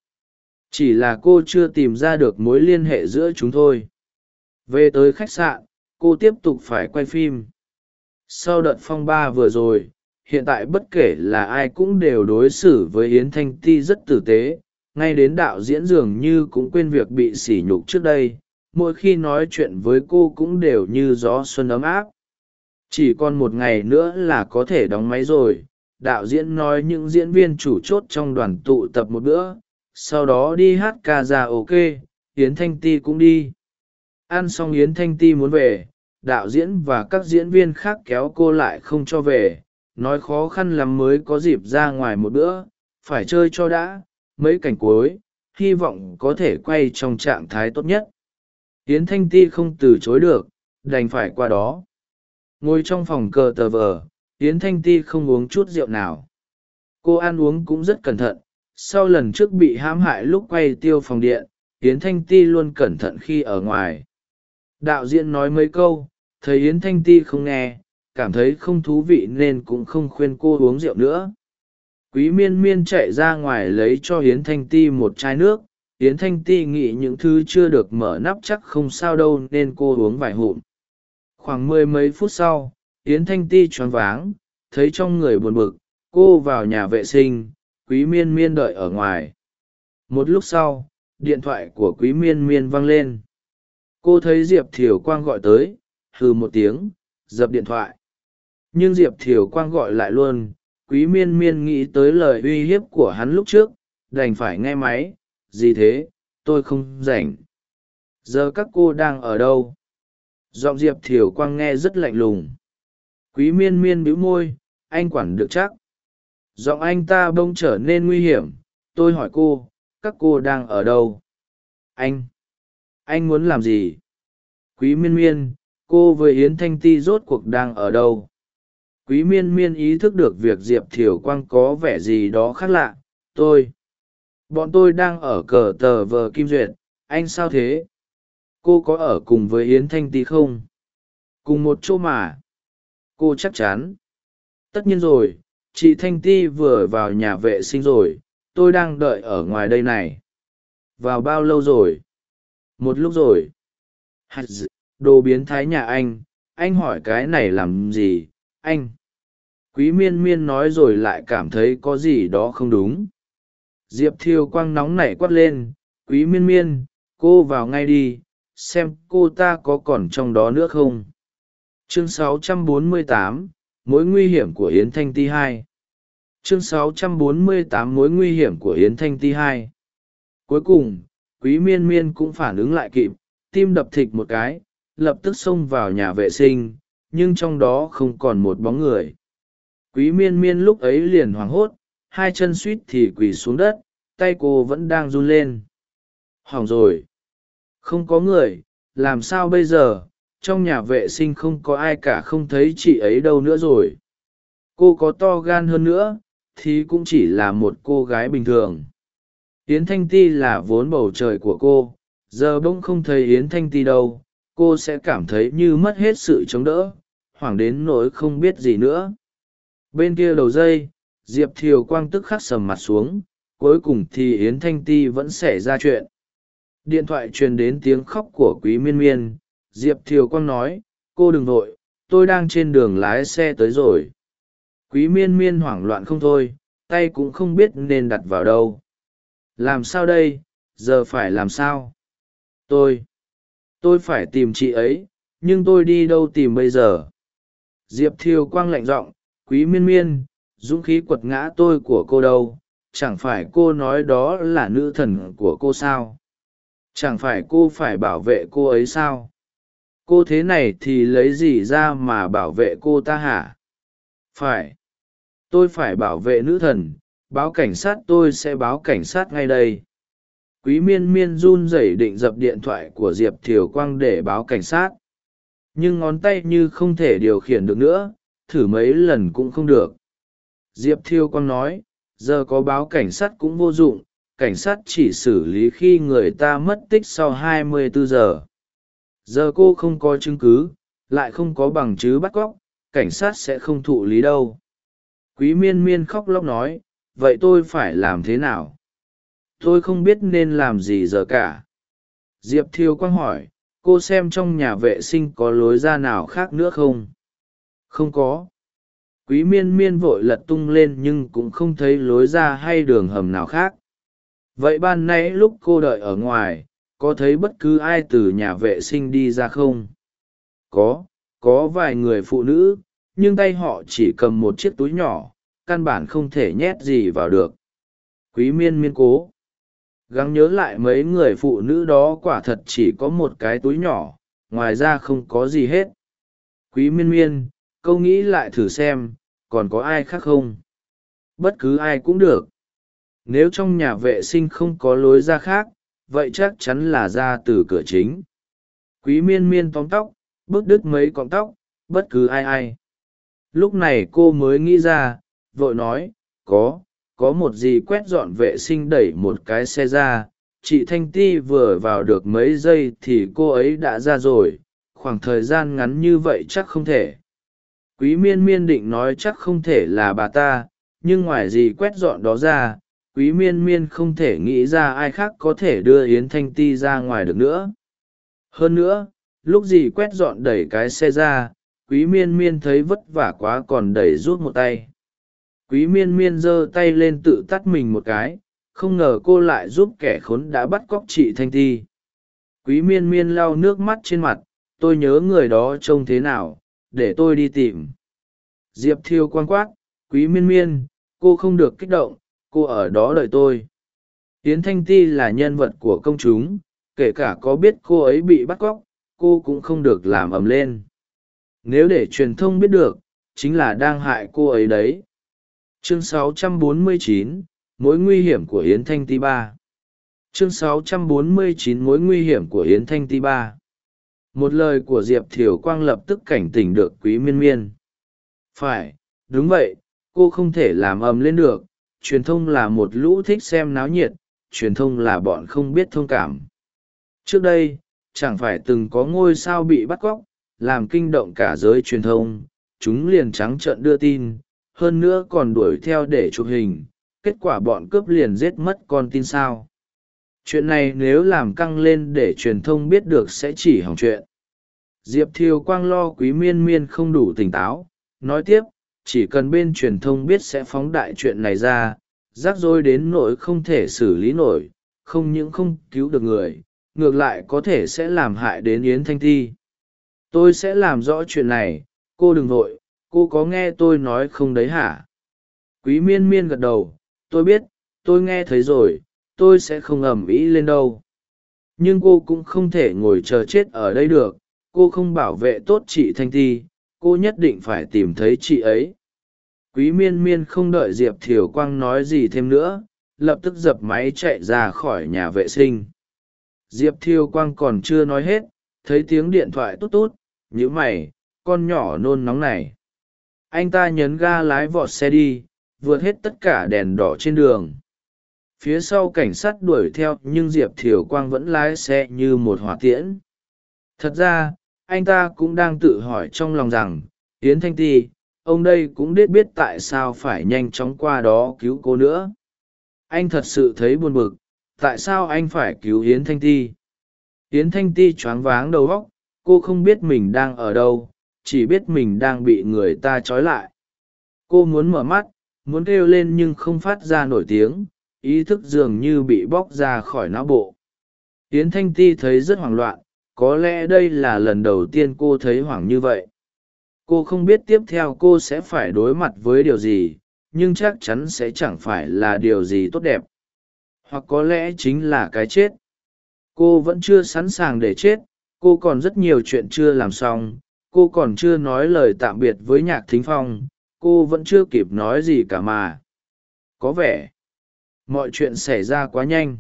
Chỉ là cô chưa tìm ra được mối liên hệ giữa chúng thôi. Về tới khách sạn, cô tiếp tục phải quay phim. Sau đợt phong ba vừa rồi, hiện tại bất kể là ai cũng đều đối xử với yến thanh ti rất tử tế. Ngay đến đạo diễn dường như cũng quên việc bị sỉ nhục trước đây, mỗi khi nói chuyện với cô cũng đều như gió xuân ấm áp chỉ còn một ngày nữa là có thể đóng máy rồi. Đạo diễn nói những diễn viên chủ chốt trong đoàn tụ tập một bữa. Sau đó đi hát ca ra ok yến thanh ti cũng đi. Ăn xong yến thanh ti muốn về. Đạo diễn và các diễn viên khác kéo cô lại không cho về. Nói khó khăn lắm mới có dịp ra ngoài một bữa. Phải chơi cho đã. Mấy cảnh cuối. Hy vọng có thể quay trong trạng thái tốt nhất. Yến thanh ti không từ chối được. Đành phải qua đó ngồi trong phòng cờ tờ vờ, yến thanh ti không uống chút rượu nào. Cô ăn uống cũng rất cẩn thận, sau lần trước bị hãm hại lúc quay tiêu phòng điện, yến thanh ti luôn cẩn thận khi ở ngoài. Đạo diễn nói mấy câu, thấy yến thanh ti không nghe, cảm thấy không thú vị nên cũng không khuyên cô uống rượu nữa. Quý miên miên chạy ra ngoài lấy cho yến thanh ti một chai nước, yến thanh ti nghĩ những thứ chưa được mở nắp chắc không sao đâu nên cô uống vài hụm khoảng mười mấy phút sau, yến thanh ti choáng váng, thấy trong người buồn bực, cô vào nhà vệ sinh, quý miên miên đợi ở ngoài. Một lúc sau, điện thoại của quý miên miên vang lên. Cô thấy diệp thiều quang gọi tới, hừ một tiếng, dập điện thoại. Nhưng diệp thiều quang gọi lại luôn, quý miên miên nghĩ tới lời uy hiếp của hắn lúc trước, đành phải nghe máy, gì thế? Tôi không rảnh. Giờ các cô đang ở đâu? Giọng diệp thiều quang nghe rất lạnh lùng. Quý miên miên bĩu môi, anh quản được chắc. Giọng anh ta bông trở nên nguy hiểm. Tôi hỏi cô, các cô đang ở đâu? Anh anh muốn làm gì? Quý miên miên, cô với yến thanh ti rốt cuộc đang ở đâu? Quý miên miên ý thức được việc diệp thiều quang có vẻ gì đó khác lạ. Tôi, bọn tôi đang ở cờ tờ vờ kim duyệt. Anh sao thế? Cô có ở cùng với yến thanh ti không? Cùng một chỗ mà. Cô chắc chắn. Tất nhiên rồi, chị thanh ti vừa vào nhà vệ sinh rồi, tôi đang đợi ở ngoài đây này. Vào bao lâu rồi? Một lúc rồi. Hạt đồ biến thái nhà anh anh hỏi cái này làm gì, anh? Quý miên miên nói rồi lại cảm thấy có gì đó không đúng. Diệp thiêu quang nóng nảy quát lên, quý miên miên, cô vào ngay đi xem cô ta có còn trong đó nữa không? Chương 648, mối nguy hiểm của yến thanh ti hai. Chương 648 mối nguy hiểm của yến thanh ti hai. Cuối cùng quý miên miên cũng phản ứng lại kịp tim đập thịt một cái lập tức xông vào nhà vệ sinh nhưng trong đó không còn một bóng người. Quý miên miên lúc ấy liền hoảng hốt hai chân suýt thì quỳ xuống đất tay cô vẫn đang run lên. Hỏng rồi không có người, làm sao bây giờ? Trong nhà vệ sinh không có ai cả, không thấy chị ấy đâu nữa rồi. Cô có to gan hơn nữa, thì cũng chỉ là một cô gái bình thường. Yến thanh ti là vốn bầu trời của cô. Giờ bỗng không thấy yến thanh ti đâu, cô sẽ cảm thấy như mất hết sự chống đỡ, hoảng đến nỗi không biết gì nữa. Bên kia đầu dây, diệp thiều quang tức khắc sầm mặt xuống, cuối cùng thì yến thanh ti vẫn xảy ra chuyện điện thoại truyền đến tiếng khóc của quý miên miên. Diệp thiều quang nói, cô đừng vội, tôi đang trên đường lái xe tới rồi. Quý miên miên hoảng loạn không thôi, tay cũng không biết nên đặt vào đâu. Làm sao đây? Giờ phải làm sao? Tôi tôi phải tìm chị ấy, nhưng tôi đi đâu tìm bây giờ? Diệp thiều quang lạnh giọng, quý miên miên, dũng khí quật ngã tôi của cô đâu? Chẳng phải cô nói đó là nữ thần của cô sao? Chẳng phải cô phải bảo vệ cô ấy sao? Cô thế này thì lấy gì ra mà bảo vệ cô ta hả? Phải. Tôi phải bảo vệ nữ thần, báo cảnh sát tôi sẽ báo cảnh sát ngay đây. Quý miên miên run rẩy định dập điện thoại của diệp thiều quang để báo cảnh sát. Nhưng ngón tay như không thể điều khiển được nữa, thử mấy lần cũng không được. Diệp thiêu quang nói, giờ có báo cảnh sát cũng vô dụng cảnh sát chỉ xử lý khi người ta mất tích sau 24 giờ. Giờ cô không có chứng cứ, lại không có bằng chứng bắt cóc, cảnh sát sẽ không thụ lý đâu. Quý miên miên khóc lóc nói, vậy tôi phải làm thế nào? Tôi không biết nên làm gì giờ cả. Diệp thiêu quang hỏi, cô xem trong nhà vệ sinh có lối ra nào khác nữa không? Không có. Quý miên miên vội lật tung lên nhưng cũng không thấy lối ra hay đường hầm nào khác vậy ban nãy lúc cô đợi ở ngoài, có thấy bất cứ ai từ nhà vệ sinh đi ra không? Có có vài người phụ nữ, nhưng tay họ chỉ cầm một chiếc túi nhỏ, căn bản không thể nhét gì vào được. Quý miên miên cố. Gắng nhớ lại mấy người phụ nữ đó quả thật chỉ có một cái túi nhỏ, ngoài ra không có gì hết. Quý miên miên, câu nghĩ lại thử xem, còn có ai khác không? Bất cứ ai cũng được nếu trong nhà vệ sinh không có lối ra khác, vậy chắc chắn là ra từ cửa chính. Quý miên miên tóm tóc bước đứt mấy cọng tóc, bất cứ ai ai. Lúc này cô mới nghĩ ra, vội nói, có có một gì quét dọn vệ sinh đẩy một cái xe ra. Chị thanh ti vừa vào được mấy giây thì cô ấy đã ra rồi, khoảng thời gian ngắn như vậy chắc không thể. Quý miên miên định nói chắc không thể là bà ta, nhưng ngoài gì quét dọn đó ra quý miên miên không thể nghĩ ra ai khác có thể đưa yến thanh ti ra ngoài được nữa. Hơn nữa, lúc gì quét dọn đẩy cái xe ra, quý miên miên thấy vất vả quá còn đẩy rút một tay. Quý miên miên giơ tay lên tự tắt mình một cái, không ngờ cô lại giúp kẻ khốn đã bắt cóc chị thanh ti. Quý miên miên lau nước mắt trên mặt, tôi nhớ người đó trông thế nào, để tôi đi tìm. Diệp thiêu quan quát, quý miên miên, cô không được kích động cô ở đó đợi tôi. Yến thanh ti là nhân vật của công chúng kể cả có biết cô ấy bị bắt cóc cô cũng không được làm ầm lên. Nếu để truyền thông biết được chính là đang hại cô ấy đấy. Chương 649, mối nguy hiểm của yến thanh ti ba. Chương 649 mối nguy hiểm của yến thanh ti ba. Một lời của diệp thiều quang lập tức cảnh tỉnh được quý miên miên. Phải đúng vậy cô không thể làm ầm lên được truyền thông là một lũ thích xem náo nhiệt, truyền thông là bọn không biết thông cảm. Trước đây, chẳng phải từng có ngôi sao bị bắt cóc, làm kinh động cả giới truyền thông, chúng liền trắng trợn đưa tin, hơn nữa còn đuổi theo để chụp hình, kết quả bọn cướp liền giết mất con tin sao. Chuyện này nếu làm căng lên để truyền thông biết được sẽ chỉ hỏng chuyện. Diệp thiều quang lo quý miên miên không đủ tỉnh táo, nói tiếp chỉ cần bên truyền thông biết sẽ phóng đại chuyện này ra, rắc rối đến nỗi không thể xử lý nổi, không những không cứu được người, ngược lại có thể sẽ làm hại đến yến thanh thi tôi sẽ làm rõ chuyện này, cô đừng vội, cô có nghe tôi nói không đấy hả quý miên miên gật đầu, tôi biết, tôi nghe thấy rồi, tôi sẽ không ầm ĩ lên đâu nhưng cô cũng không thể ngồi chờ chết ở đây được, cô không bảo vệ tốt chị thanh Thi cô nhất định phải tìm thấy chị ấy. Quý miên miên không đợi diệp thiều quang nói gì thêm nữa, lập tức dập máy chạy ra khỏi nhà vệ sinh. Diệp thiều quang còn chưa nói hết, thấy tiếng điện thoại tốt tốt nhữ mày, con nhỏ nôn nóng này. Anh ta nhấn ga lái vọt xe đi, vượt hết tất cả đèn đỏ trên đường. Phía sau cảnh sát đuổi theo nhưng diệp thiều quang vẫn lái xe như một hỏa tiễn. Thật ra anh ta cũng đang tự hỏi trong lòng rằng, yến thanh ti, ông đây cũng biết biết tại sao phải nhanh chóng qua đó cứu cô nữa. Anh thật sự thấy buồn bực, tại sao anh phải cứu yến thanh ti? Yến thanh ti choáng váng đầu óc, cô không biết mình đang ở đâu, chỉ biết mình đang bị người ta trói lại. Cô muốn mở mắt, muốn kêu lên nhưng không phát ra nổi tiếng, ý thức dường như bị bóc ra khỏi não bộ. Yến thanh ti thấy rất hoảng loạn có lẽ đây là lần đầu tiên cô thấy hoảng như vậy. Cô không biết tiếp theo cô sẽ phải đối mặt với điều gì, nhưng chắc chắn sẽ chẳng phải là điều gì tốt đẹp. Hoặc có lẽ chính là cái chết. Cô vẫn chưa sẵn sàng để chết, cô còn rất nhiều chuyện chưa làm xong, cô còn chưa nói lời tạm biệt với nhạc thính phong, cô vẫn chưa kịp nói gì cả mà. Có vẻ, mọi chuyện xảy ra quá nhanh.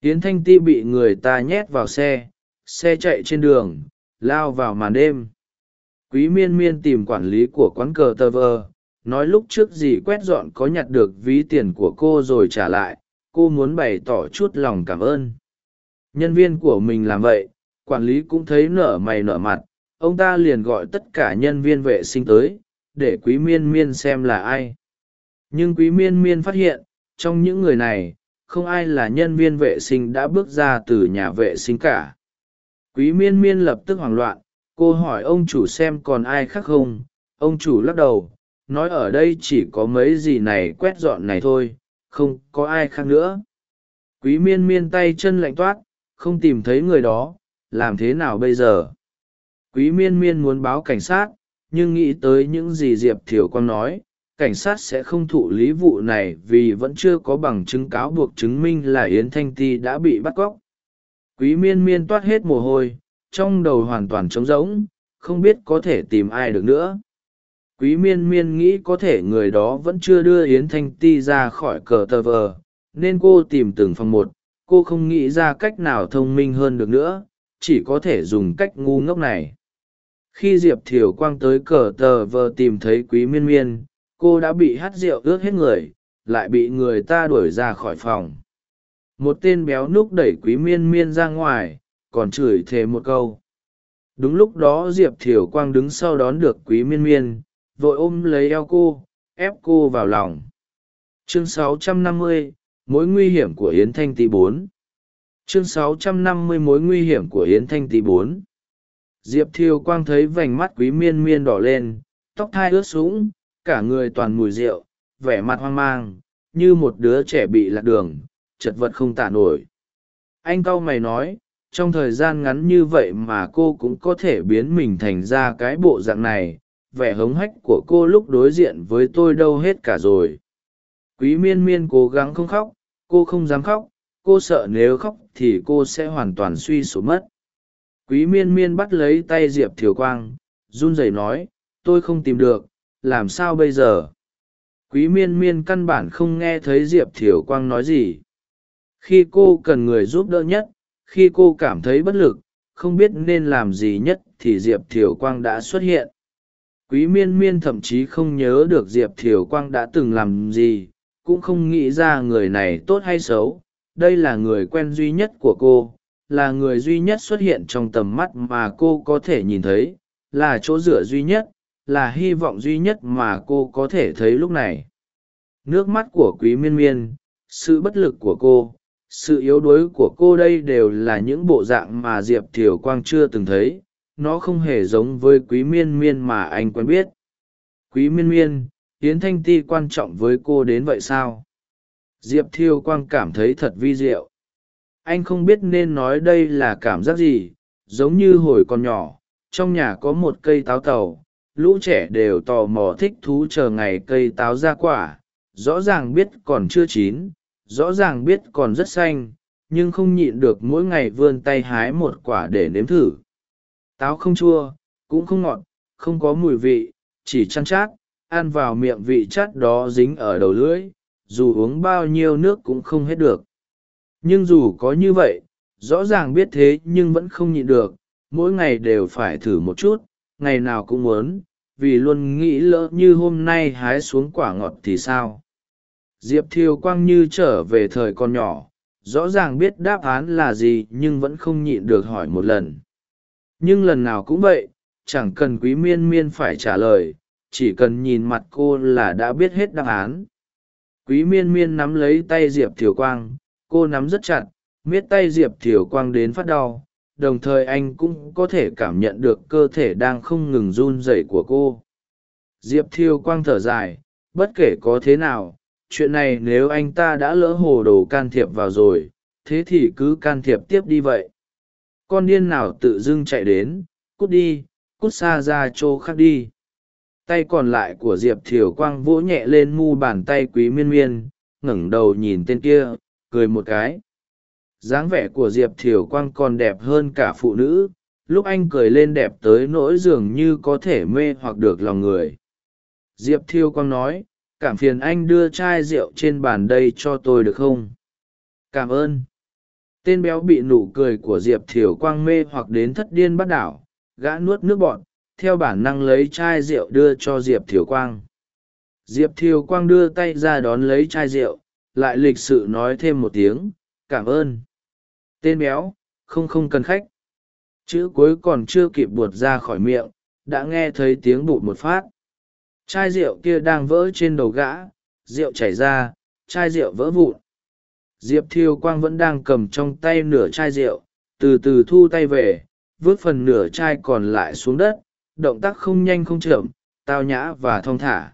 Tiến thanh ti bị người ta nhét vào xe xe chạy trên đường, lao vào màn đêm. Quý miên miên tìm quản lý của quán cờ tờ vơ nói lúc trước gì quét dọn có nhặt được ví tiền của cô rồi trả lại, cô muốn bày tỏ chút lòng cảm ơn. Nhân viên của mình làm vậy, quản lý cũng thấy nở mày nở mặt, ông ta liền gọi tất cả nhân viên vệ sinh tới, để quý miên miên xem là ai. Nhưng quý miên miên phát hiện, trong những người này, không ai là nhân viên vệ sinh đã bước ra từ nhà vệ sinh cả quý miên miên lập tức hoảng loạn, cô hỏi ông chủ xem còn ai khác không? Ông chủ lắc đầu, nói ở đây chỉ có mấy gì này quét dọn này thôi, không có ai khác nữa. Quý miên miên tay chân lạnh toát, không tìm thấy người đó, làm thế nào bây giờ? Quý miên miên muốn báo cảnh sát, nhưng nghĩ tới những gì diệp thiều quang nói, cảnh sát sẽ không thụ lý vụ này vì vẫn chưa có bằng chứng cáo buộc chứng minh là yến thanh ti đã bị bắt cóc quý miên miên toát hết mồ hôi, trong đầu hoàn toàn trống rỗng, không biết có thể tìm ai được nữa. Quý miên miên nghĩ có thể người đó vẫn chưa đưa yến thanh ti ra khỏi cờ tờ vờ, nên cô tìm từng phòng một, cô không nghĩ ra cách nào thông minh hơn được nữa, chỉ có thể dùng cách ngu ngốc này. Khi diệp thiều quang tới cờ tờ vờ tìm thấy quý miên miên, cô đã bị hát rượu ướt hết người, lại bị người ta đuổi ra khỏi phòng một tên béo núc đẩy quý miên miên ra ngoài còn chửi thề một câu. Đúng lúc đó diệp thiều quang đứng sau đón được quý miên miên vội ôm lấy eo cô ép cô vào lòng. Chương 650, mối nguy hiểm của yến thanh tý bốn. Chương 650 mối nguy hiểm của yến thanh tý bốn. Diệp thiều quang thấy vành mắt quý miên miên đỏ lên tóc thai ướt sũng cả người toàn mùi rượu vẻ mặt hoang mang như một đứa trẻ bị lạc đường chật vật không tả nổi. Anh cau mày nói, trong thời gian ngắn như vậy mà cô cũng có thể biến mình thành ra cái bộ dạng này, vẻ hống hách của cô lúc đối diện với tôi đâu hết cả rồi. Quý miên miên cố gắng không khóc, cô không dám khóc, cô sợ nếu khóc thì cô sẽ hoàn toàn suy sụp mất. Quý miên miên bắt lấy tay diệp thiều quang, run rẩy nói, tôi không tìm được, làm sao bây giờ? Quý miên miên căn bản không nghe thấy diệp thiều quang nói gì khi cô cần người giúp đỡ nhất, khi cô cảm thấy bất lực, không biết nên làm gì nhất thì diệp thiều quang đã xuất hiện. Quý miên miên thậm chí không nhớ được diệp thiều quang đã từng làm gì, cũng không nghĩ ra người này tốt hay xấu. Đây là người quen duy nhất của cô, là người duy nhất xuất hiện trong tầm mắt mà cô có thể nhìn thấy, là chỗ dựa duy nhất, là hy vọng duy nhất mà cô có thể thấy lúc này. Nước mắt của quý miên miên, sự bất lực của cô sự yếu đuối của cô đây đều là những bộ dạng mà diệp thiều quang chưa từng thấy. Nó không hề giống với quý miên miên mà anh quen biết. Quý miên miên, yến thanh ti quan trọng với cô đến vậy sao? Diệp thiêu quang cảm thấy thật vi diệu. Anh không biết nên nói đây là cảm giác gì, giống như hồi còn nhỏ, trong nhà có một cây táo tàu, lũ trẻ đều tò mò thích thú chờ ngày cây táo ra quả, rõ ràng biết còn chưa chín rõ ràng biết còn rất xanh, nhưng không nhịn được mỗi ngày vươn tay hái một quả để nếm thử. Táo không chua, cũng không ngọt, không có mùi vị, chỉ chăn chát, ăn vào miệng vị chát đó dính ở đầu lưỡi, dù uống bao nhiêu nước cũng không hết được. Nhưng dù có như vậy, rõ ràng biết thế nhưng vẫn không nhịn được, mỗi ngày đều phải thử một chút, ngày nào cũng muốn, vì luôn nghĩ lỡ như hôm nay hái xuống quả ngọt thì sao? Diệp thiều quang như trở về thời còn nhỏ, rõ ràng biết đáp án là gì nhưng vẫn không nhịn được hỏi một lần. Nhưng lần nào cũng vậy, chẳng cần quý miên miên phải trả lời, chỉ cần nhìn mặt cô là đã biết hết đáp án. Quý miên miên nắm lấy tay diệp thiều quang, cô nắm rất chặt, miết tay diệp thiều quang đến phát đau, đồng thời anh cũng có thể cảm nhận được cơ thể đang không ngừng run rẩy của cô. Diệp thiều quang thở dài, bất kể có thế nào chuyện này nếu anh ta đã lỡ hồ đồ can thiệp vào rồi, thế thì cứ can thiệp tiếp đi vậy. Con điên nào tự dưng chạy đến, cút đi, cút xa ra chỗ khác đi. Tay còn lại của diệp thiều quang vỗ nhẹ lên mu bàn tay quý miên miên, ngẩng đầu nhìn tên kia, cười một cái. Dáng vẻ của diệp thiều quang còn đẹp hơn cả phụ nữ, lúc anh cười lên đẹp tới nỗi dường như có thể mê hoặc được lòng người. Diệp thiêu quang nói cảm phiền anh đưa chai rượu trên bàn đây cho tôi được không? Cảm ơn. Tên béo bị nụ cười của diệp thiều quang mê hoặc đến thất điên bắt đảo, gã nuốt nước bọn theo bản năng lấy chai rượu đưa cho diệp thiều quang. Diệp thiều quang đưa tay ra đón lấy chai rượu, lại lịch sự nói thêm một tiếng, cảm ơn. Tên béo, không không cần khách. Chữ cuối còn chưa kịp buột ra khỏi miệng, đã nghe thấy tiếng bụt một phát chai rượu kia đang vỡ trên đầu gã, rượu chảy ra, chai rượu vỡ vụn. Diệp thiêu quang vẫn đang cầm trong tay nửa chai rượu, từ từ thu tay về vớt phần nửa chai còn lại xuống đất, động tác không nhanh không chậm, tao nhã và thong thả.